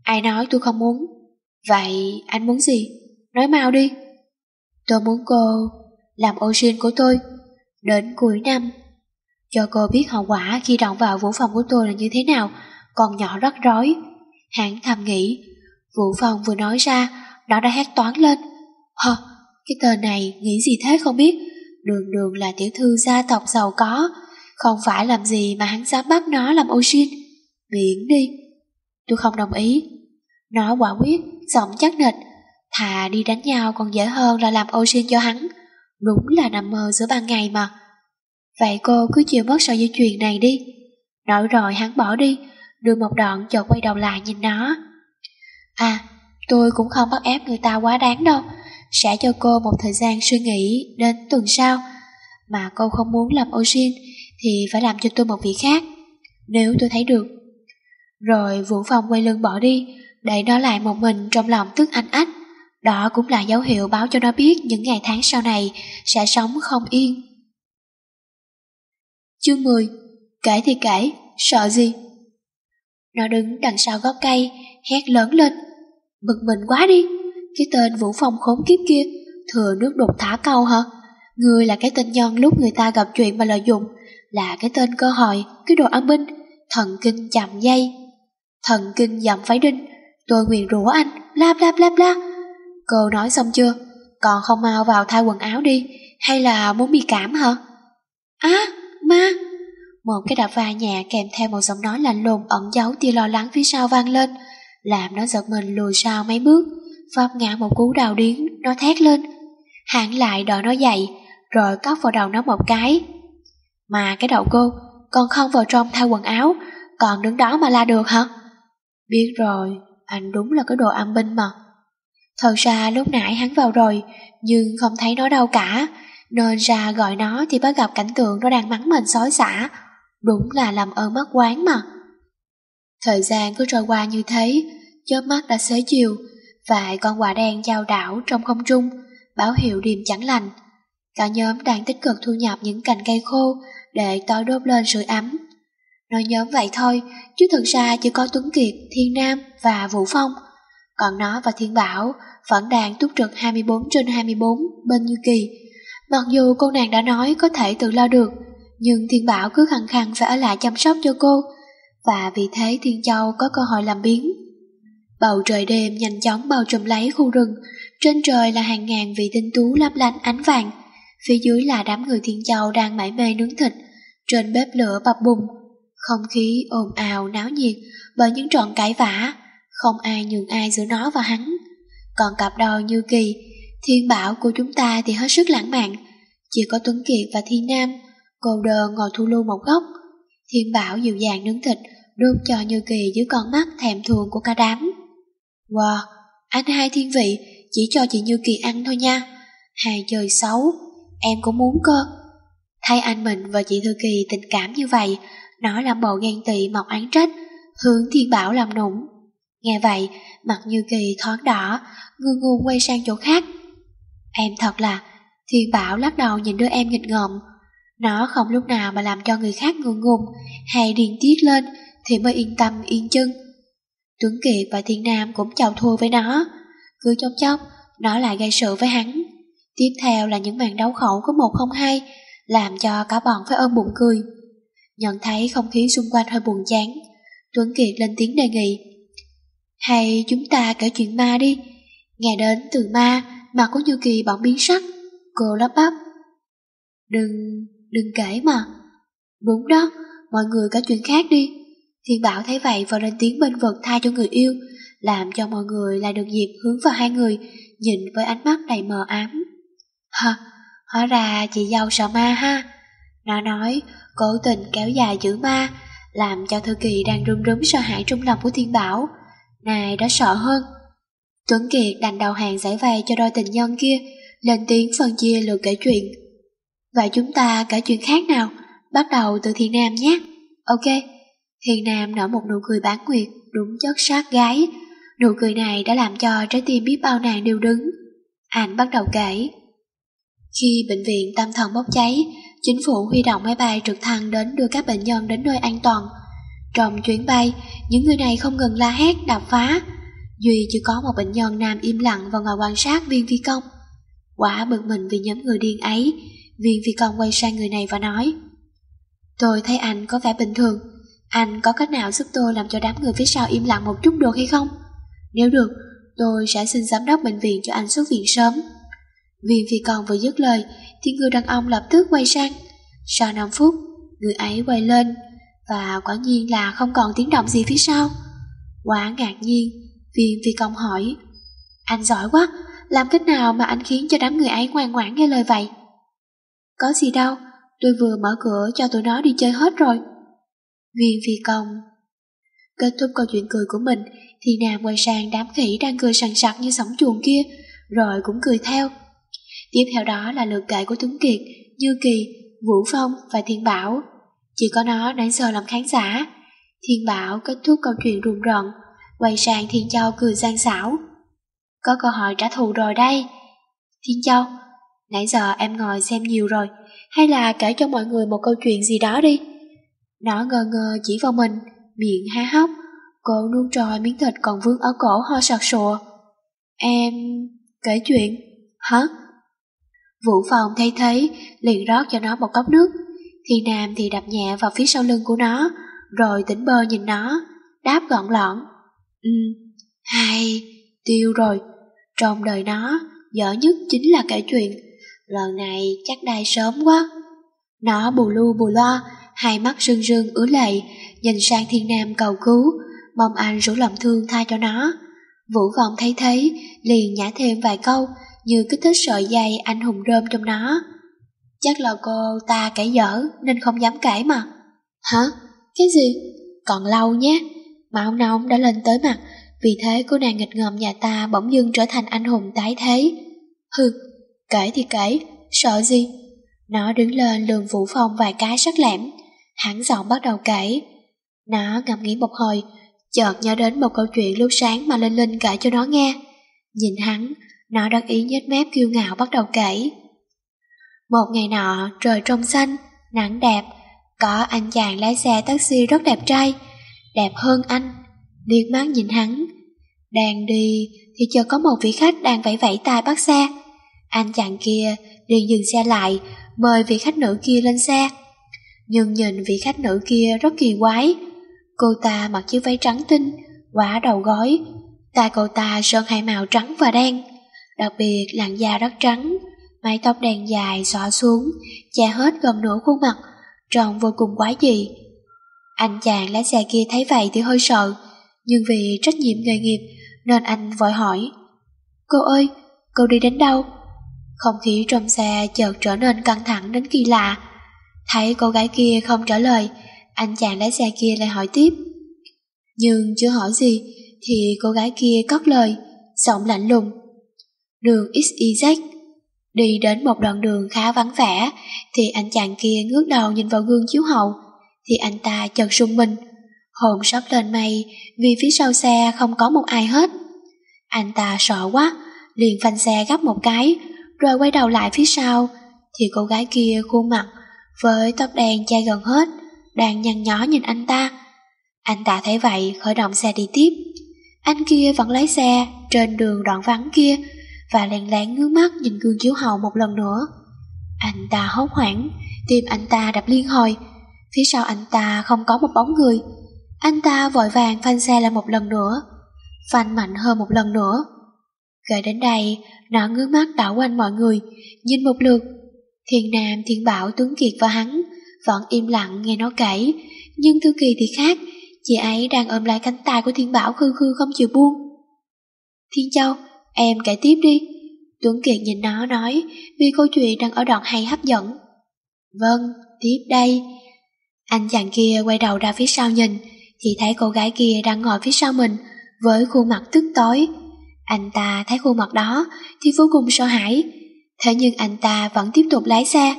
Ai nói tôi không muốn? Vậy anh muốn gì? Nói mau đi. Tôi muốn cô làm ô xin của tôi đến cuối năm. cho cô biết hậu quả khi động vào vũ phòng của tôi là như thế nào, còn nhỏ rất rối. Hắn thầm nghĩ, Vũ phòng vừa nói ra, nó đã hét toán lên. Hờ, cái tờ này nghĩ gì thế không biết, đường đường là tiểu thư gia tộc giàu có, không phải làm gì mà hắn dám bắt nó làm ô xin. Miễn đi. Tôi không đồng ý. Nó quả quyết, giọng chắc nịch, thà đi đánh nhau còn dễ hơn là làm ô xin cho hắn. Đúng là nằm mơ giữa ban ngày mà. Vậy cô cứ chịu mất sợi dây chuyền này đi. Nói rồi hắn bỏ đi, đưa một đoạn chợt quay đầu lại nhìn nó. À, tôi cũng không bắt ép người ta quá đáng đâu. Sẽ cho cô một thời gian suy nghĩ đến tuần sau. Mà cô không muốn làm ô xin thì phải làm cho tôi một vị khác. Nếu tôi thấy được. Rồi Vũ Phong quay lưng bỏ đi, để nó lại một mình trong lòng tức anh ách. Đó cũng là dấu hiệu báo cho nó biết những ngày tháng sau này sẽ sống không yên. Chương 10 Kể thì kể, sợ gì? Nó đứng đằng sau gốc cây, hét lớn lên. Bực mình quá đi, cái tên Vũ Phong khốn kiếp kia, thừa nước đột thả câu hả? Người là cái tên nhân lúc người ta gặp chuyện mà lợi dụng, là cái tên cơ hội, cái đồ âm binh, thần kinh chậm dây. Thần kinh dậm phái đinh, tôi nguyền rủa anh, bla bla bla bla. Cô nói xong chưa? Còn không mau vào thay quần áo đi, hay là muốn bị cảm hả? Á, ma! Một cái đạp va nhẹ kèm theo một giọng nói lạnh lùng ẩn giấu tia lo lắng phía sau vang lên, làm nó giật mình lùi sau mấy bước, Vấp ngã một cú đào điến, nó thét lên. Hãng lại đòi nó dậy, rồi cóc vào đầu nó một cái. Mà cái đầu cô, còn không vào trong thay quần áo, còn đứng đó mà la được hả? Biết rồi, anh đúng là cái đồ âm binh mà. Thật ra lúc nãy hắn vào rồi, nhưng không thấy nó đâu cả, nên ra gọi nó thì bắt gặp cảnh tượng nó đang mắng mình xói xả. Đúng là làm ơn mất quán mà. Thời gian cứ trôi qua như thế, chớp mắt đã xế chiều, vài con quả đen giao đảo trong không trung, báo hiệu điềm chẳng lành. Cả nhóm đang tích cực thu nhập những cành cây khô để tối đốt lên sưởi ấm. Nói nhóm vậy thôi, chứ thực ra chỉ có Tuấn Kiệt, Thiên Nam và Vũ Phong. Còn nó và Thiên Bảo vẫn đang túc trực 24 trên 24 bên Như Kỳ. Mặc dù cô nàng đã nói có thể tự lo được, nhưng Thiên Bảo cứ khăng khăng phải ở lại chăm sóc cho cô, và vì thế Thiên Châu có cơ hội làm biến. Bầu trời đêm nhanh chóng bao trùm lấy khu rừng, trên trời là hàng ngàn vị tinh tú lấp lánh ánh vàng, phía dưới là đám người Thiên Châu đang mải mê nướng thịt, trên bếp lửa bập bùng, không khí ồn ào náo nhiệt bởi những trọn cãi vã, không ai nhường ai giữa nó và hắn. Còn cặp đôi như kỳ, thiên bảo của chúng ta thì hết sức lãng mạn, chỉ có Tuấn Kiệt và Thiên Nam, cô đơn ngồi thu lưu một góc. Thiên bảo dịu dàng nướng thịt, đốt cho Như Kỳ dưới con mắt thèm thuồng của cả đám. Wow, anh hai thiên vị, chỉ cho chị Như Kỳ ăn thôi nha. Hai chơi xấu, em cũng muốn cơ. Thay anh mình và chị Thư Kỳ tình cảm như vậy, nó làm bộ ghen tị mọc án trách, hướng thiên bảo làm nũng. Nghe vậy, mặt Như Kỳ thoáng đỏ, ngư ngùng quay sang chỗ khác. Em thật là, thiên bảo lắc đầu nhìn đứa em nghịch ngợm. Nó không lúc nào mà làm cho người khác ngượng ngùng hay điên tiết lên thì mới yên tâm yên chân. Tuấn Kiệt và Thiên Nam cũng chào thua với nó. Cứ chốc chốc, nó lại gây sự với hắn. Tiếp theo là những màn đấu khẩu có một không hai, làm cho cả bọn phải ôm bụng cười. Nhận thấy không khí xung quanh hơi buồn chán, Tuấn Kiệt lên tiếng đề nghị. Hay chúng ta kể chuyện ma đi. Nghe đến từ ma, mà có Như Kỳ bọn biến sắc. Cô lắp bắp. Đừng, đừng kể mà. Đúng đó, mọi người kể chuyện khác đi. Thiên Bảo thấy vậy và lên tiếng bên vực tha cho người yêu, làm cho mọi người lại được dịp hướng vào hai người, nhìn với ánh mắt đầy mờ ám. Hả, hóa ra chị dâu sợ ma ha. Nó nói, cố tình kéo dài giữ ma, làm cho Thư Kỳ đang run rúm sợ hãi trong lòng của Thiên Bảo. Này đã sợ hơn. Tuấn Kiệt đành đầu hàng giải vây cho đôi tình nhân kia, lên tiếng phân chia lượt kể chuyện. Vậy chúng ta kể chuyện khác nào, bắt đầu từ Thiên Nam nhé. Ok. Thiên Nam nở một nụ cười bán nguyệt, đúng chất sát gái. Nụ cười này đã làm cho trái tim biết bao nàng đều đứng. Anh bắt đầu kể. Khi bệnh viện tâm thần bốc cháy, chính phủ huy động máy bay trực thăng đến đưa các bệnh nhân đến nơi an toàn. Trong chuyến bay, những người này không ngừng la hét, đập phá. Duy chỉ có một bệnh nhân nam im lặng và ngồi quan sát viên phi công. Quả bực mình vì nhóm người điên ấy, viên phi công quay sang người này và nói Tôi thấy anh có vẻ bình thường. Anh có cách nào giúp tôi làm cho đám người phía sau im lặng một chút được hay không? Nếu được, tôi sẽ xin giám đốc bệnh viện cho anh xuất viện sớm. Viên phi còn vừa dứt lời, thì người đàn ông lập tức quay sang. Sau 5 phút, người ấy quay lên, và quả nhiên là không còn tiếng động gì phía sau. Quá ngạc nhiên, viên phi công hỏi, anh giỏi quá, làm cách nào mà anh khiến cho đám người ấy ngoan ngoãn nghe lời vậy? Có gì đâu, tôi vừa mở cửa cho tụi nó đi chơi hết rồi. Viên phi công Kết thúc câu chuyện cười của mình thì nàng quay sang đám khỉ đang cười sằng sặc như sóng chuồng kia rồi cũng cười theo. Tiếp theo đó là lượt kể của Tuấn Kiệt, Như Kỳ, Vũ Phong và Thiên Bảo. Chỉ có nó nãy giờ làm khán giả. Thiên Bảo kết thúc câu chuyện rùng rợn, quay sang Thiên Châu cười gian xảo. Có cơ hội trả thù rồi đây. Thiên Châu, nãy giờ em ngồi xem nhiều rồi, hay là kể cho mọi người một câu chuyện gì đó đi. Nó ngơ ngơ chỉ vào mình, miệng há hốc, cô nuốt trôi miếng thịt còn vương ở cổ ho sặc sụa. Em... kể chuyện? Hả? Vũ phòng thấy thấy, liền rót cho nó một cốc nước. Thì Nam thì đập nhẹ vào phía sau lưng của nó, rồi tỉnh bơ nhìn nó, đáp gọn lọn. Ừ, hay, tiêu rồi. Trong đời nó, dở nhất chính là kể chuyện. Lần này chắc đai sớm quá. Nó bù lu bù lo, hai mắt rưng rưng ứa lệ, nhìn sang thiên nam cầu cứu, mong anh rủ lòng thương tha cho nó. Vũ vọng thấy thế liền nhả thêm vài câu, như kích thích sợi dây anh hùng rơm trong nó. Chắc là cô ta kể dở nên không dám kể mà. Hả? Cái gì? Còn lâu nhé. Mạo nóng đã lên tới mặt, vì thế cô nàng nghịch ngợm nhà ta bỗng dưng trở thành anh hùng tái thế. Hừ, kể thì kể, sợ gì? Nó đứng lên lườm Vũ Phong vài cái sắc lẻm, hắn giọng bắt đầu kể. Nó ngậm nghĩ một hồi, chợt nhớ đến một câu chuyện lúc sáng mà Linh Linh kể cho nó nghe. Nhìn hắn, nó đắc ý nhếch mép kiêu ngạo bắt đầu kể. Một ngày nọ, trời trong xanh, nắng đẹp, có anh chàng lái xe taxi rất đẹp trai, đẹp hơn anh, liếc mắt nhìn hắn. Đang đi thì chợt có một vị khách đang vẫy vẫy tay bắt xe. Anh chàng kia liền dừng xe lại, mời vị khách nữ kia lên xe. Nhưng nhìn vị khách nữ kia rất kỳ quái. Cô ta mặc chiếc váy trắng tinh, quả đầu gói, tai cô ta sơn hai màu trắng và đen. Đặc biệt làn da rất trắng, mái tóc đen dài xõa xuống, che hết gần nửa khuôn mặt, trông vô cùng quái dị. Anh chàng lái xe kia thấy vậy thì hơi sợ, nhưng vì trách nhiệm nghề nghiệp nên anh vội hỏi. Cô ơi, cô đi đến đâu? Không khí trong xe chợt trở nên căng thẳng đến kỳ lạ. Thấy cô gái kia không trả lời, anh chàng lái xe kia lại hỏi tiếp. Nhưng chưa hỏi gì thì cô gái kia cất lời, giọng lạnh lùng. Đường XYZ Đi đến một đoạn đường khá vắng vẻ thì anh chàng kia ngước đầu nhìn vào gương chiếu hậu thì anh ta chợt rung mình hồn sắp lên mây vì phía sau xe không có một ai hết. Anh ta sợ quá, liền phanh xe gấp một cái rồi quay đầu lại phía sau thì cô gái kia khuôn mặt với tóc đen che gần hết đang nhăn nhó nhìn anh ta. Anh ta thấy vậy khởi động xe đi tiếp. Anh kia vẫn lái xe trên đường đoạn vắng kia và lén lén ngước mắt nhìn gương chiếu hậu một lần nữa. Anh ta hốt hoảng, tim anh ta đập liên hồi. Phía sau anh ta không có một bóng người. Anh ta vội vàng phanh xe lại một lần nữa, phanh mạnh hơn một lần nữa. Gần đến đây, nó ngước mắt đảo quanh mọi người, nhìn một lượt. Thiên Nam, Thiên Bảo, Tuấn Kiệt và hắn vẫn im lặng nghe nó kể, nhưng Thư Kỳ thì khác, chị ấy đang ôm lại cánh tay của Thiên Bảo khư khư không chịu buông. Thiên Châu, Em kể tiếp đi. Tuấn Kiệt nhìn nó nói, vì câu chuyện đang ở đoạn hay hấp dẫn. Vâng, tiếp đây. Anh chàng kia quay đầu ra phía sau nhìn, thì thấy cô gái kia đang ngồi phía sau mình, với khuôn mặt tức tối. Anh ta thấy khuôn mặt đó thì vô cùng sợ hãi, thế nhưng anh ta vẫn tiếp tục lái xe.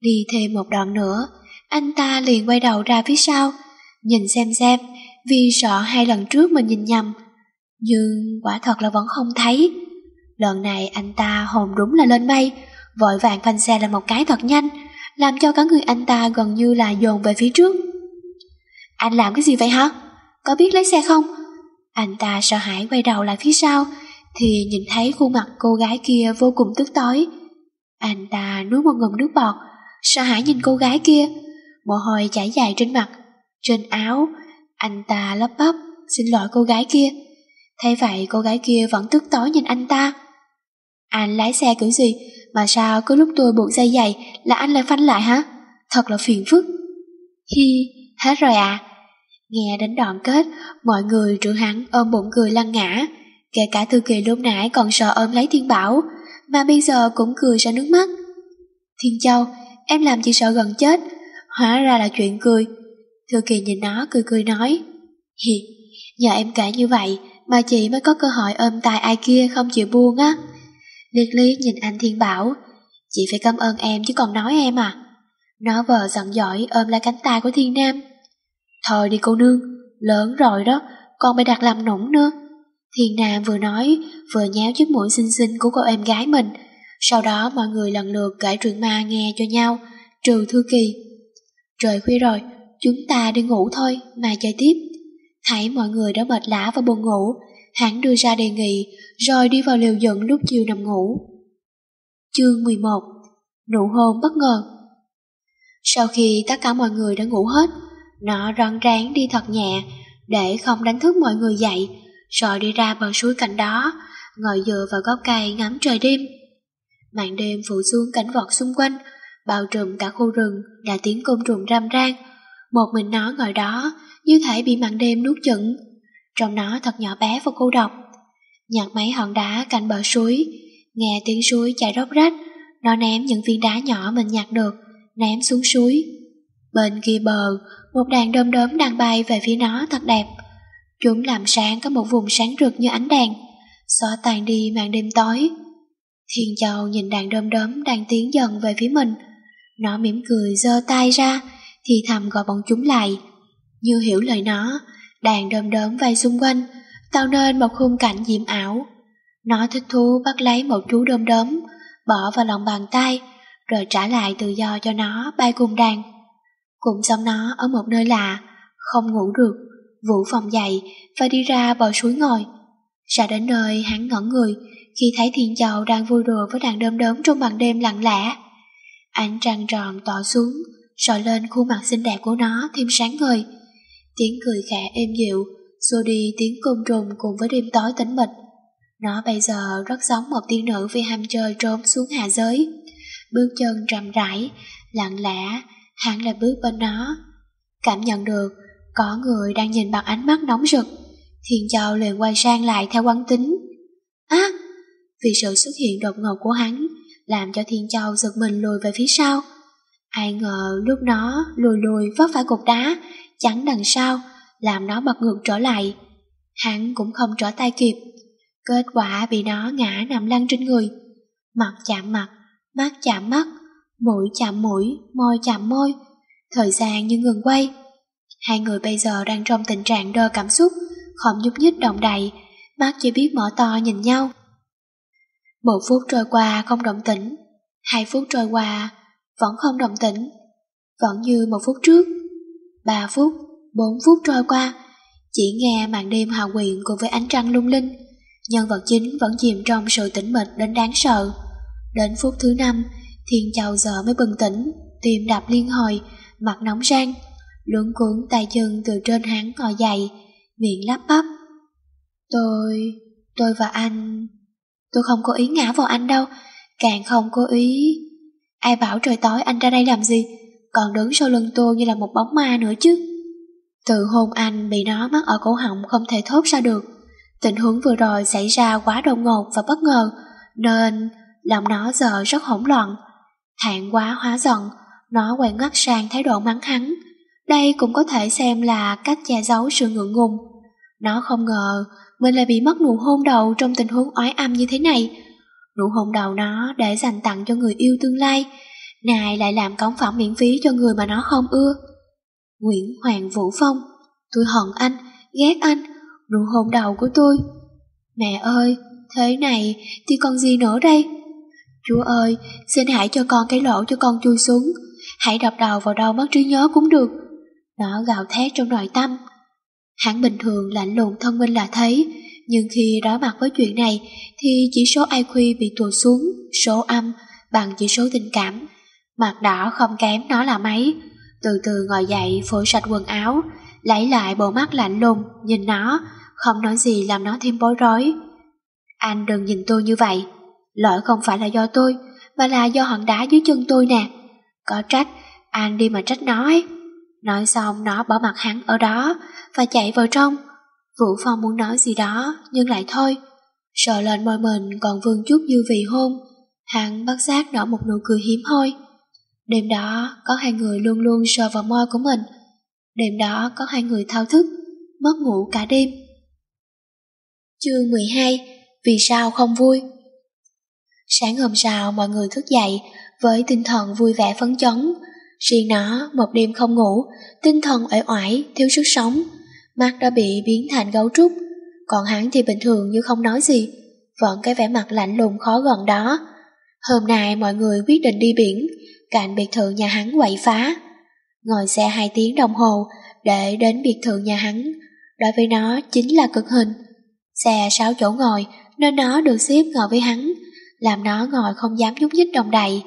Đi thêm một đoạn nữa, anh ta liền quay đầu ra phía sau, nhìn xem xem, vì sợ hai lần trước mình nhìn nhầm, nhưng quả thật là vẫn không thấy. Lần này anh ta hồn đúng là lên mây, vội vàng phanh xe lên một cái thật nhanh, làm cho cả người anh ta gần như là dồn về phía trước. Anh làm cái gì vậy hả? Có biết lấy xe không? Anh ta sợ hãi quay đầu lại phía sau, thì nhìn thấy khuôn mặt cô gái kia vô cùng tức tối. Anh ta nuốt một ngụm nước bọt, sợ hãi nhìn cô gái kia. mồ hôi chảy dài trên mặt, trên áo. Anh ta lấp bắp, xin lỗi cô gái kia. Thấy vậy cô gái kia vẫn tức tối nhìn anh ta. Anh lái xe kiểu gì mà sao cứ lúc tôi buộc dây giày là anh lại phanh lại hả? Thật là phiền phức. Hi, hết rồi à? Nghe đến đoạn kết, mọi người trưởng hắn ôm bụng cười lăn ngã. Kể cả Thư Kỳ lúc nãy còn sợ ôm lấy Thiên Bảo, mà bây giờ cũng cười ra nước mắt. Thiên Châu, em làm chị sợ gần chết, hóa ra là chuyện cười. Thư Kỳ nhìn nó cười cười nói, Hi, nhờ em kể như vậy mà chị mới có cơ hội ôm tay ai kia không chịu buông á. Liệt Lý nhìn anh Thiên Bảo, chị phải cảm ơn em chứ còn nói em à. Nó vờ giận dỗi ôm lại cánh tay của Thiên Nam. Thôi đi cô nương, lớn rồi đó, còn phải đặt làm nũng nữa. Thiên Nam vừa nói, vừa nhéo chiếc mũi xinh xinh của cô em gái mình. Sau đó mọi người lần lượt kể chuyện ma nghe cho nhau, trừ Thư Kỳ. Trời khuya rồi, chúng ta đi ngủ thôi, mà chơi tiếp. Thấy mọi người đã mệt lã và buồn ngủ, hắn đưa ra đề nghị, rồi đi vào liều giận lúc chiều nằm ngủ. Chương 11 Nụ hôn bất ngờ Sau khi tất cả mọi người đã ngủ hết, nó rón ráng đi thật nhẹ, để không đánh thức mọi người dậy, rồi đi ra bờ suối cạnh đó, ngồi dựa vào gốc cây ngắm trời đêm. Màn đêm phủ xuống cảnh vọt xung quanh, bao trùm cả khu rừng là tiếng côn trùng râm ran. Một mình nó ngồi đó, như thể bị màn đêm nuốt chửng. Trong nó thật nhỏ bé và cô độc. Nhặt mấy hòn đá cạnh bờ suối, nghe tiếng suối chảy róc rách, nó ném những viên đá nhỏ mình nhặt được, ném xuống suối. Bên kia bờ, một đàn đom đóm đang bay về phía nó thật đẹp. Chúng làm sáng có một vùng sáng rực như ánh đèn, xóa tàn đi màn đêm tối. Thiên Châu nhìn đàn đom đóm đang tiến dần về phía mình. Nó mỉm cười giơ tay ra, thì thầm gọi bọn chúng lại. Như hiểu lời nó, đàn đom đóm vây xung quanh, tạo nên một khung cảnh diễm ảo. Nó thích thú bắt lấy một chú đom đóm, bỏ vào lòng bàn tay, rồi trả lại tự do cho nó bay cùng đàn. Cũng giống nó ở một nơi lạ, không ngủ được, Vũ phòng dậy và đi ra bờ suối ngồi. Ra đến nơi hắn ngẩn người khi thấy thiên châu đang vui đùa với đàn đơm đớm trong màn đêm lặng lẽ. Ánh trăng tròn tỏ xuống, soi lên khuôn mặt xinh đẹp của nó thêm sáng ngời. Tiếng cười khẽ êm dịu, xua đi tiếng côn trùng cùng với đêm tối tĩnh mịch. Nó bây giờ rất giống một tiên nữ vì ham chơi trốn xuống hạ giới. Bước chân trầm rãi, lặng lẽ, hắn lại bước bên nó. Cảm nhận được có người đang nhìn bằng ánh mắt nóng rực. Thiên Châu liền quay sang lại theo quán tính. Á! vì sự xuất hiện đột ngột của hắn, làm cho Thiên Châu giật mình lùi về phía sau. Ai ngờ lúc nó lùi lùi vấp phải cục đá, chắn đằng sau, làm nó bật ngược trở lại. Hắn cũng không trở tay kịp. Kết quả bị nó ngã nằm lăn trên người. Mặt chạm mặt, mắt chạm mắt, mũi chạm mũi, môi chạm môi. Thời gian như ngừng quay. Hai người bây giờ đang trong tình trạng đơ cảm xúc, không nhúc nhích động đậy, mắt chỉ biết mở to nhìn nhau. Một phút trôi qua không động tĩnh, hai phút trôi qua vẫn không động tĩnh, vẫn như một phút trước. Ba phút, bốn phút trôi qua, chỉ nghe màn đêm hào quyện cùng với ánh trăng lung linh, nhân vật chính vẫn chìm trong sự tĩnh mịch đến đáng sợ. Đến phút thứ năm, Thiên Châu giờ mới bừng tỉnh, tim đập liên hồi, mặt nóng rang, luống cuốn tay chân từ trên hắn ngồi dậy, miệng lắp bắp. Tôi, tôi và anh, tôi không có ý ngã vào anh đâu, càng không có ý. Ai bảo trời tối anh ra đây làm gì, còn đứng sau lưng tôi như là một bóng ma nữa chứ. Từ hôn anh bị nó mắc ở cổ họng không thể thốt ra được. Tình huống vừa rồi xảy ra quá đột ngột và bất ngờ, nên lòng nó giờ rất hỗn loạn. hạng quá hóa giận, nó quay ngoắt sang thái độ mắng hắn. Đây cũng có thể xem là cách che giấu sự ngượng ngùng. Nó không ngờ mình lại bị mất nụ hôn đầu trong tình huống oái âm như thế này. Nụ hôn đầu nó để dành tặng cho người yêu tương lai, này lại làm cống phẩm miễn phí cho người mà nó không ưa. Nguyễn Hoàng Vũ Phong, tôi hận anh, ghét anh, nụ hôn đầu của tôi. Mẹ ơi, thế này thì còn gì nữa đây? Chúa ơi, xin hãy cho con cái lỗ cho con chui xuống, hãy đập đầu vào đầu mất trí nhớ cũng được. Nó gào thét trong nội tâm. Hắn bình thường lạnh lùng thông minh là thấy, nhưng khi đối mặt với chuyện này thì chỉ số IQ bị tụt xuống, số âm bằng chỉ số tình cảm. Mặt đỏ không kém nó là mấy. từ từ ngồi dậy phủi sạch quần áo, lấy lại bộ mắt lạnh lùng, nhìn nó, không nói gì làm nó thêm bối rối. Anh đừng nhìn tôi như vậy, lỗi không phải là do tôi, mà là do hòn đá dưới chân tôi nè. Có trách, anh đi mà trách nó ấy. Nói xong nó bỏ mặt hắn ở đó và chạy vào trong. Vũ Phong muốn nói gì đó nhưng lại thôi. Sợ lên môi mình còn vương chút dư vị hôn. Hắn bắt giác nở một nụ cười hiếm hoi. Đêm đó có hai người luôn luôn sờ vào môi của mình. Đêm đó có hai người thao thức, mất ngủ cả đêm. Chương 12 Vì sao không vui? Sáng hôm sau mọi người thức dậy với tinh thần vui vẻ phấn chấn. Riêng nó một đêm không ngủ, tinh thần uể oải, thiếu sức sống. Mắt đã bị biến thành gấu trúc, còn hắn thì bình thường như không nói gì, vẫn cái vẻ mặt lạnh lùng khó gần đó. Hôm nay mọi người quyết định đi biển, cạnh biệt thự nhà hắn quậy phá. Ngồi xe hai tiếng đồng hồ để đến biệt thự nhà hắn, đối với nó chính là cực hình. Xe sáu chỗ ngồi nên nó được xếp ngồi với hắn, làm nó ngồi không dám nhúc nhích đồng đầy.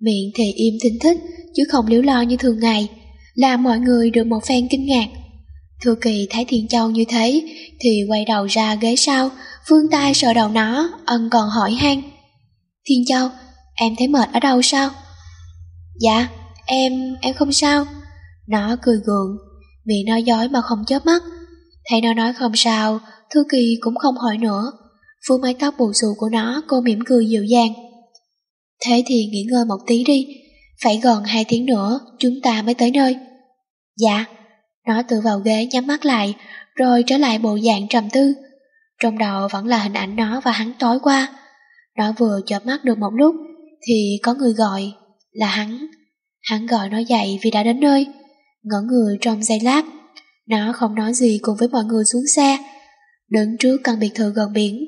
Miệng thì im thinh thích, chứ không liếu lo như thường ngày, làm mọi người được một phen kinh ngạc. Thư kỳ thấy Thiên Châu như thế, thì quay đầu ra ghế sau, vương tay sờ đầu nó, ân còn hỏi han. Thiên Châu, em thấy mệt ở đâu sao? Dạ, em, em không sao. Nó cười gượng, miệng nói dối mà không chớp mắt. Thấy nó nói không sao, Thư Kỳ cũng không hỏi nữa. Phương mái tóc bù xù của nó, cô mỉm cười dịu dàng. Thế thì nghỉ ngơi một tí đi, phải gần hai tiếng nữa chúng ta mới tới nơi. Dạ, nó tự vào ghế nhắm mắt lại, rồi trở lại bộ dạng trầm tư. Trong đầu vẫn là hình ảnh nó và hắn tối qua. Nó vừa chợp mắt được một lúc, thì có người gọi, là hắn. Hắn gọi nó dậy vì đã đến nơi, ngỡ người trong giây lát. Nó không nói gì cùng với mọi người xuống xe, đứng trước căn biệt thự gần biển.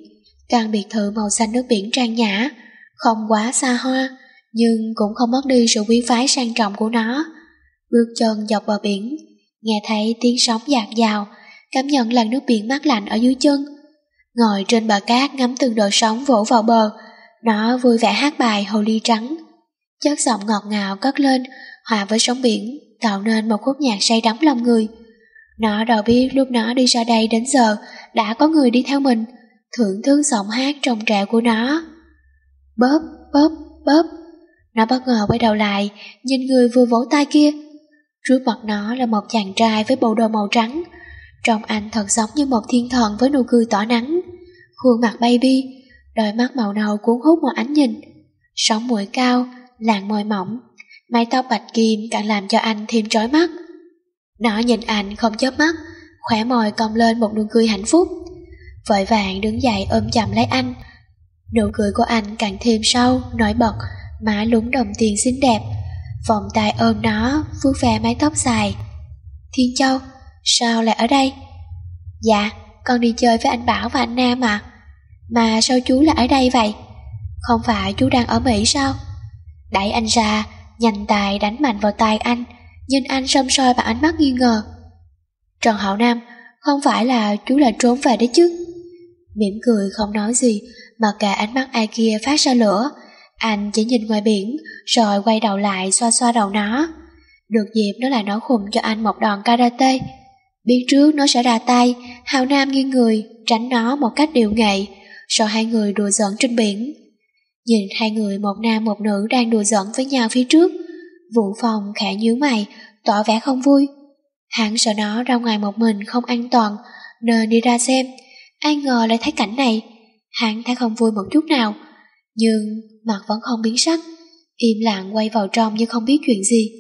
Căn biệt thự màu xanh nước biển trang nhã, không quá xa hoa, nhưng cũng không mất đi sự quý phái sang trọng của nó. Bước chân dọc bờ biển, nghe thấy tiếng sóng dạt dào, cảm nhận làn nước biển mát lạnh ở dưới chân. Ngồi trên bờ cát ngắm từng đợt sóng vỗ vào bờ, nó vui vẻ hát bài hồ ly trắng. Chất giọng ngọt ngào cất lên, hòa với sóng biển, tạo nên một khúc nhạc say đắm lòng người. Nó đâu biết lúc nó đi ra đây đến giờ đã có người đi theo mình, thưởng thức giọng hát trong trẻo của nó. Bóp, bóp, bóp. Nó bất ngờ quay đầu lại, nhìn người vừa vỗ tay kia. Trước mặt nó là một chàng trai với bộ đồ màu trắng. Trông anh thật giống như một thiên thần với nụ cười tỏ nắng. Khuôn mặt baby, đôi mắt màu nâu cuốn hút một ánh nhìn. Sống mũi cao, làn môi mỏng, mái tóc bạch kim càng làm cho anh thêm trói mắt. Nó nhìn anh không chớp mắt, khỏe môi cong lên một nụ cười hạnh phúc. Vội vàng đứng dậy ôm chầm lấy anh. Nụ cười của anh càng thêm sâu, nổi bật, má lúng đồng tiền xinh đẹp. Vòng tay ôm nó, vuốt ve mái tóc dài. Thiên Châu, sao lại ở đây? Dạ, con đi chơi với anh Bảo và anh Nam à. Mà sao chú lại ở đây vậy? Không phải chú đang ở Mỹ sao? Đẩy anh ra, nhanh tài đánh mạnh vào tay anh, nhìn anh xăm soi bằng ánh mắt nghi ngờ. Trần hậu Nam, không phải là chú lại trốn về đấy chứ? Mỉm cười không nói gì, mà cả ánh mắt ai kia phát ra lửa. Anh chỉ nhìn ngoài biển, rồi quay đầu lại xoa xoa đầu nó. Được dịp nó lại nói khùng cho anh một đòn karate. Biết trước nó sẽ ra tay, Hào Nam nghiêng người, tránh nó một cách điệu nghệ, rồi hai người đùa giỡn trên biển. Nhìn hai người một nam một nữ đang đùa giỡn với nhau phía trước, Vũ Phong khẽ nhíu mày, tỏ vẻ không vui. Hắn sợ nó ra ngoài một mình không an toàn, nên đi ra xem. Ai ngờ lại thấy cảnh này, hắn thấy không vui một chút nào, nhưng mặt vẫn không biến sắc, im lặng quay vào trong như không biết chuyện gì.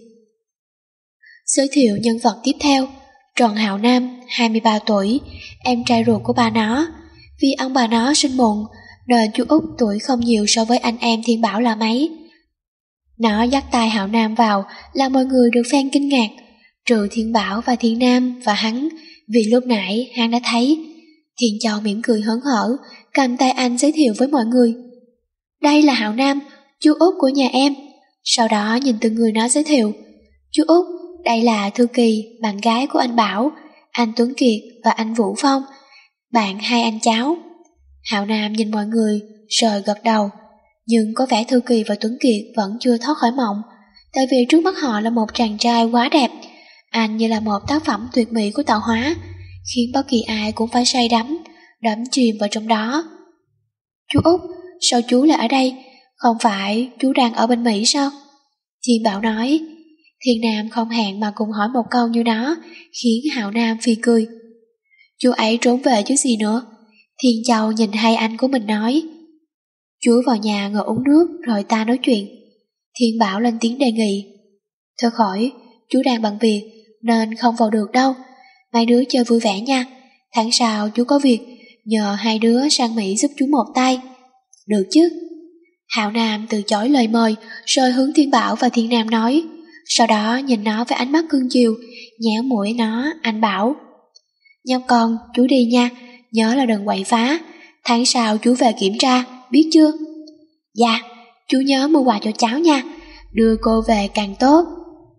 Giới thiệu nhân vật tiếp theo, Trần Hạo Nam, 23 tuổi, em trai ruột của bà nó. Vì ông bà nó sinh muộn, nên chú Út tuổi không nhiều so với anh em Thiên Bảo là mấy. Nó dắt tay Hạo Nam vào là mọi người được phen kinh ngạc, trừ Thiên Bảo và Thiên Nam và hắn, vì lúc nãy hắn đã thấy. Thiên Châu mỉm cười hớn hở, cầm tay anh giới thiệu với mọi người. Đây là Hạo Nam, chú Út của nhà em. Sau đó nhìn từng người nó giới thiệu. Chú Út, đây là Thư Kỳ, bạn gái của anh Bảo, anh Tuấn Kiệt và anh Vũ Phong, bạn hai anh cháu. Hạo Nam nhìn mọi người, rồi gật đầu. Nhưng có vẻ Thư Kỳ và Tuấn Kiệt vẫn chưa thoát khỏi mộng. tại vì trước mắt họ là một chàng trai quá đẹp. Anh như là một tác phẩm tuyệt mỹ của tạo hóa, khiến bất kỳ ai cũng phải say đắm, đắm chìm vào trong đó. Chú Út, sao chú lại ở đây? Không phải chú đang ở bên Mỹ sao? Thiên Bảo nói, Thiên Nam không hẹn mà cùng hỏi một câu như đó, khiến Hạo Nam phi cười. Chú ấy trốn về chứ gì nữa. Thiên Châu nhìn hai anh của mình nói, Chú vào nhà ngồi uống nước rồi ta nói chuyện. Thiên Bảo lên tiếng đề nghị. Thôi khỏi, chú đang bận việc nên không vào được đâu. Mấy đứa chơi vui vẻ nha. Tháng sau chú có việc, nhờ hai đứa sang Mỹ giúp chú một tay. Được chứ? Hạo Nam từ chối lời mời, rồi hướng Thiên Bảo và Thiên Nam nói. Sau đó nhìn nó với ánh mắt cưng chiều, nhéo mũi nó, anh bảo. Nhóc con, chú đi nha, nhớ là đừng quậy phá. Tháng sau chú về kiểm tra, biết chưa? Dạ, chú nhớ mua quà cho cháu nha, đưa cô về càng tốt.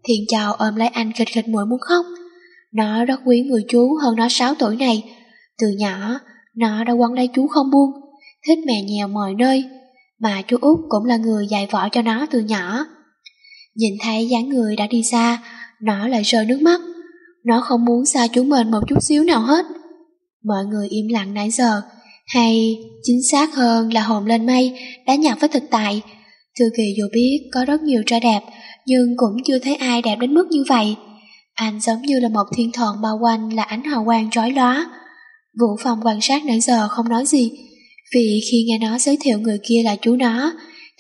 Thiên Châu ôm lấy anh khịch khịch mũi muốn khóc. Nó rất quý người chú hơn nó 6 tuổi này. Từ nhỏ, nó đã quấn lấy chú không buông, thích mè nhèo mọi nơi. Mà chú Út cũng là người dạy võ cho nó từ nhỏ. Nhìn thấy dáng người đã đi xa, nó lại rơi nước mắt. Nó không muốn xa chú mình một chút xíu nào hết. Mọi người im lặng nãy giờ, hay chính xác hơn là hồn lên mây đã nhập với thực tại. Thư Kỳ dù biết có rất nhiều trai đẹp, nhưng cũng chưa thấy ai đẹp đến mức như vậy. Anh giống như là một thiên thần bao quanh là ánh hào quang trói lóa. Vũ Phong quan sát nãy giờ không nói gì, vì khi nghe nó giới thiệu người kia là chú nó,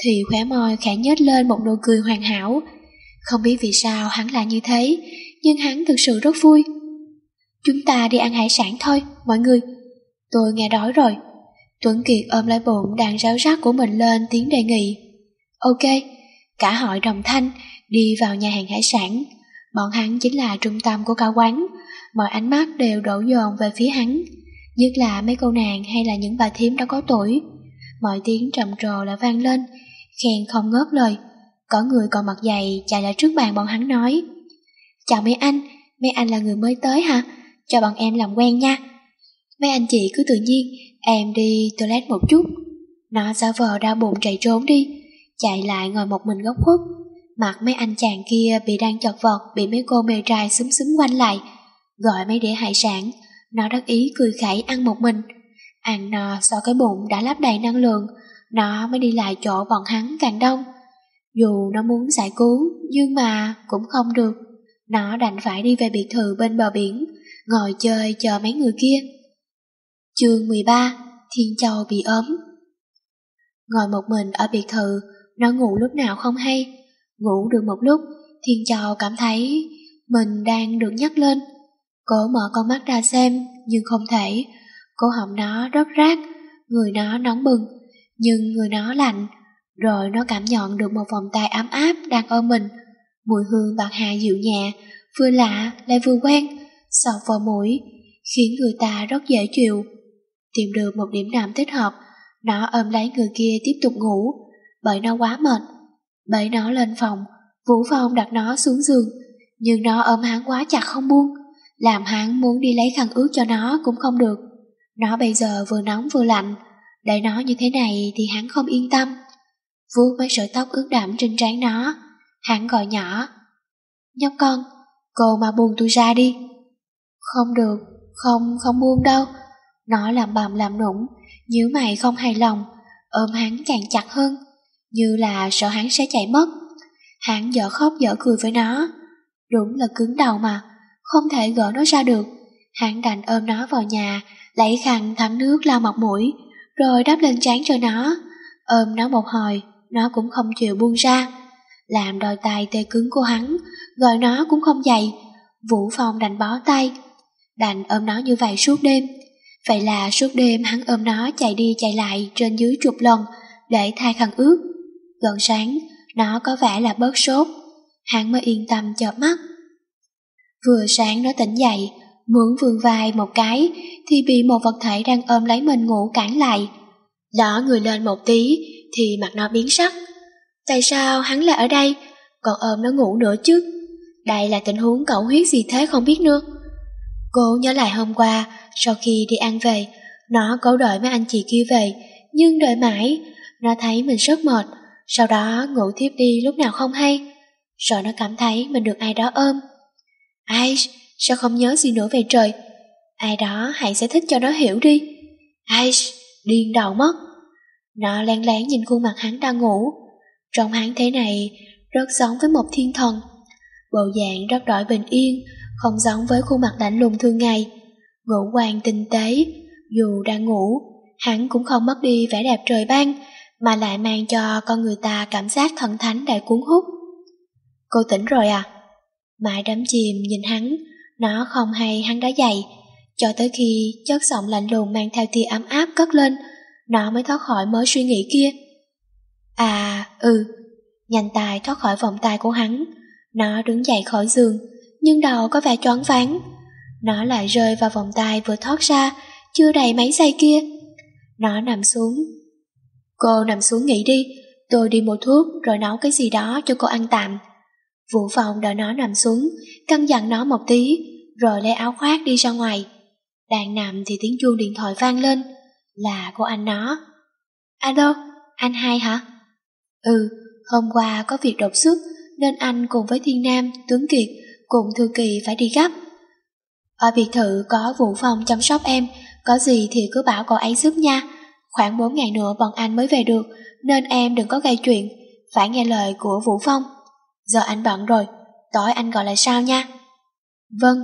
thì khóe môi khẽ nhếch lên một nụ cười hoàn hảo. Không biết vì sao hắn lại như thế, nhưng hắn thực sự rất vui. Chúng ta đi ăn hải sản thôi, mọi người. Tôi nghe đói rồi. Tuấn Kiệt ôm lấy bụng đang ráo rác của mình lên tiếng đề nghị. Ok, cả hội đồng thanh đi vào nhà hàng hải sản. Bọn hắn chính là trung tâm của cao quán, mọi ánh mắt đều đổ dồn về phía hắn. Nhất là mấy cô nàng hay là những bà thím đã có tuổi. Mọi tiếng trầm trồ lại vang lên, khen không ngớt lời. Có người còn mặt dày chạy lại trước bàn bọn hắn nói. Chào mấy anh, mấy anh là người mới tới hả? Cho bọn em làm quen nha. Mấy anh chị cứ tự nhiên, em đi toilet một chút. Nó giả vờ đau bụng chạy trốn đi, chạy lại ngồi một mình góc khuất. Mặt mấy anh chàng kia bị đang chọc vọt, bị mấy cô mê trai xúm xúm quanh lại. Gọi mấy đĩa hải sản, nó đắc ý cười khẩy ăn một mình. Ăn no ờ, so cái bụng đã lắp đầy năng lượng, nó mới đi lại chỗ bọn hắn càng đông. Dù nó muốn giải cứu, nhưng mà cũng không được. Nó đành phải đi về biệt thự bên bờ biển, ngồi chơi chờ mấy người kia. Chương 13 Thiên Châu bị ốm Ngồi một mình ở biệt thự, nó ngủ lúc nào không hay. Ngủ được một lúc, Thiên Châu cảm thấy mình đang được nhắc lên. Cô mở con mắt ra xem, nhưng không thể. Cô họng nó rất rát, người nó nóng bừng, nhưng người nó lạnh. Rồi nó cảm nhận được một vòng tay ấm áp đang ôm mình. Mùi hương bạc hà dịu nhẹ, vừa lạ lại vừa quen, sọc vào mũi, khiến người ta rất dễ chịu. Tìm được một điểm nằm thích hợp, nó ôm lấy người kia tiếp tục ngủ, bởi nó quá mệt. bởi nó lên phòng, Vũ Phong đặt nó xuống giường, nhưng nó ôm hắn quá chặt không buông, làm hắn muốn đi lấy khăn ướt cho nó cũng không được. Nó bây giờ vừa nóng vừa lạnh, để nó như thế này thì hắn không yên tâm. Vuốt mấy sợi tóc ướt đẫm trên trán nó, hắn gọi nhỏ. Nhóc con, cô mà buông tôi ra đi. Không được, không, không buông đâu. Nó làm bầm làm nũng, nhíu mày không hài lòng, ôm hắn càng chặt hơn, như là sợ hắn sẽ chạy mất. Hắn dở khóc dở cười với nó. Đúng là cứng đầu mà, không thể gỡ nó ra được. Hắn đành ôm nó vào nhà, lấy khăn thấm nước lau mặt mũi, rồi đắp lên trán cho nó. Ôm nó một hồi, nó cũng không chịu buông ra. Làm đòi tay tê cứng của hắn, gọi nó cũng không dậy. Vũ Phong đành bó tay, đành ôm nó như vậy suốt đêm. Vậy là suốt đêm hắn ôm nó chạy đi chạy lại trên dưới chục lần để thay khăn ướt. Gần sáng, nó có vẻ là bớt sốt. Hắn mới yên tâm chợp mắt. Vừa sáng nó tỉnh dậy, muốn vươn vai một cái thì bị một vật thể đang ôm lấy mình ngủ cản lại. Đỏ người lên một tí thì mặt nó biến sắc. Tại sao hắn lại ở đây, còn ôm nó ngủ nữa chứ? Đây là tình huống cậu huyết gì thế không biết nữa. Cô nhớ lại hôm qua, sau khi đi ăn về, nó cố đợi mấy anh chị kia về, nhưng đợi mãi, nó thấy mình rất mệt, sau đó ngủ thiếp đi lúc nào không hay. sợ nó cảm thấy mình được ai đó ôm. Ai, sao không nhớ gì nữa về trời? Ai đó hãy giải thích cho nó hiểu đi. Ai, điên đầu mất. Nó lén lén nhìn khuôn mặt hắn đang ngủ. Trong hắn thế này rất giống với một thiên thần. Bộ dạng rất đổi bình yên, không giống với khuôn mặt lạnh lùng thường ngày. Ngũ quan tinh tế, dù đang ngủ, hắn cũng không mất đi vẻ đẹp trời ban, mà lại mang cho con người ta cảm giác thần thánh đầy cuốn hút. Cô tỉnh rồi à? Mãi đắm chìm nhìn hắn, nó không hay hắn đã dậy, cho tới khi chất giọng lạnh lùng mang theo tia ấm áp cất lên, nó mới thoát khỏi mớ suy nghĩ kia. À, ừ, nhanh tay thoát khỏi vòng tay của hắn, nó đứng dậy khỏi giường, nhưng đầu có vẻ choáng váng. Nó lại rơi vào vòng tay vừa thoát ra, chưa đầy mấy giây kia. Nó nằm xuống. Cô nằm xuống nghỉ đi, tôi đi mua thuốc rồi nấu cái gì đó cho cô ăn tạm. Vũ Phong đỡ nó nằm xuống, căn dặn nó một tí, rồi lấy áo khoác đi ra ngoài. Đang nằm thì tiếng chuông điện thoại vang lên, là cô anh nó. Alo, anh hai hả? Ừ, hôm qua có việc đột xuất, nên anh cùng với Thiên Nam, Tuấn Kiệt cùng Thư Kỳ phải đi gấp. Ở biệt thự có Vũ Phong chăm sóc em, có gì thì cứ bảo cậu ấy giúp nha. Khoảng 4 ngày nữa bọn anh mới về được, nên em đừng có gây chuyện, phải nghe lời của Vũ Phong. Giờ anh bận rồi, tối anh gọi lại sao nha. Vâng,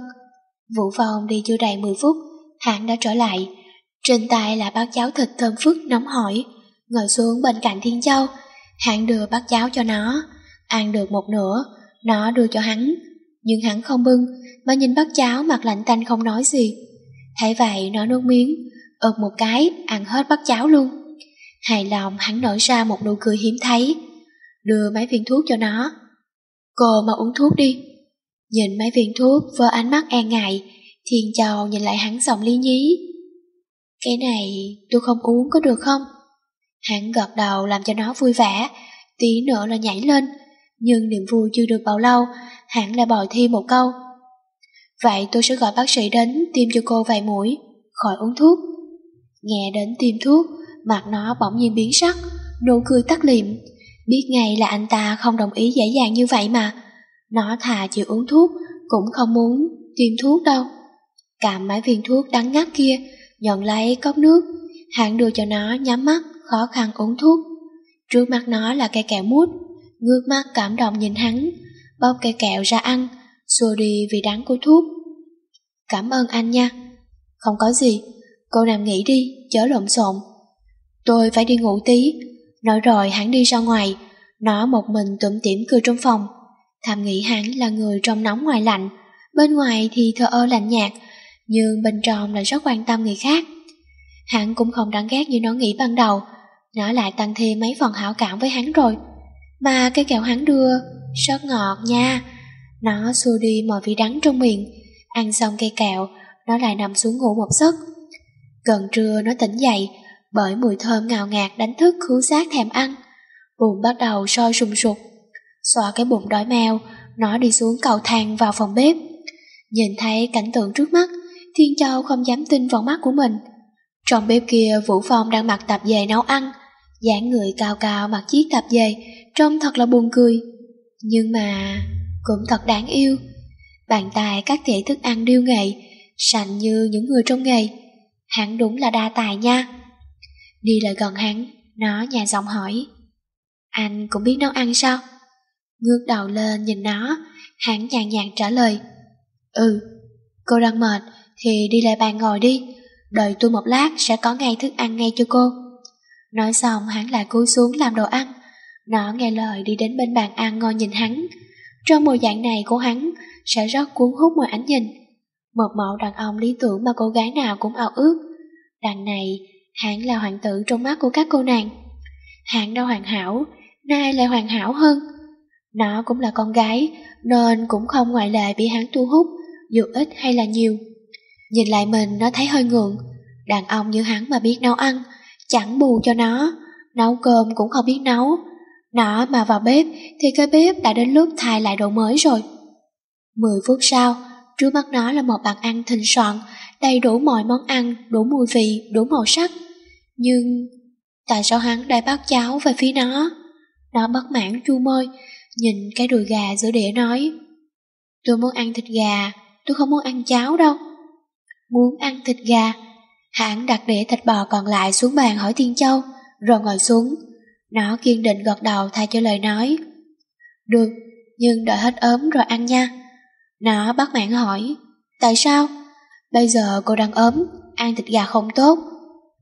Vũ Phong đi chưa đầy 10 phút, hãng đã trở lại. Trên tay là bát cháo thịt thơm phức nóng hổi, ngồi xuống bên cạnh Thiên Châu, Hãng đưa bát cháo cho nó, ăn được một nửa, nó đưa cho hắn, nhưng hắn không bưng, mà nhìn bát cháo mặt lạnh tanh không nói gì. Thấy vậy nó nuốt miếng, ợt một cái, ăn hết bát cháo luôn. Hài lòng hắn nở ra một nụ cười hiếm thấy, đưa mấy viên thuốc cho nó. Cô mau uống thuốc đi. Nhìn mấy viên thuốc vơ ánh mắt e ngại, Thiên Châu nhìn lại hắn giọng lý nhí. Cái này tôi không uống có được không? Hắn gật đầu làm cho nó vui vẻ, tí nữa là nhảy lên, nhưng niềm vui chưa được bao lâu, hắn lại bòi thi một câu. Vậy tôi sẽ gọi bác sĩ đến tiêm cho cô vài mũi, khỏi uống thuốc. Nghe đến tiêm thuốc, mặt nó bỗng nhiên biến sắc, nụ cười tắt liệm. Biết ngay là anh ta không đồng ý dễ dàng như vậy mà. Nó thà chịu uống thuốc, cũng không muốn tiêm thuốc đâu. cảm mấy viên thuốc đắng ngắt kia, nhận lấy cốc nước, hạng đưa cho nó nhắm mắt, khó khăn uống thuốc. Trước mặt nó là cây kẹo mút, ngước mắt cảm động nhìn hắn, bóc cây kẹo ra ăn, xua đi vì đắng của thuốc. Cảm ơn anh nha. Không có gì, cô nằm nghỉ đi, chớ lộn xộn. Tôi phải đi ngủ tí. Nói rồi hắn đi ra ngoài, nó một mình tủm tỉm cười trong phòng. Thầm nghĩ hắn là người trong nóng ngoài lạnh, bên ngoài thì thờ ơ lạnh nhạt, nhưng bên trong là rất quan tâm người khác. Hắn cũng không đáng ghét như nó nghĩ ban đầu, nó lại tăng thêm mấy phần hảo cảm với hắn rồi. Mà cái kẹo hắn đưa, rất ngọt nha. Nó xua đi mọi vị đắng trong miệng, ăn xong cây kẹo, nó lại nằm xuống ngủ một giấc. Gần trưa nó tỉnh dậy, bởi mùi thơm ngào ngạt đánh thức khứu giác thèm ăn. Bụng bắt đầu sôi sùng sục. Xoa cái bụng đói mèo, nó đi xuống cầu thang vào phòng bếp. Nhìn thấy cảnh tượng trước mắt, Thiên Châu không dám tin vào mắt của mình. Trong bếp kia Vũ Phong đang mặc tạp dề nấu ăn, dáng người cao cao mặc chiếc tạp dề, trông thật là buồn cười. Nhưng mà cũng thật đáng yêu. Bàn tay các thể thức ăn điêu nghệ, sành như những người trong nghề. Hắn đúng là đa tài nha. Đi lại gần hắn, nó nhà giọng hỏi. Anh cũng biết nấu ăn sao? Ngước đầu lên nhìn nó, hắn nhàn nhạt trả lời. Ừ, cô đang mệt thì đi lại bàn ngồi đi, đợi tôi một lát sẽ có ngay thức ăn ngay cho cô. Nói xong hắn lại cúi xuống làm đồ ăn. Nó nghe lời đi đến bên bàn ăn ngồi nhìn hắn. Trong bộ dạng này của hắn sẽ rất cuốn hút mọi ánh nhìn. Một mẫu đàn ông lý tưởng mà cô gái nào cũng ao ước. Đằng này, hắn là hoàng tử trong mắt của các cô nàng. Hắn đâu hoàn hảo, nay lại hoàn hảo hơn. Nó cũng là con gái, nên cũng không ngoại lệ bị hắn thu hút, dù ít hay là nhiều. Nhìn lại mình nó thấy hơi ngượng, đàn ông như hắn mà biết nấu ăn, chẳng bù cho nó, nấu cơm cũng không biết nấu. Nó mà vào bếp thì cái bếp đã đến lúc thay lại đồ mới rồi. Mười phút sau, trước mắt nó là một bàn ăn thịnh soạn, đầy đủ mọi món ăn, đủ mùi vị, đủ màu sắc. Nhưng tại sao hắn lại bắt cháu về phía nó? Nó bất mãn chu môi, Nhìn cái đùi gà giữa đĩa nói Tôi muốn ăn thịt gà Tôi không muốn ăn cháo đâu Muốn ăn thịt gà hắn đặt đĩa thịt bò còn lại xuống bàn hỏi Thiên Châu Rồi ngồi xuống Nó kiên định gật đầu thay cho lời nói Được Nhưng đợi hết ốm rồi ăn nha Nó bắt mãn hỏi Tại sao? Bây giờ cô đang ốm Ăn thịt gà không tốt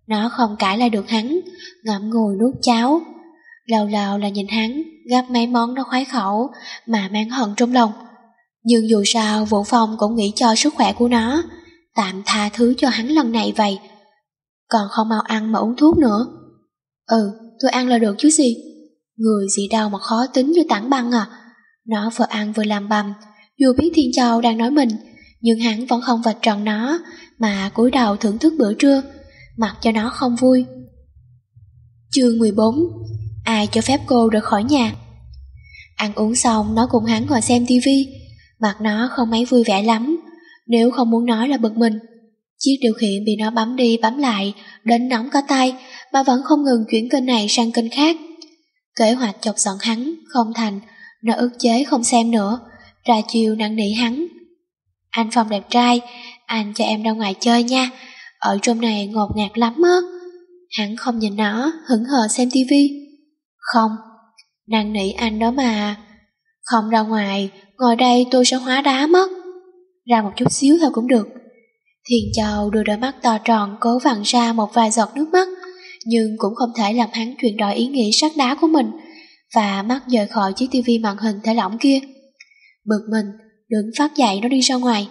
nó không cãi lại được hắn, Ngậm ngùi nuốt cháo. Lâu lâu là nhìn hắn, Gắp mấy món nó khoái khẩu, Mà mang hận trong lòng. Nhưng dù sao, Vũ Phong cũng nghĩ cho sức khỏe của nó, Tạm tha thứ cho hắn lần này vậy. Còn không mau ăn mà uống thuốc nữa. Ừ tôi ăn là được chứ gì? Người gì đau mà khó tính như tảng băng à. Nó vừa ăn vừa làm bầm. Dù biết Thiên Châu đang nói mình, Nhưng hắn vẫn không vạch trần nó, Mà cúi đầu thưởng thức bữa trưa. Mặc cho nó không vui. Chương 14 Ai cho phép cô rời khỏi nhà? Ăn uống xong, nó cùng hắn ngồi xem tivi Mặt nó không mấy vui vẻ lắm, Nếu không muốn nói là bực mình. Chiếc điều khiển bị nó bấm đi bấm lại, Đến nóng cả tay, Mà vẫn không ngừng chuyển kênh này sang kênh khác. Kế hoạch chọc giận hắn Không thành, Nó ức chế không xem nữa, Ra chiều năn nỉ hắn. Anh Phong đẹp trai, Anh cho em ra ngoài chơi nha ở trong này ngột ngạt lắm á. Hắn không nhìn nó hững hờ xem tivi Không Năn nỉ anh đó mà. Không ra ngoài Ngồi đây tôi sẽ hóa đá mất. Ra một chút xíu thôi cũng được. Thiền Châu đưa đôi mắt to tròn cố vặn ra một vài giọt nước mắt, nhưng cũng không thể làm hắn chuyển đổi ý nghĩ sắc đá của mình, và mắt rời khỏi chiếc tivi màn hình thể lỏng kia. Bực mình, đứng phát dậy nó đi ra ngoài,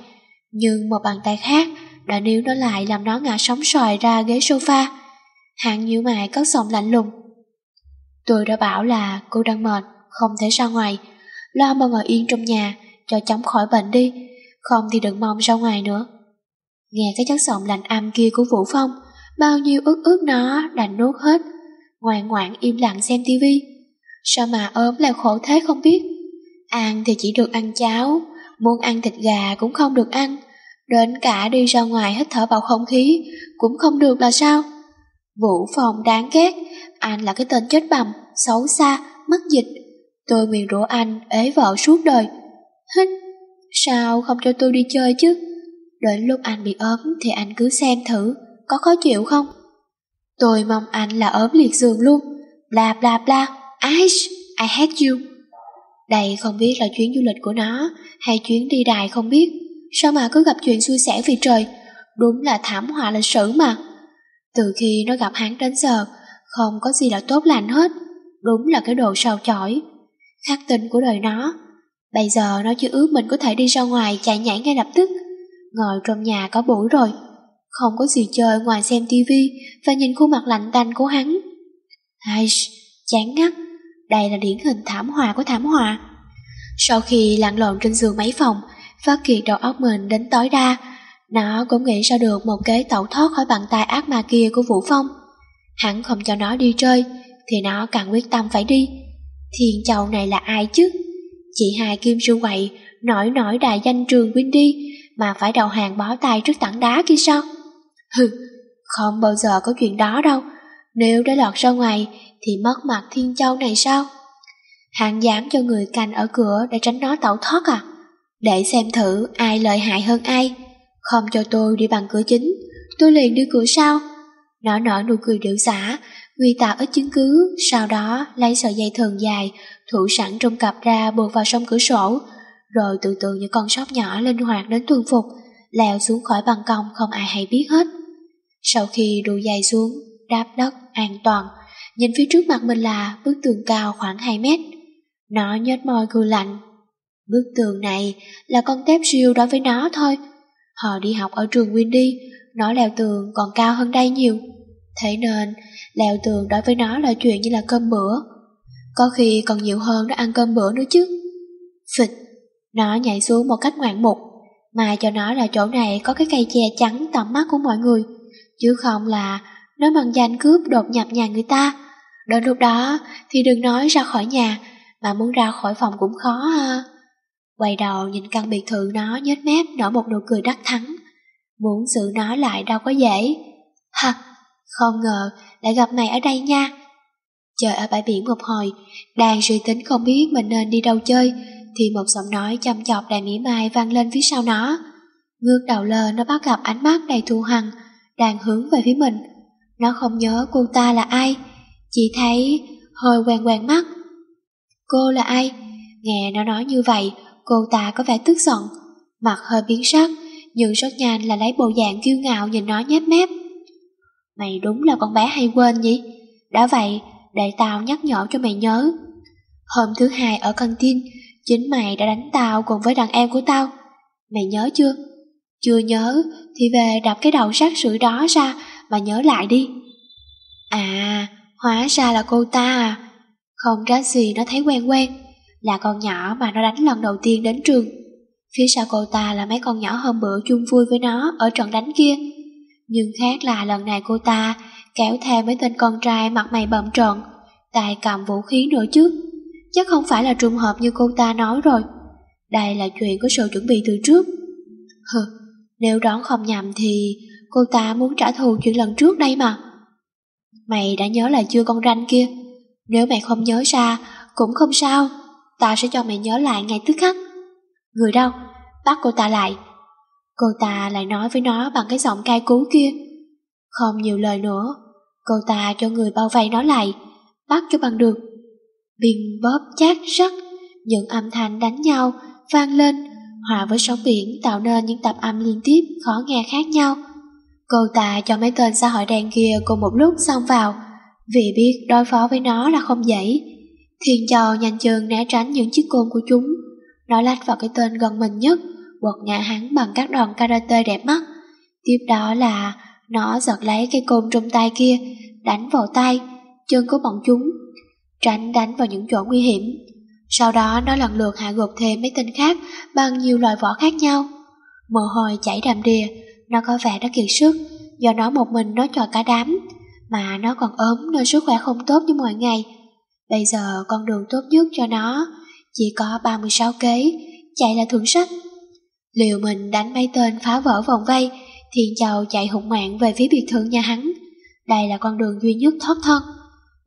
nhưng một bàn tay khác đã níu nó lại làm nó ngã sóng xoài ra ghế sofa. Hạng nhíu mày cất giọng lạnh lùng. Tôi đã bảo là cô đang mệt, không thể ra ngoài, lo mà ngồi yên trong nhà, cho chóng khỏi bệnh đi, không thì đừng mong ra ngoài nữa. Nghe cái chất giọng lạnh âm kia của Vũ Phong, bao nhiêu ước ước nó đành nuốt hết, ngoan ngoãn im lặng xem tivi. Sao mà ốm lại khổ thế không biết? Ăn thì chỉ được ăn cháo, muốn ăn thịt gà cũng không được ăn, đến cả đi ra ngoài hít thở vào không khí cũng không được là sao? Vũ Phong đáng ghét, anh là cái tên chết bầm, xấu xa, mất dịch. Tôi nguyền rủa anh ế vợ suốt đời. Hít, sao không cho tôi đi chơi chứ? Đến lúc anh bị ốm thì anh cứ xem thử, có khó chịu không? Tôi mong anh là ốm liệt giường luôn. Bla bla bla, Aish, I hate you. Đây không biết là chuyến du lịch của nó hay chuyến đi đài không biết. Sao mà cứ gặp chuyện xui xẻo vì trời, đúng là thảm họa lịch sử mà. Từ khi nó gặp hắn đến giờ, không có gì là tốt lành hết. Đúng là cái đồ sao chỏi. Khắc tinh của đời nó. Bây giờ nó chưa ước mình có thể đi ra ngoài chạy nhảy ngay lập tức Ngồi trong nhà có buổi rồi Không có gì chơi ngoài xem tivi Và nhìn khuôn mặt lạnh tanh của hắn Ai, chán ngắt Đây là điển hình thảm họa của thảm họa Sau khi lặn lộn trên giường mấy phòng Phát kiệt đầu óc mình đến tối đa Nó cũng nghĩ ra được một kế tẩu thoát khỏi bàn tay ác ma kia của Vũ Phong Hắn không cho nó đi chơi Thì nó càng quyết tâm phải đi Thiên châu này là ai chứ Chị hai Kim Sư Quậy Nổi nổi đại danh trường Windy mà phải đầu hàng bó tay trước tảng đá kia sao? Hừ, không bao giờ có chuyện đó đâu. Nếu đã lọt ra ngoài thì mất mặt Thiên Châu này sao? Hắn dám cho người canh ở cửa để tránh nó tẩu thoát à? Để xem thử ai lợi hại hơn ai. Không cho tôi đi bằng cửa chính, tôi liền đi cửa sau. Nó nở nụ cười điệu xả, Nguy tạo ít chứng cứ, sau đó lấy sợi dây thường dài, thủ sẵn trong cặp ra buộc vào sông cửa sổ, rồi từ từ những con sóc nhỏ linh hoạt đến thuần phục, leo xuống khỏi ban công không ai hay biết hết. Sau khi đu dây xuống, đáp đất an toàn, nhìn phía trước mặt mình là bức tường cao khoảng 2 mét. Nó nhếch môi cười lạnh. Bức tường này là con tép siêu đối với nó thôi. Họ đi học ở trường Windy, nó leo tường còn cao hơn đây nhiều. Thế nên, leo tường đối với nó là chuyện như là cơm bữa. Có khi còn nhiều hơn nó ăn cơm bữa nữa chứ. Phịch, nó nhảy xuống một cách ngoạn mục, mà cho nó là chỗ này có cái cây che chắn tầm mắt của mọi người, chứ không là nó bằng danh cướp đột nhập nhà người ta. Đến lúc đó thì đừng nói ra khỏi nhà, mà muốn ra khỏi phòng cũng khó ha. Quay đầu nhìn căn biệt thự nó nhếch mép nở một nụ cười đắc thắng. Muốn giữ nó lại đâu có dễ. Ha, không ngờ lại gặp mày ở đây nha. Chơi ở bãi biển một hồi, đang suy tính không biết mình nên đi đâu chơi, thì một giọng nói chăm chọc đầy mỉa mai vang lên phía sau nó. Ngước đầu lên nó bắt gặp ánh mắt đầy thù hằn, đang hướng về phía mình. Nó không nhớ cô ta là ai, chỉ thấy hơi quen quen mắt. Cô là ai? Nghe nó nói như vậy, cô ta có vẻ tức giận, mặt hơi biến sắc, nhưng rất nhanh là lấy bộ dạng kiêu ngạo nhìn nó nhép mép. Mày đúng là con bé hay quên nhỉ? Đã vậy, để tao nhắc nhở cho mày nhớ. Hôm thứ hai ở căng tin, chính mày đã đánh tao cùng với đàn em của tao. Mày nhớ chưa? Chưa nhớ thì về đập cái đầu sát sự đó ra mà nhớ lại đi. À, hóa ra là cô ta à. Không ra gì nó thấy quen quen, là con nhỏ mà nó đánh lần đầu tiên đến trường. Phía sau cô ta là mấy con nhỏ hôm bữa chung vui với nó ở trận đánh kia. Nhưng khác là lần này cô ta kéo theo mấy tên con trai mặt mày bậm trợn, tay cầm vũ khí nữa chứ. Chắc không phải là trùng hợp như cô ta nói rồi. Đây là chuyện có sự chuẩn bị từ trước. Hừ, nếu đoán không nhầm thì cô ta muốn trả thù chuyện lần trước đây mà. Mày đã nhớ là chưa con ranh kia. Nếu mày không nhớ ra, cũng không sao. Ta sẽ cho mày nhớ lại ngay tức khắc. Người đâu? Bắt cô ta lại. Cô ta lại nói với nó bằng cái giọng cay cú kia. Không nhiều lời nữa, cô ta cho người bao vây nó lại, bắt cho bằng được. Bình bóp chát rắc, những âm thanh đánh nhau vang lên, hòa với sóng biển tạo nên những tập âm liên tiếp khó nghe khác nhau. Cô ta cho mấy tên xã hội đen kia cùng một lúc xông vào, vì biết đối phó với nó là không dễ. Thiên Châu nhanh chân né tránh những chiếc côn của chúng, nó lách vào cái tên gần mình nhất, quật ngã hắn bằng các đòn karate đẹp mắt. Tiếp đó là nó giật lấy cây côn trong tay kia, đánh vào tay, chân của bọn chúng, tránh đánh vào những chỗ nguy hiểm. Sau đó nó lần lượt hạ gục thêm mấy tên khác bằng nhiều loại võ khác nhau. Mồ hôi chảy đầm đìa, nó có vẻ đã kiệt sức, do nó một mình nó cho cả đám, mà nó còn ốm nên sức khỏe không tốt như mọi ngày. Bây giờ con đường tốt nhất cho nó chỉ có 36 kế, chạy là thượng sách. Liệu mình đánh mấy tên phá vỡ vòng vây, Thiên Châu chạy hụt mạng về phía biệt thự nhà hắn. Đây là con đường duy nhất thoát thân.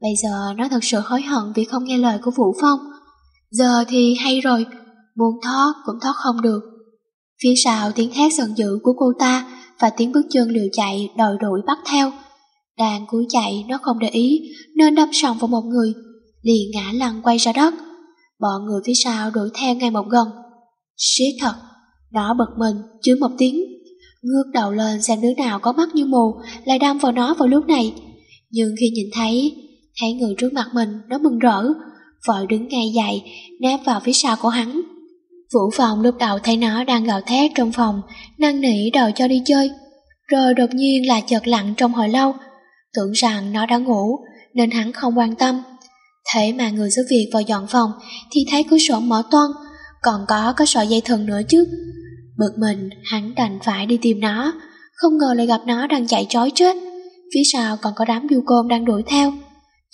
Bây giờ nó thật sự hối hận vì không nghe lời của Vũ Phong. Giờ thì hay rồi, muốn thoát cũng thoát không được. Phía sau tiếng thét giận dữ của cô ta và tiếng bước chân liều chạy đòi đuổi bắt theo. Đang cúi chạy nó không để ý nên đâm sòng vào một người, liền ngã lăn quay ra đất. Bọn người phía sau đuổi theo ngay một gần. Siết thật, nó bật mình, chứ một tiếng. Ngước đầu lên xem đứa nào có mắt như mù lại đâm vào nó vào lúc này. Nhưng khi nhìn thấy, thấy người trước mặt mình, nó mừng rỡ, vội đứng ngay dậy, nép vào phía sau của hắn. Vũ phòng lúc đầu thấy nó đang gào thét trong phòng, năn nỉ đòi cho đi chơi. Rồi đột nhiên là chợt lặng trong hồi lâu, tưởng rằng nó đã ngủ, nên hắn không quan tâm. Thế mà người giúp việc vào dọn phòng thì thấy cửa sổ mở toan, còn có có sợi dây thừng nữa chứ. Bực mình, hắn đành phải đi tìm nó, không ngờ lại gặp nó đang chạy trói chết. Phía sau còn có đám du côn đang đuổi theo.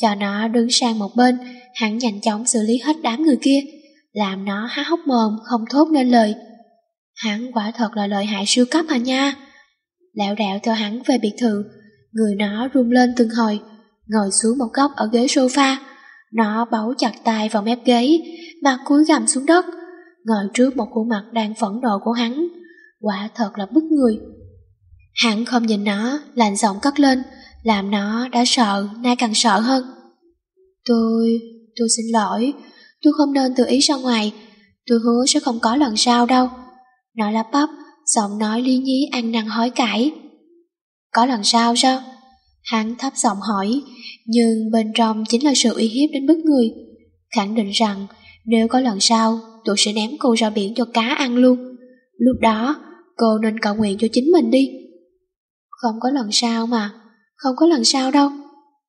Cho nó đứng sang một bên, hắn nhanh chóng xử lý hết đám người kia, làm nó há hốc mồm không thốt nên lời. Hắn quả thật là lợi hại siêu cấp à nha. Lẹo đẹo theo hắn về biệt thự, người nó run lên từng hồi, ngồi xuống một góc ở ghế sofa. Nó bấu chặt tay vào mép ghế, mặt cúi gằm xuống đất, ngồi trước một khuôn mặt đang phẫn nộ của hắn. Quả thật là bức người. Hắn không nhìn nó, lạnh giọng cất lên, làm nó đã sợ, nay càng sợ hơn. Tôi, tôi xin lỗi, tôi không nên tự ý ra ngoài, tôi hứa sẽ không có lần sau đâu. Nó lắp bắp, giọng nói lý nhí ăn năn hối cải. Có lần sau sao? Hắn thấp giọng hỏi, nhưng bên trong chính là sự uy hiếp đến bức người. Khẳng định rằng nếu có lần sau, tôi sẽ ném cô ra biển cho cá ăn luôn. Lúc đó, cô nên cầu nguyện cho chính mình đi. Không có lần sau mà, không có lần sau đâu.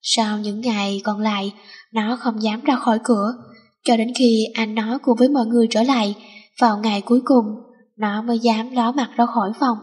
Sau những ngày còn lại, nó không dám ra khỏi cửa, cho đến khi anh nói cùng với mọi người trở lại, vào ngày cuối cùng, nó mới dám ló mặt ra khỏi phòng.